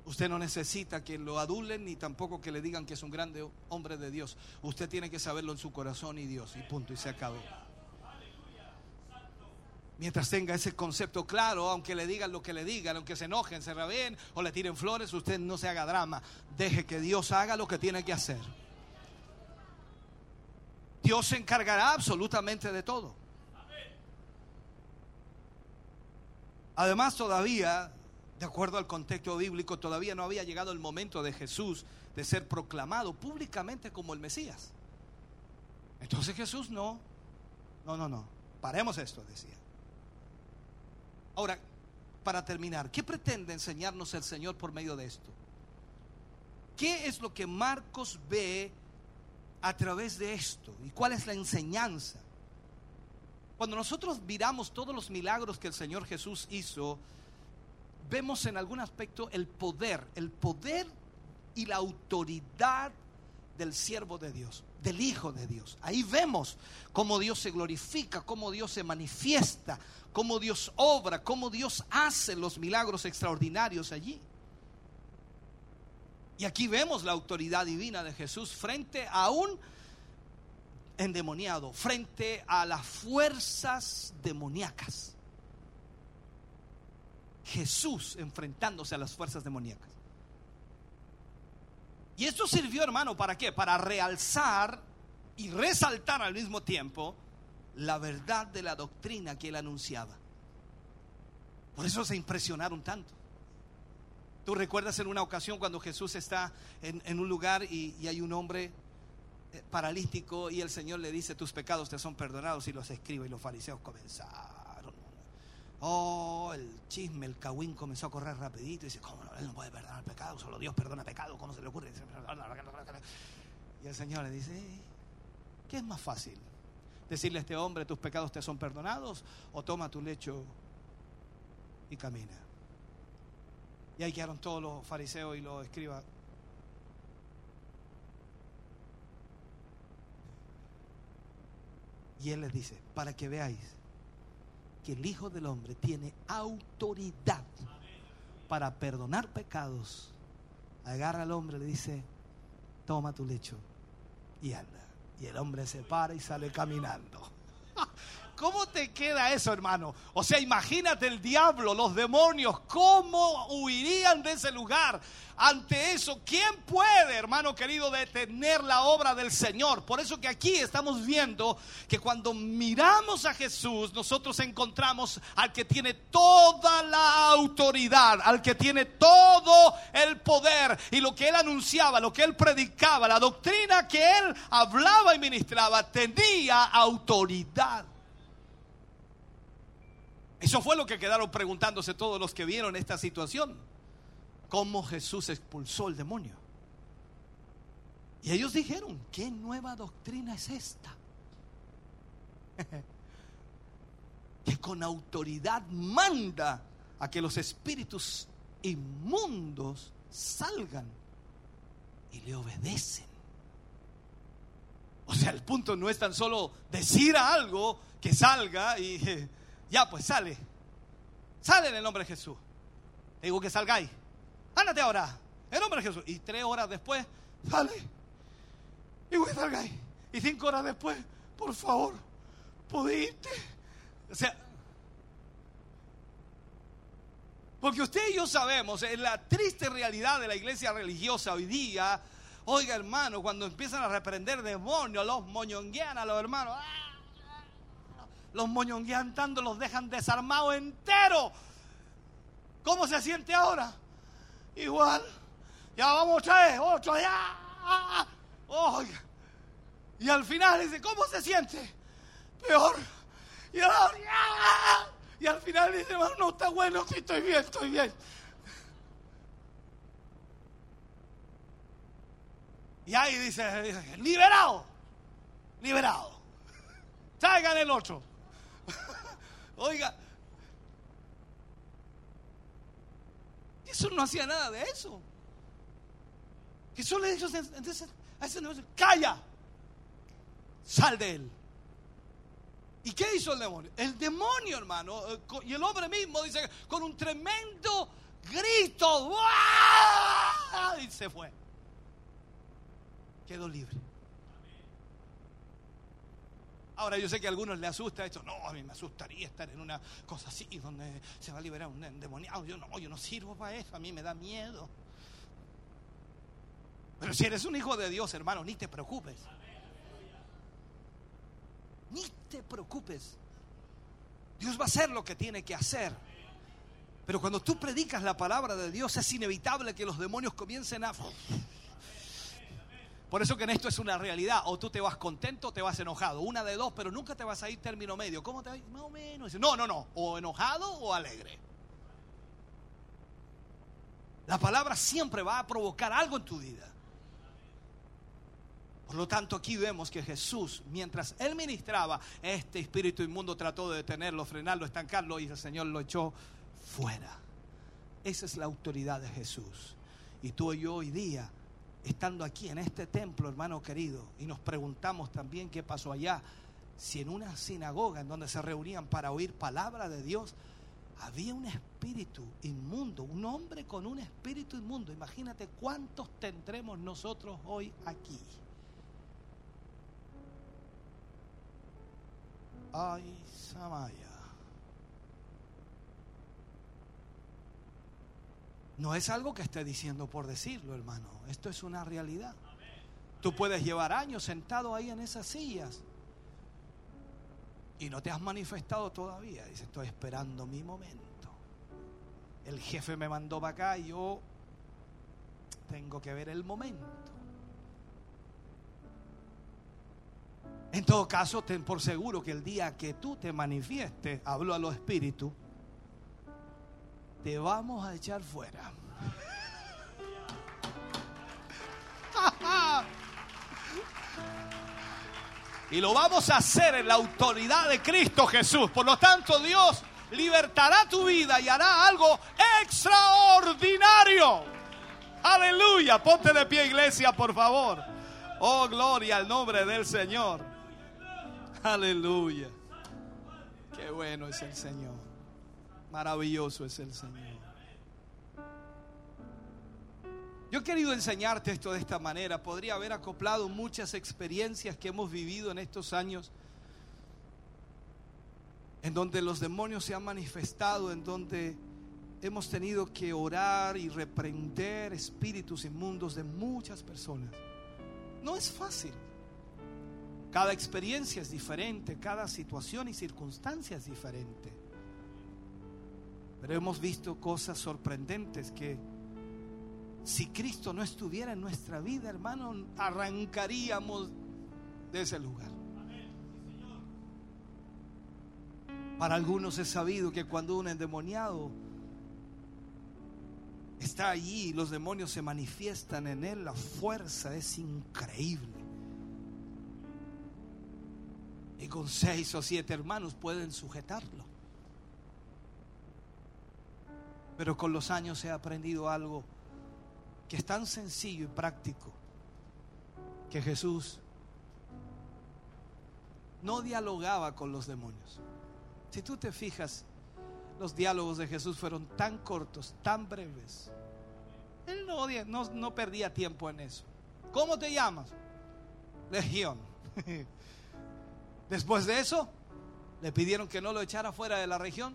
Usted no necesita que lo adulen ni tampoco que le digan que es un grande hombre de Dios. Usted tiene que saberlo en su corazón y Dios. Y punto, y se acabó. Mientras tenga ese concepto claro, aunque le digan lo que le digan, aunque se enojen, se rabien o le tiren flores, usted no se haga drama. Deje que Dios haga lo que tiene que hacer. Dios se encargará absolutamente de todo. Además, todavía, de acuerdo al contexto bíblico, todavía no había llegado el momento de Jesús de ser proclamado públicamente como el Mesías. Entonces Jesús no, no, no, no, paremos esto, decía. Ahora, para terminar, ¿qué pretende enseñarnos el Señor por medio de esto? ¿Qué es lo que Marcos ve a través de esto? ¿Y cuál es la enseñanza? Cuando nosotros miramos todos los milagros que el Señor Jesús hizo, vemos en algún aspecto el poder, el poder y la autoridad del siervo de Dios, del Hijo de Dios. Ahí vemos cómo Dios se glorifica, cómo Dios se manifiesta, cómo Dios obra, cómo Dios hace los milagros extraordinarios allí. Y aquí vemos la autoridad divina de Jesús frente a un endemoniado, frente a las fuerzas demoníacas. Jesús enfrentándose a las fuerzas demoníacas. Y esto sirvió, hermano, ¿para qué? Para realzar y resaltar al mismo tiempo la verdad de la doctrina que él anunciaba. Por eso se impresionaron tanto. Tú recuerdas en una ocasión cuando Jesús está en, un lugar y, hay un hombre paralítico y el Señor le dice, tus pecados te son perdonados y los escribe y los fariseos comenzaron. Oh, el chisme, el cagüín comenzó a correr rapidito y dice, ¿cómo no? Él no puede perdonar pecado, solo Dios perdona pecado, ¿cómo se le ocurre? Y el Señor le dice, ¿qué es más fácil? Decirle a este hombre, tus pecados te son perdonados o toma tu lecho y camina. Y ahí quedaron todos los fariseos y los escribas. Y él les dice, para que veáis que el Hijo del Hombre tiene autoridad para perdonar pecados. Agarra al hombre, le dice, toma tu lecho y anda. Y el hombre se para y sale caminando. ¿Cómo te queda eso, hermano? O sea, imagínate el diablo, los demonios, cómo huirían de ese lugar. Ante eso, ¿quién puede, hermano querido, detener la obra del Señor? Por eso que aquí estamos viendo que cuando miramos a Jesús, nosotros encontramos al que tiene toda la autoridad, al que tiene todo el poder. Y lo que él anunciaba, lo que él predicaba, la doctrina que él hablaba y ministraba, tenía autoridad. Eso fue lo que quedaron preguntándose todos los que vieron esta situación. ¿Cómo Jesús expulsó el demonio? Y ellos dijeron, ¿qué nueva doctrina es esta? que con autoridad manda a que los espíritus inmundos salgan y le obedecen. O sea, el punto no es tan solo decir algo que salga y ya, pues sale. Sale en el nombre de Jesús. Digo que salgáis. Ándate ahora. En el nombre de Jesús. Y tres horas después, sale. Y que salgáis. Y cinco horas después, por favor, ¿pudiste? O sea, porque usted y yo sabemos, en la triste realidad de la iglesia religiosa hoy día, oiga hermano, cuando empiezan a reprender demonios, los moñonguean a los hermanos, ¡ah! Los moñonguean tanto, los dejan desarmados enteros. ¿Cómo se siente ahora? Igual. Ya vamos tres, ocho, ya. Y al final dice, ¿cómo se siente? Peor. Y, ahora, y al final dice, hermano, no está bueno, sí estoy bien, estoy bien. Y ahí dice, liberado, liberado. Traigan el otro. Oiga, Jesús no hacía nada de eso. Jesús le dijo a ese negocio, calla, sal de él. ¿Y qué hizo el demonio? El demonio, hermano, eh, y el hombre mismo dice, con un tremendo grito, y se fue. Quedó libre. Ahora yo sé que a algunos les asusta esto. No, a mí me asustaría estar en una cosa así donde se va a liberar un endemoniado. Yo no, yo no sirvo para eso, a mí me da miedo. Pero si eres un hijo de Dios, hermano, ni te preocupes. Ni te preocupes. Dios va a hacer lo que tiene que hacer. Pero cuando tú predicas la palabra de Dios es inevitable que los demonios comiencen a por eso que en esto es una realidad. O tú te vas contento o te vas enojado. Una de dos, pero nunca te vas a ir término medio. ¿Cómo te vas? Más o menos. No, no, no. O enojado o alegre. La palabra siempre va a provocar algo en tu vida. Por lo tanto, aquí vemos que Jesús, mientras él ministraba, este espíritu inmundo trató de detenerlo, frenarlo, estancarlo y el Señor lo echó fuera. Esa es la autoridad de Jesús. Y tú y yo hoy día, estando aquí en este templo, hermano querido, y nos preguntamos también qué pasó allá, si en una sinagoga en donde se reunían para oír palabra de Dios, había un espíritu inmundo, un hombre con un espíritu inmundo. Imagínate cuántos tendremos nosotros hoy aquí. Ay, Samaya. No es algo que esté diciendo por decirlo, hermano. Esto es una realidad. Tú puedes llevar años sentado ahí en esas sillas y no te has manifestado todavía. Dice, estoy esperando mi momento. El jefe me mandó para acá y yo tengo que ver el momento. En todo caso, ten por seguro que el día que tú te manifiestes, hablo a los espíritus, te vamos a echar fuera. Y lo vamos a hacer en la autoridad de Cristo Jesús. Por lo tanto, Dios libertará tu vida y hará algo extraordinario. Aleluya. Ponte de pie, iglesia, por favor. Oh, gloria al nombre del Señor. Aleluya. Qué bueno es el Señor. Maravilloso es el Señor. Yo he querido enseñarte esto de esta manera. Podría haber acoplado muchas experiencias que hemos vivido en estos años, en donde los demonios se han manifestado, en donde hemos tenido que orar y reprender espíritus inmundos de muchas personas. No es fácil. Cada experiencia es diferente, cada situación y circunstancia es diferente. Pero hemos visto cosas sorprendentes que si Cristo no estuviera en nuestra vida, hermano, arrancaríamos de ese lugar. Para algunos es sabido que cuando un endemoniado está allí los demonios se manifiestan en él, la fuerza es increíble. Y con seis o siete hermanos pueden sujetarlo. Pero con los años he aprendido algo que es tan sencillo y práctico que Jesús no dialogaba con los demonios. Si tú te fijas, los diálogos de Jesús fueron tan cortos, tan breves. Él no, no, no perdía tiempo en eso. ¿Cómo te llamas? Legión. Después de eso, le pidieron que no lo echara fuera de la región.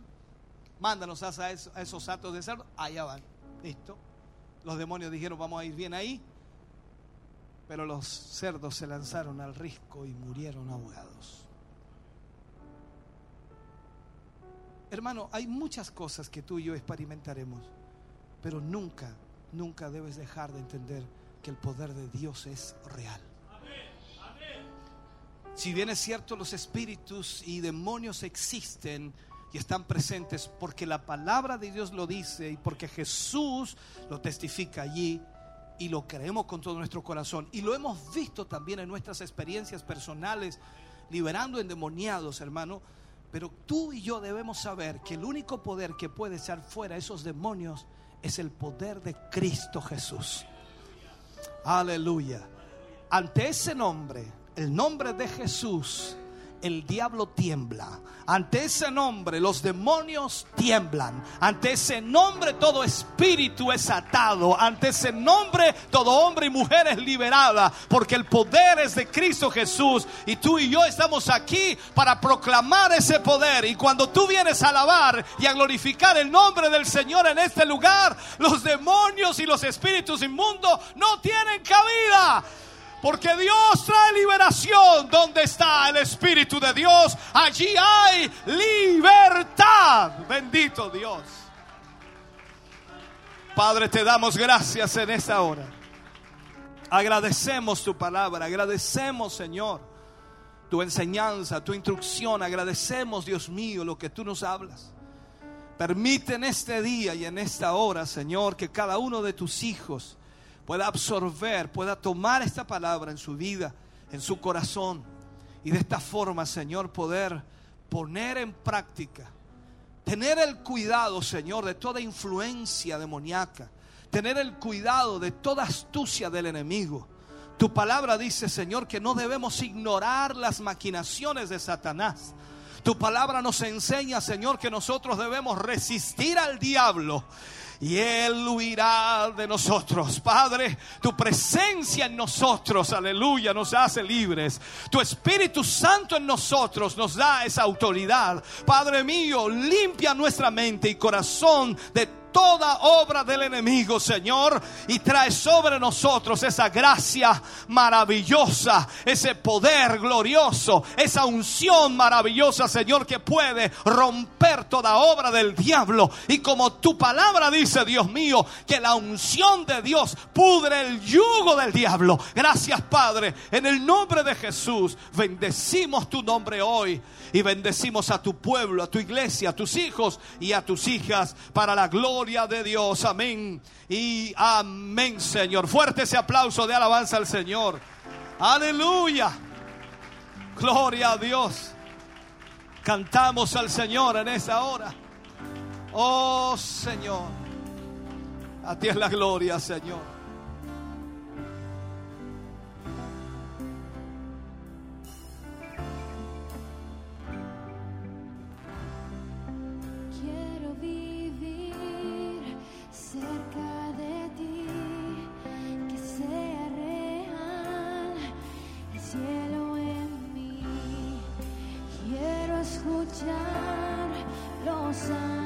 Mándanos a esos, a esos atos de cerdo. Allá van. Listo. Los demonios dijeron, vamos a ir bien ahí. Pero los cerdos se lanzaron al risco y murieron ahogados. Hermano, hay muchas cosas que tú y yo experimentaremos, pero nunca, nunca debes dejar de entender que el poder de Dios es real. Si bien es cierto, los espíritus y demonios existen, y están presentes porque la palabra de Dios lo dice y porque Jesús lo testifica allí y lo creemos con todo nuestro corazón. Y lo hemos visto también en nuestras experiencias personales, liberando endemoniados, hermano. Pero tú y yo debemos saber que el único poder que puede echar fuera esos demonios es el poder de Cristo Jesús. Aleluya. Ante ese nombre, el nombre de Jesús, el diablo tiembla. Ante ese nombre los demonios tiemblan. Ante ese nombre todo espíritu es atado. Ante ese nombre todo hombre y mujer es liberada. Porque el poder es de Cristo Jesús. Y tú y yo estamos aquí para proclamar ese poder. Y cuando tú vienes a alabar y a glorificar el nombre del Señor en este lugar, los demonios y los espíritus inmundos no tienen cabida. Porque Dios trae liberación. Donde está el Espíritu de Dios, allí hay libertad. Bendito Dios. Padre, te damos gracias en esta hora. Agradecemos tu palabra, agradecemos, Señor, tu enseñanza, tu instrucción. Agradecemos, Dios mío, lo que tú nos hablas. Permite en este día y en esta hora, Señor, que cada uno de tus hijos pueda absorber, pueda tomar esta palabra en su vida, en su corazón. Y de esta forma, Señor, poder poner en práctica. Tener el cuidado, Señor, de toda influencia demoníaca. Tener el cuidado de toda astucia del enemigo. Tu palabra dice, Señor, que no debemos ignorar las maquinaciones de Satanás. Tu palabra nos enseña, Señor, que nosotros debemos resistir al diablo y Él huirá de nosotros. Padre, tu presencia en nosotros, aleluya, nos hace libres. Tu Espíritu Santo en nosotros nos da esa autoridad. Padre mío, limpia nuestra mente y corazón de toda obra del enemigo, Señor, y trae sobre nosotros esa gracia maravillosa, ese poder glorioso, esa unción maravillosa, Señor, que puede romper toda obra del diablo. Y como tu palabra dice, Dios mío, que la unción de Dios pudre el yugo del diablo. Gracias, Padre, en el nombre de Jesús, bendecimos tu nombre hoy y bendecimos a tu pueblo, a tu iglesia, a tus hijos y a tus hijas para la gloria de Dios. Amén y amén, Señor. Fuerte ese aplauso de alabanza al Señor. Aleluya. Gloria a Dios. Cantamos al Señor en esa hora. Oh Señor. A ti es la gloria, Señor. Escuchar los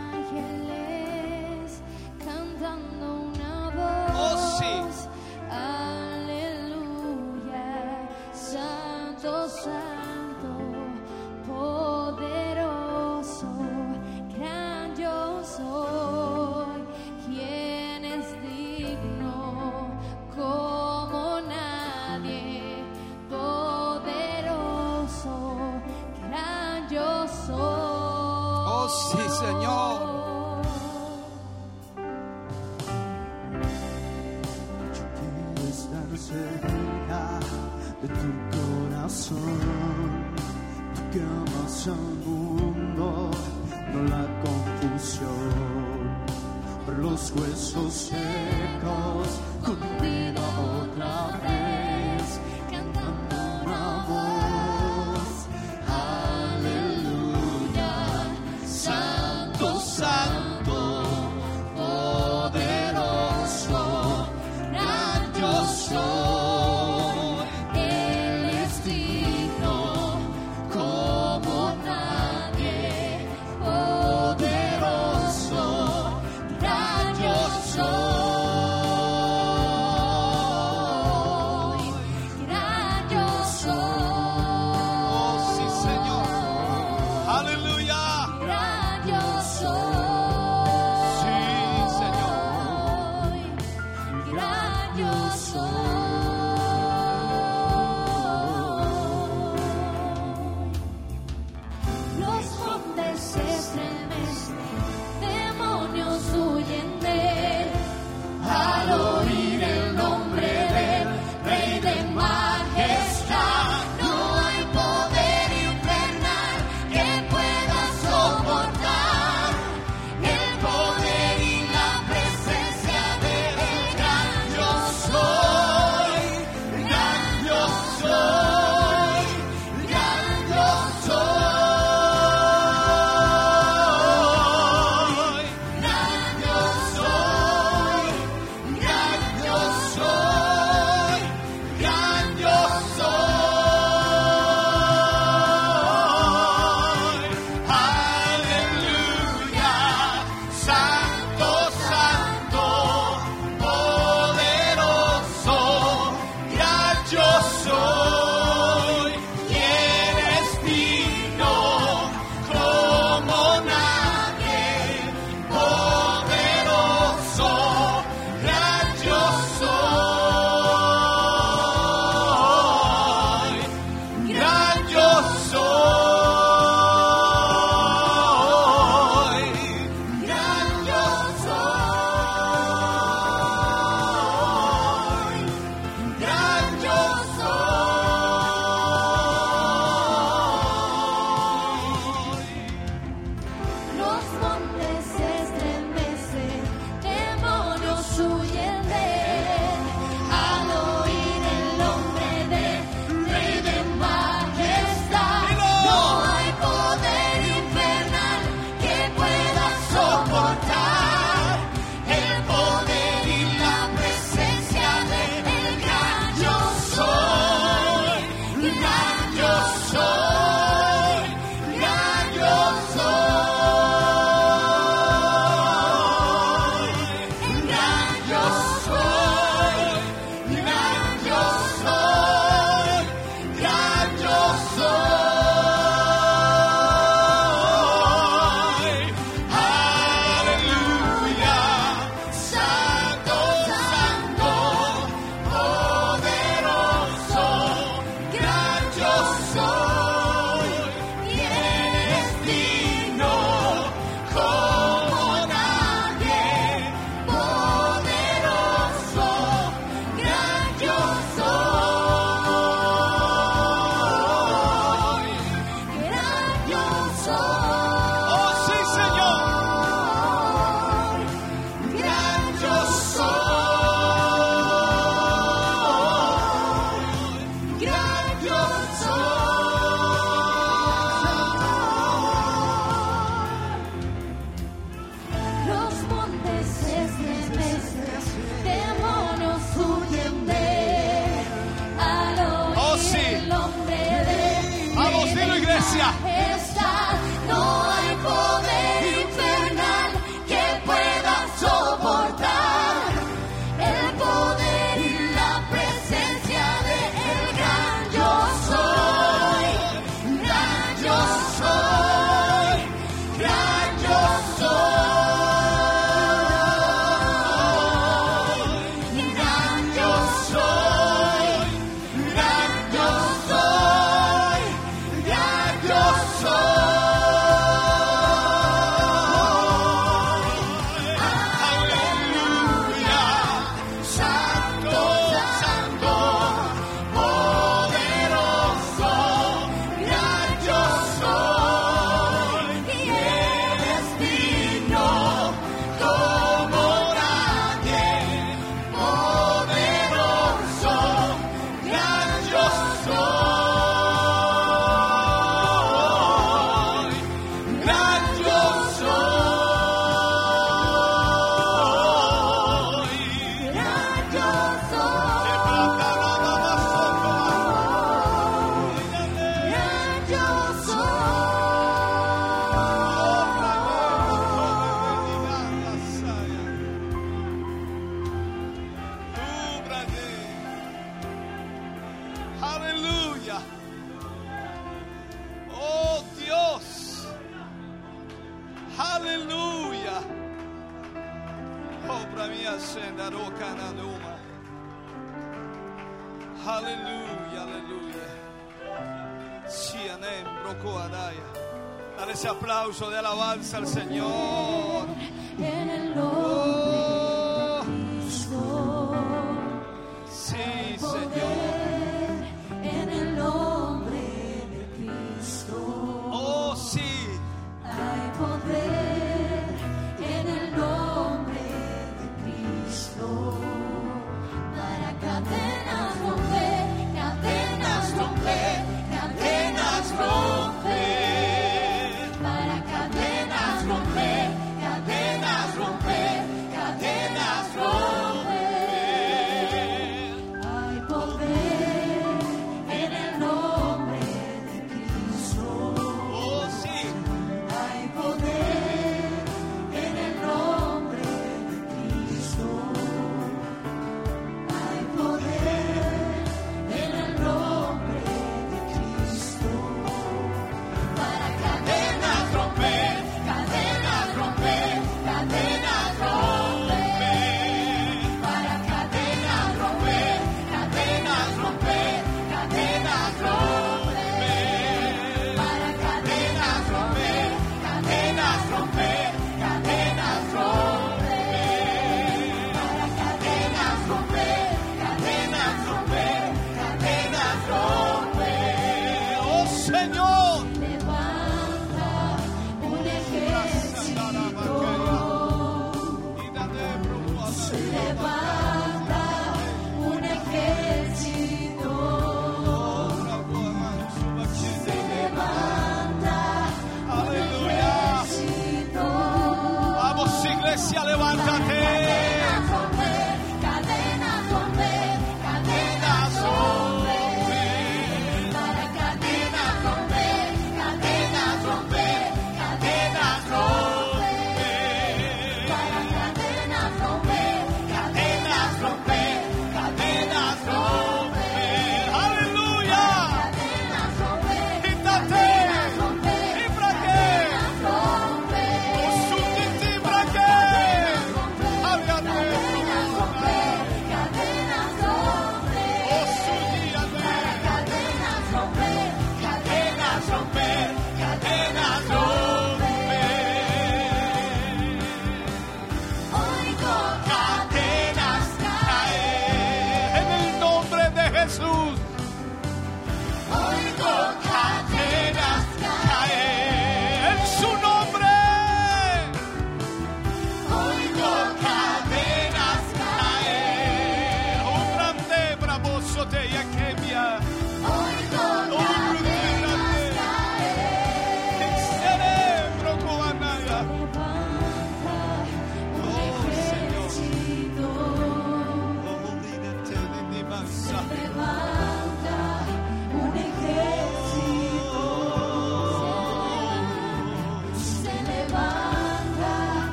alabanza al Señor.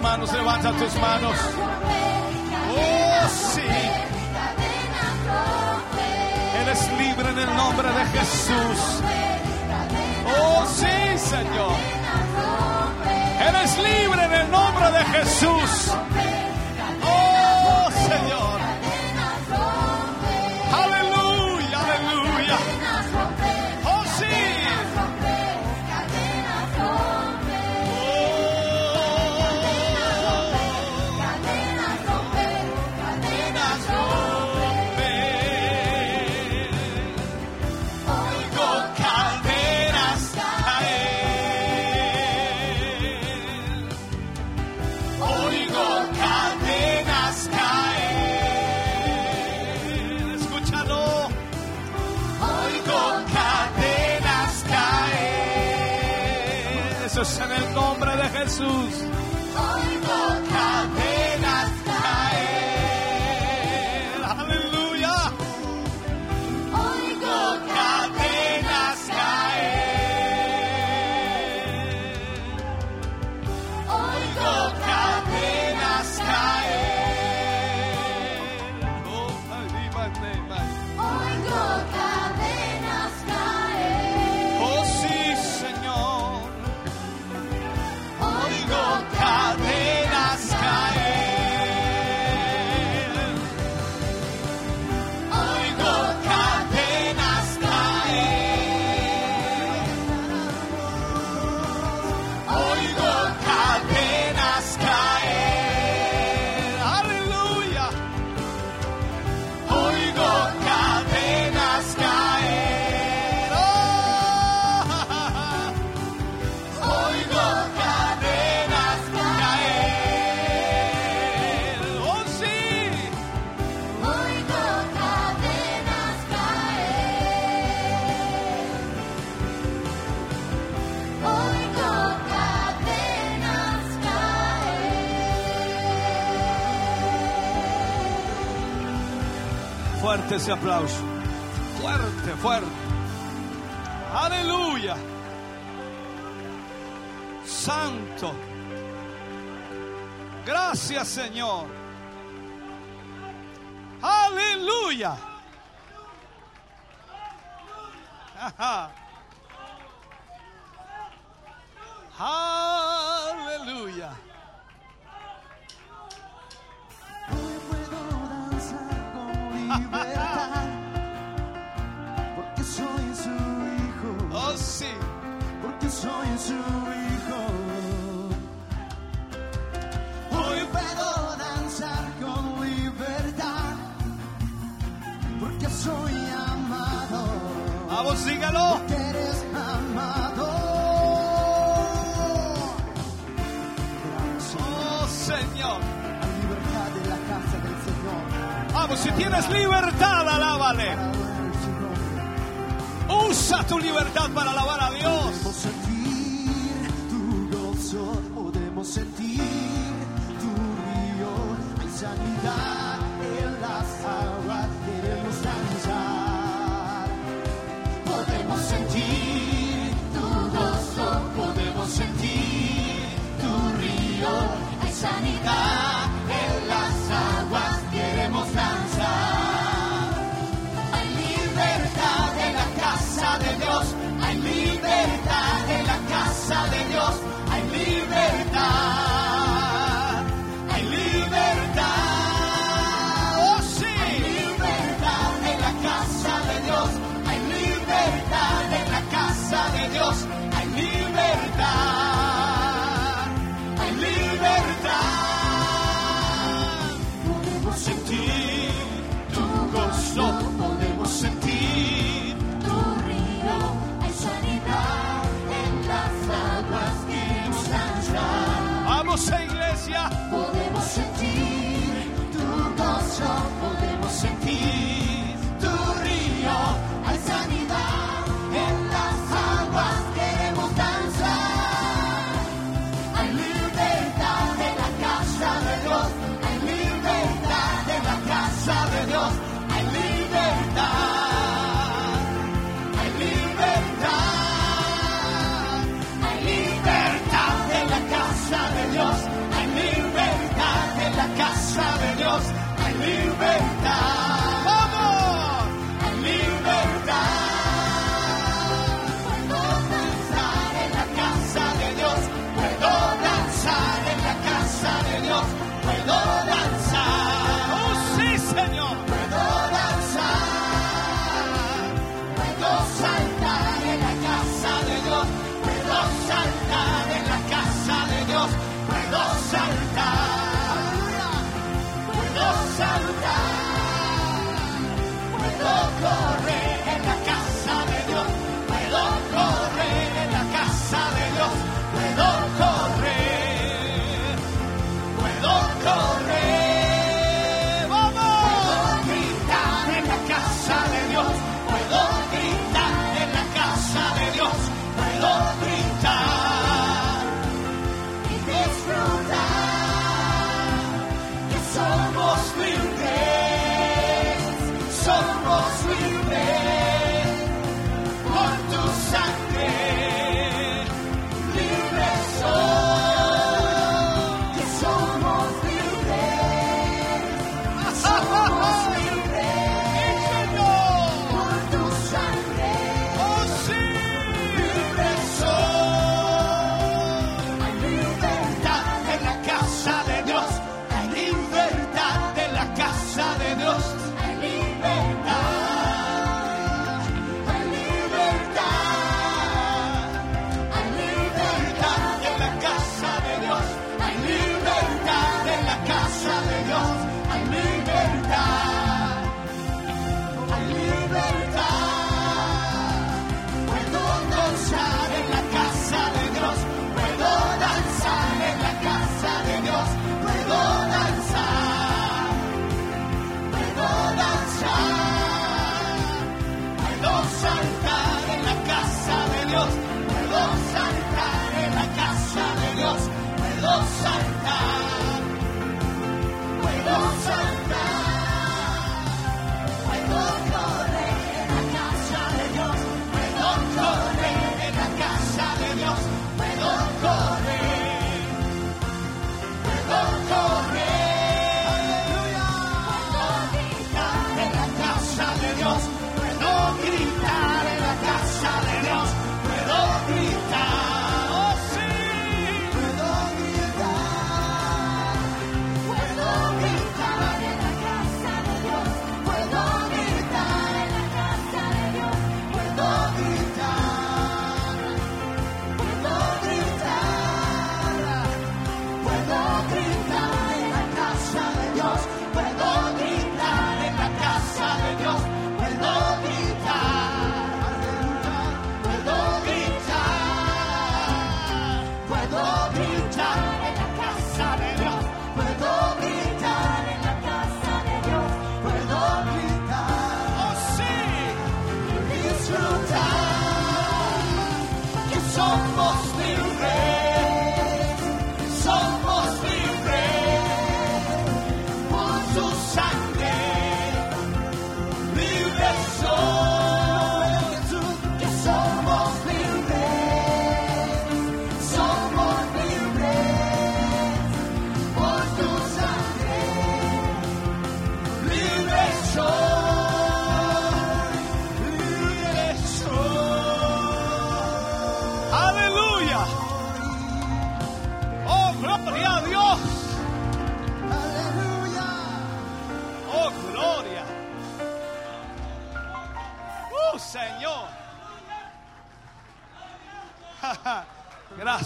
Manos, levanta tus manos. fuerte ese aplauso. Fuerte, fuerte. Aleluya. Santo. Gracias Señor. Aleluya. Ajá.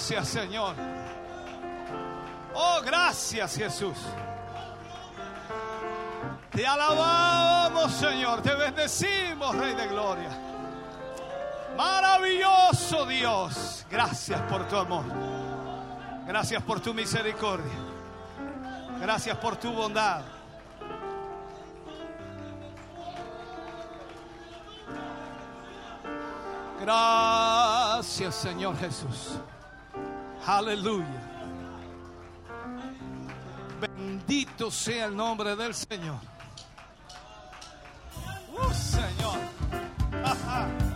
Gracias, Señor. Oh, gracias, Jesús. Te alabamos, Señor. Te bendecimos, Rey de Gloria. Maravilloso Dios. Gracias por tu amor. Gracias por tu misericordia. Gracias por tu bondad. Gracias, Señor Jesús. Aleluya. Bendito sea el nombre del Señor. Uh, Señor.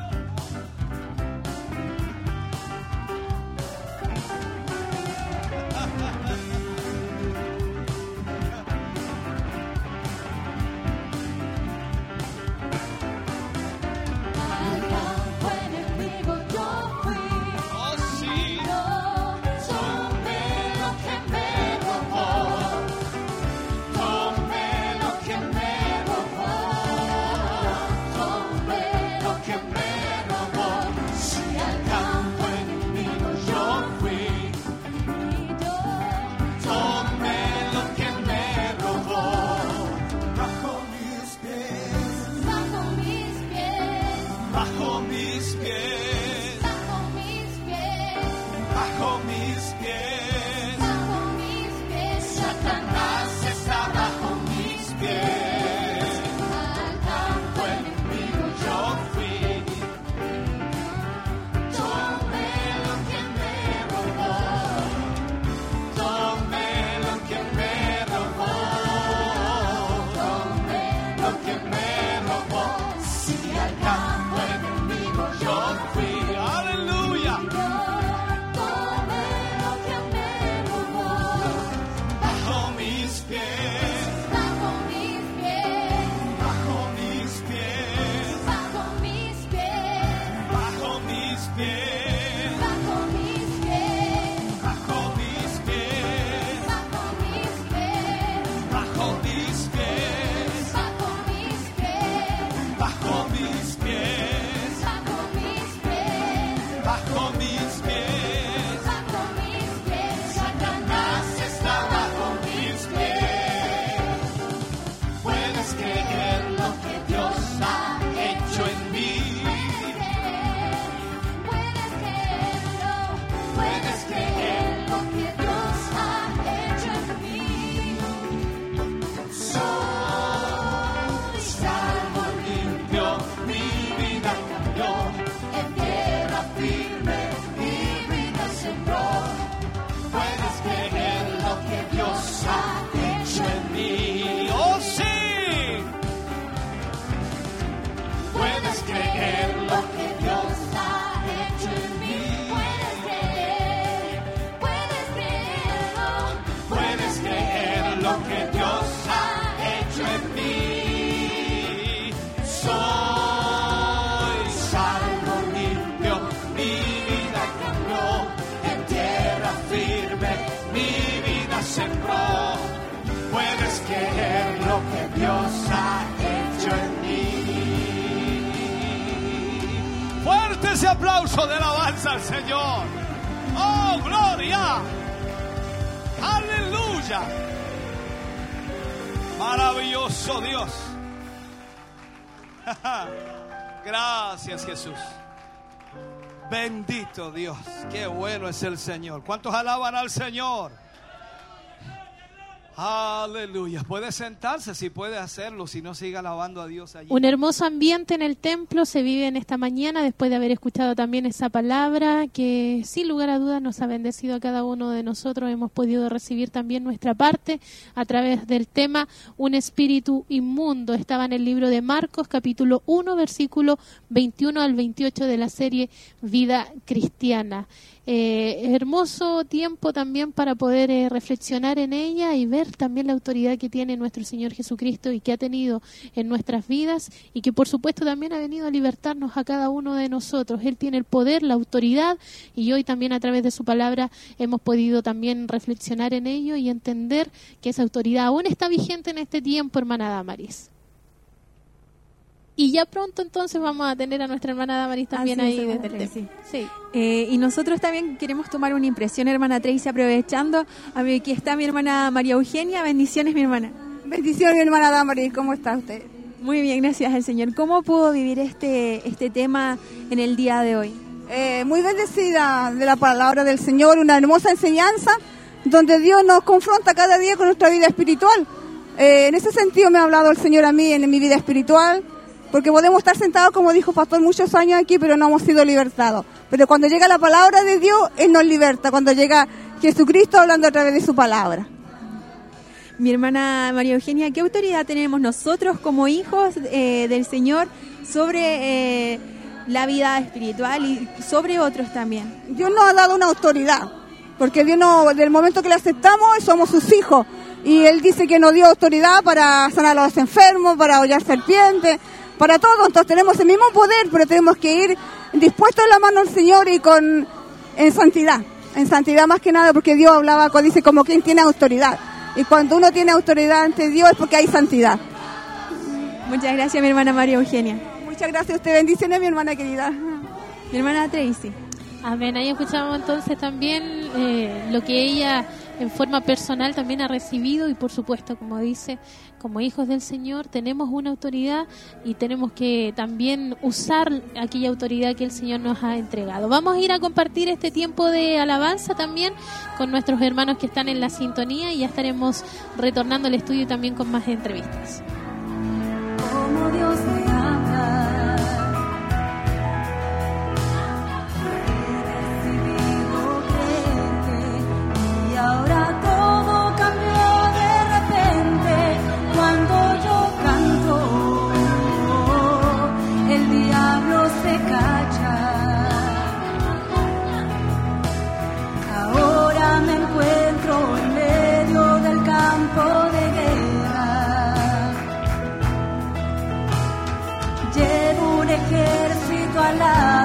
ese aplauso de alabanza al Señor. Oh, gloria. Aleluya. Maravilloso Dios. Gracias Jesús. Bendito Dios. Qué bueno es el Señor. ¿Cuántos alaban al Señor? Aleluya. Puede sentarse si puede hacerlo, si no siga alabando a Dios allí. Un hermoso ambiente en el templo se vive en esta mañana después de haber escuchado también esa palabra que sin lugar a dudas nos ha bendecido a cada uno de nosotros. Hemos podido recibir también nuestra parte a través del tema Un espíritu inmundo. Estaba en el libro de Marcos capítulo 1 versículo 21 al 28 de la serie Vida Cristiana. Eh, hermoso tiempo también para poder eh, reflexionar en ella y ver también la autoridad que tiene nuestro Señor Jesucristo y que ha tenido en nuestras vidas y que por supuesto también ha venido a libertarnos a cada uno de nosotros. Él tiene el poder, la autoridad y hoy también a través de su palabra hemos podido también reflexionar en ello y entender que esa autoridad aún está vigente en este tiempo, hermana Damaris. Y ya pronto entonces vamos a tener a nuestra hermana Damaris también Así ahí es, desde el Tracy. templo. Sí. Eh, y nosotros también queremos tomar una impresión, hermana Tracy, aprovechando. A mí, aquí está mi hermana María Eugenia. Bendiciones, mi hermana. Bendiciones, mi hermana Damaris. ¿Cómo está usted? Muy bien, gracias al Señor. ¿Cómo pudo vivir este, este tema en el día de hoy? Eh, muy bendecida de la palabra del Señor, una hermosa enseñanza donde Dios nos confronta cada día con nuestra vida espiritual. Eh, en ese sentido me ha hablado el Señor a mí en mi vida espiritual, porque podemos estar sentados, como dijo Pastor, muchos años aquí, pero no hemos sido libertados. Pero cuando llega la palabra de Dios, Él nos liberta, cuando llega Jesucristo hablando a través de su palabra. Mi hermana María Eugenia, ¿qué autoridad tenemos nosotros como hijos eh, del Señor sobre eh, la vida espiritual y sobre otros también? Dios nos ha dado una autoridad, porque Dios no, del momento que le aceptamos, somos sus hijos. Y Él dice que nos dio autoridad para sanar a los enfermos, para hollar serpientes, para todo. Entonces tenemos el mismo poder, pero tenemos que ir dispuestos en la mano del Señor y con en santidad. En santidad más que nada, porque Dios hablaba, dice, como quien tiene autoridad. Y cuando uno tiene autoridad ante Dios es porque hay santidad. Muchas gracias, mi hermana María Eugenia. Muchas gracias a usted. Bendiciones, mi hermana querida. Mi hermana Tracy. Amén. Ahí escuchamos entonces también eh, lo que ella en forma personal también ha recibido y por supuesto, como dice, como hijos del Señor tenemos una autoridad y tenemos que también usar aquella autoridad que el Señor nos ha entregado. Vamos a ir a compartir este tiempo de alabanza también con nuestros hermanos que están en la sintonía y ya estaremos retornando al estudio también con más entrevistas. wala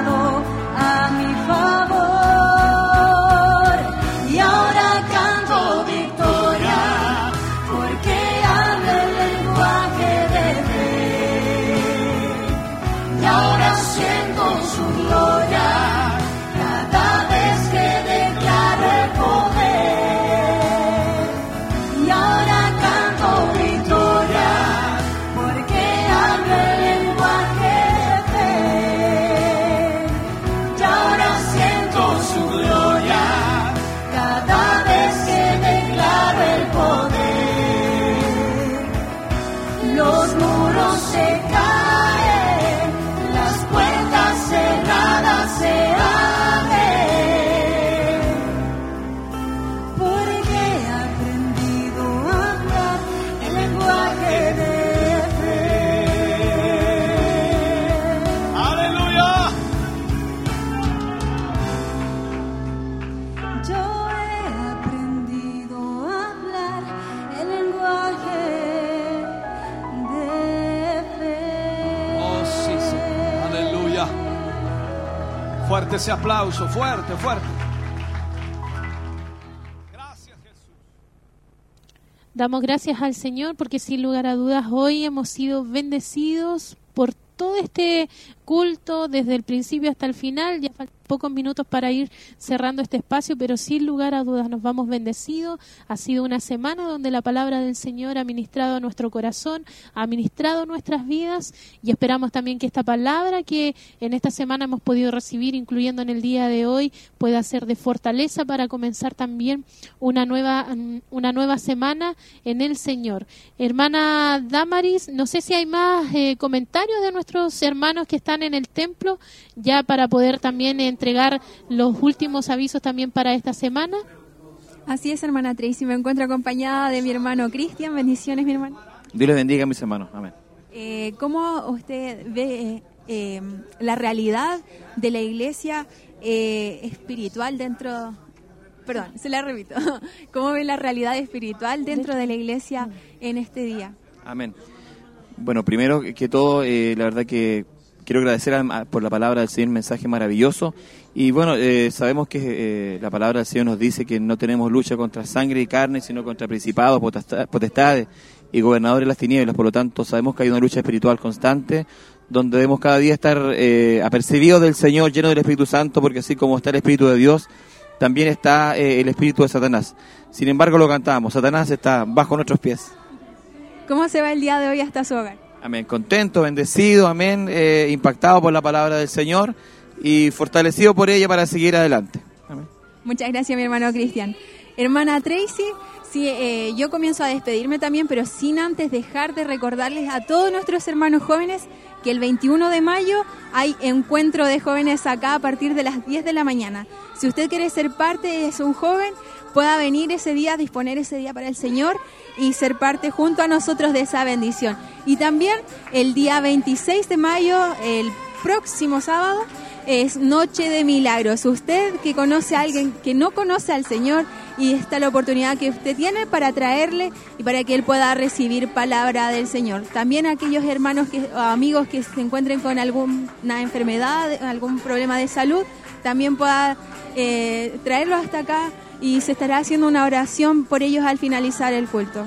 Fuerte ese aplauso, fuerte, fuerte. Gracias, Jesús. Damos gracias al Señor porque sin lugar a dudas hoy hemos sido bendecidos por todo este culto desde el principio hasta el final. Ya faltan pocos minutos para ir cerrando este espacio, pero sin lugar a dudas nos vamos bendecidos. Ha sido una semana donde la palabra del Señor ha ministrado nuestro corazón, ha ministrado nuestras vidas y esperamos también que esta palabra que en esta semana hemos podido recibir, incluyendo en el día de hoy, pueda ser de fortaleza para comenzar también una nueva, una nueva semana en el Señor. Hermana Damaris, no sé si hay más eh, comentarios de nuestros hermanos que están en el templo, ya para poder también entregar los últimos avisos también para esta semana. Así es, hermana Tracy. Me encuentro acompañada de mi hermano Cristian. Bendiciones, mi hermano. Dios les bendiga, mis hermanos. Amén. Eh, ¿Cómo usted ve eh, eh, la realidad de la iglesia eh, espiritual dentro... Perdón, se la repito. ¿Cómo ve la realidad espiritual dentro de la iglesia en este día? Amén. Bueno, primero que todo, eh, la verdad que quiero agradecer a- por la palabra del Señor, mensaje maravilloso. Y bueno, eh, sabemos que eh, la palabra del Señor nos dice que no tenemos lucha contra sangre y carne, sino contra principados, potesta- potestades y gobernadores de las tinieblas. Por lo tanto, sabemos que hay una lucha espiritual constante donde debemos cada día estar eh, apercibidos del Señor, lleno del Espíritu Santo, porque así como está el Espíritu de Dios, también está eh, el Espíritu de Satanás. Sin embargo, lo cantamos, Satanás está bajo nuestros pies. ¿Cómo se va el día de hoy hasta su hogar? Amén, contento, bendecido, amén, eh, impactado por la palabra del Señor y fortalecido por ella para seguir adelante. Amén. Muchas gracias, mi hermano Cristian. Hermana Tracy, sí, eh, yo comienzo a despedirme también, pero sin antes dejar de recordarles a todos nuestros hermanos jóvenes que el 21 de mayo hay encuentro de jóvenes acá a partir de las 10 de la mañana. Si usted quiere ser parte, es un joven, pueda venir ese día, disponer ese día para el Señor y ser parte junto a nosotros de esa bendición. Y también el día 26 de mayo, el próximo sábado, es Noche de Milagros. Usted que conoce a alguien que no conoce al Señor y esta es la oportunidad que usted tiene para traerle y para que él pueda recibir palabra del Señor. También aquellos hermanos que, o amigos que se encuentren con alguna enfermedad, algún problema de salud, también pueda eh, traerlos hasta acá y se estará haciendo una oración por ellos al finalizar el culto.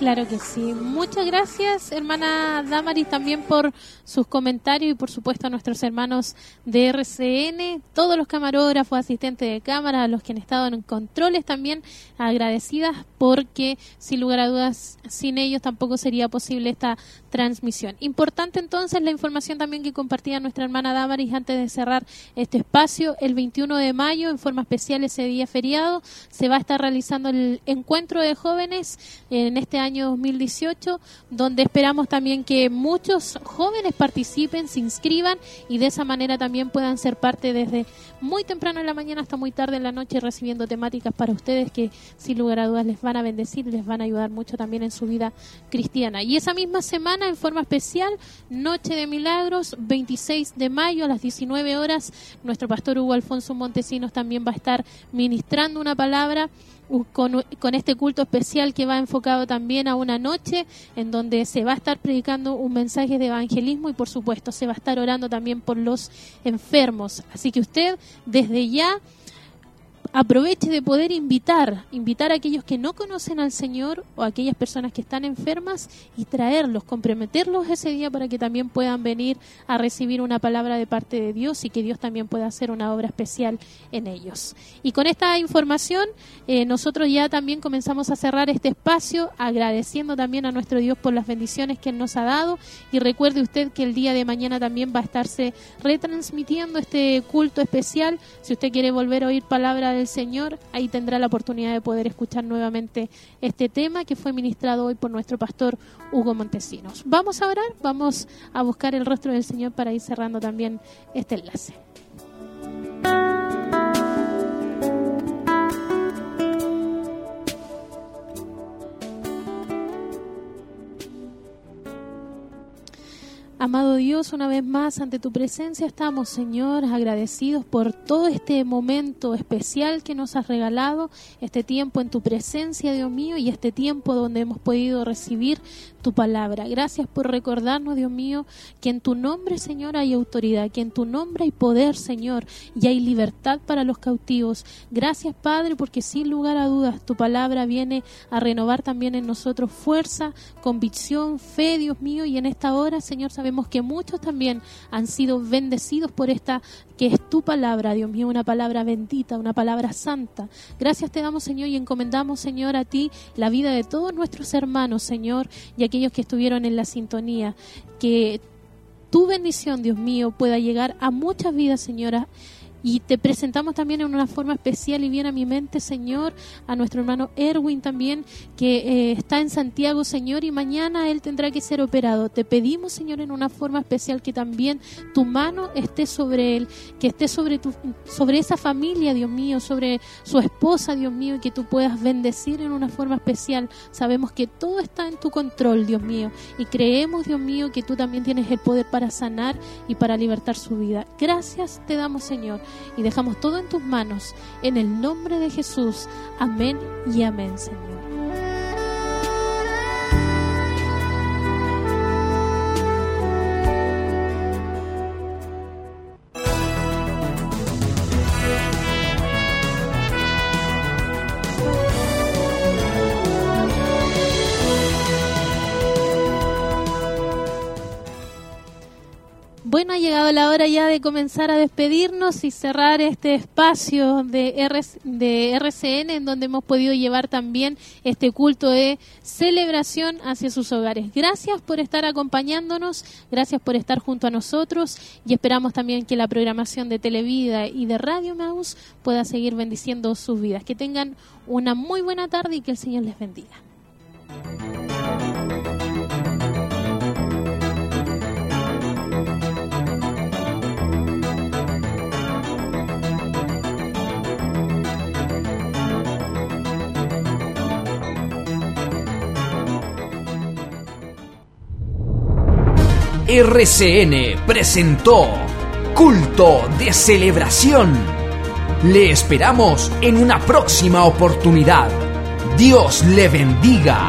Claro que sí. Muchas gracias, hermana Damaris, también por sus comentarios y por supuesto a nuestros hermanos de RCN, todos los camarógrafos, asistentes de cámara, los que han estado en controles también agradecidas porque sin lugar a dudas sin ellos tampoco sería posible esta transmisión. Importante entonces la información también que compartía nuestra hermana Damaris antes de cerrar este espacio. El 21 de mayo, en forma especial ese día feriado, se va a estar realizando el encuentro de jóvenes en este año 2018, donde esperamos también que muchos jóvenes participen, se inscriban y de esa manera también puedan ser parte desde muy temprano en la mañana hasta muy tarde en la noche recibiendo temáticas para ustedes que sin lugar a dudas les van a bendecir, les van a ayudar mucho también en su vida cristiana. Y esa misma semana en forma especial, Noche de Milagros, 26 de mayo a las 19 horas, nuestro pastor Hugo Alfonso Montesinos también va a estar ministrando una palabra con, con, este culto especial que va enfocado también a una noche en donde se va a estar predicando un mensaje de evangelismo y por supuesto se va a estar orando también por los enfermos. Así que usted desde ya aproveche de poder invitar, invitar a aquellos que no conocen al Señor o a aquellas personas que están enfermas y traerlos, comprometerlos ese día para que también puedan venir a recibir una palabra de parte de Dios y que Dios también pueda hacer una obra especial en ellos. Y con esta información eh, nosotros ya también comenzamos a cerrar este espacio agradeciendo también a nuestro Dios por las bendiciones que Él nos ha dado y recuerde usted que el día de mañana también va a estarse retransmitiendo este culto especial. Si usted quiere volver a oír palabra de del Señor, ahí tendrá la oportunidad de poder escuchar nuevamente este tema que fue ministrado hoy por nuestro pastor Hugo Montesinos. Vamos a orar, vamos a buscar el rostro del Señor para ir cerrando también este enlace. Amado Dios, una vez más ante tu presencia estamos, Señor, agradecidos por todo este momento especial que nos has regalado, este tiempo en tu presencia, Dios mío, y este tiempo donde hemos podido recibir tu palabra. Gracias por recordarnos, Dios mío, que en tu nombre, Señor, hay autoridad, que en tu nombre hay poder, Señor, y hay libertad para los cautivos. Gracias, Padre, porque sin lugar a dudas tu palabra viene a renovar también en nosotros fuerza, convicción, fe, Dios mío, y en esta hora, Señor, sabemos que muchos también han sido bendecidos por esta que es tu palabra, Dios mío, una palabra bendita, una palabra santa. Gracias te damos, Señor, y encomendamos, Señor, a ti la vida de todos nuestros hermanos, Señor, y aquellos que estuvieron en la sintonía. Que tu bendición, Dios mío, pueda llegar a muchas vidas, Señora y te presentamos también en una forma especial y bien a mi mente, Señor, a nuestro hermano Erwin también, que eh, está en Santiago, Señor, y mañana él tendrá que ser operado. Te pedimos, Señor, en una forma especial que también tu mano esté sobre él, que esté sobre, tu, sobre esa familia, Dios mío, sobre su esposa, Dios mío, y que tú puedas bendecir en una forma especial. Sabemos que todo está en tu control, Dios mío, y creemos, Dios mío, que tú también tienes el poder para sanar y para libertar su vida. Gracias te damos, Señor y dejamos todo en tus manos. En el nombre de Jesús. Amén y amén, Señor. Bueno, ha llegado la hora ya de comenzar a despedirnos y cerrar este espacio de, RCN en donde hemos podido llevar también este culto de celebración hacia sus hogares. Gracias por estar acompañándonos, gracias por estar junto a nosotros y esperamos también que la programación de Televida y de Radio Maus pueda seguir bendiciendo sus vidas. Que tengan una muy buena tarde y que el Señor les bendiga. RCN presentó Culto de Celebración. Le esperamos en una próxima oportunidad. Dios le bendiga.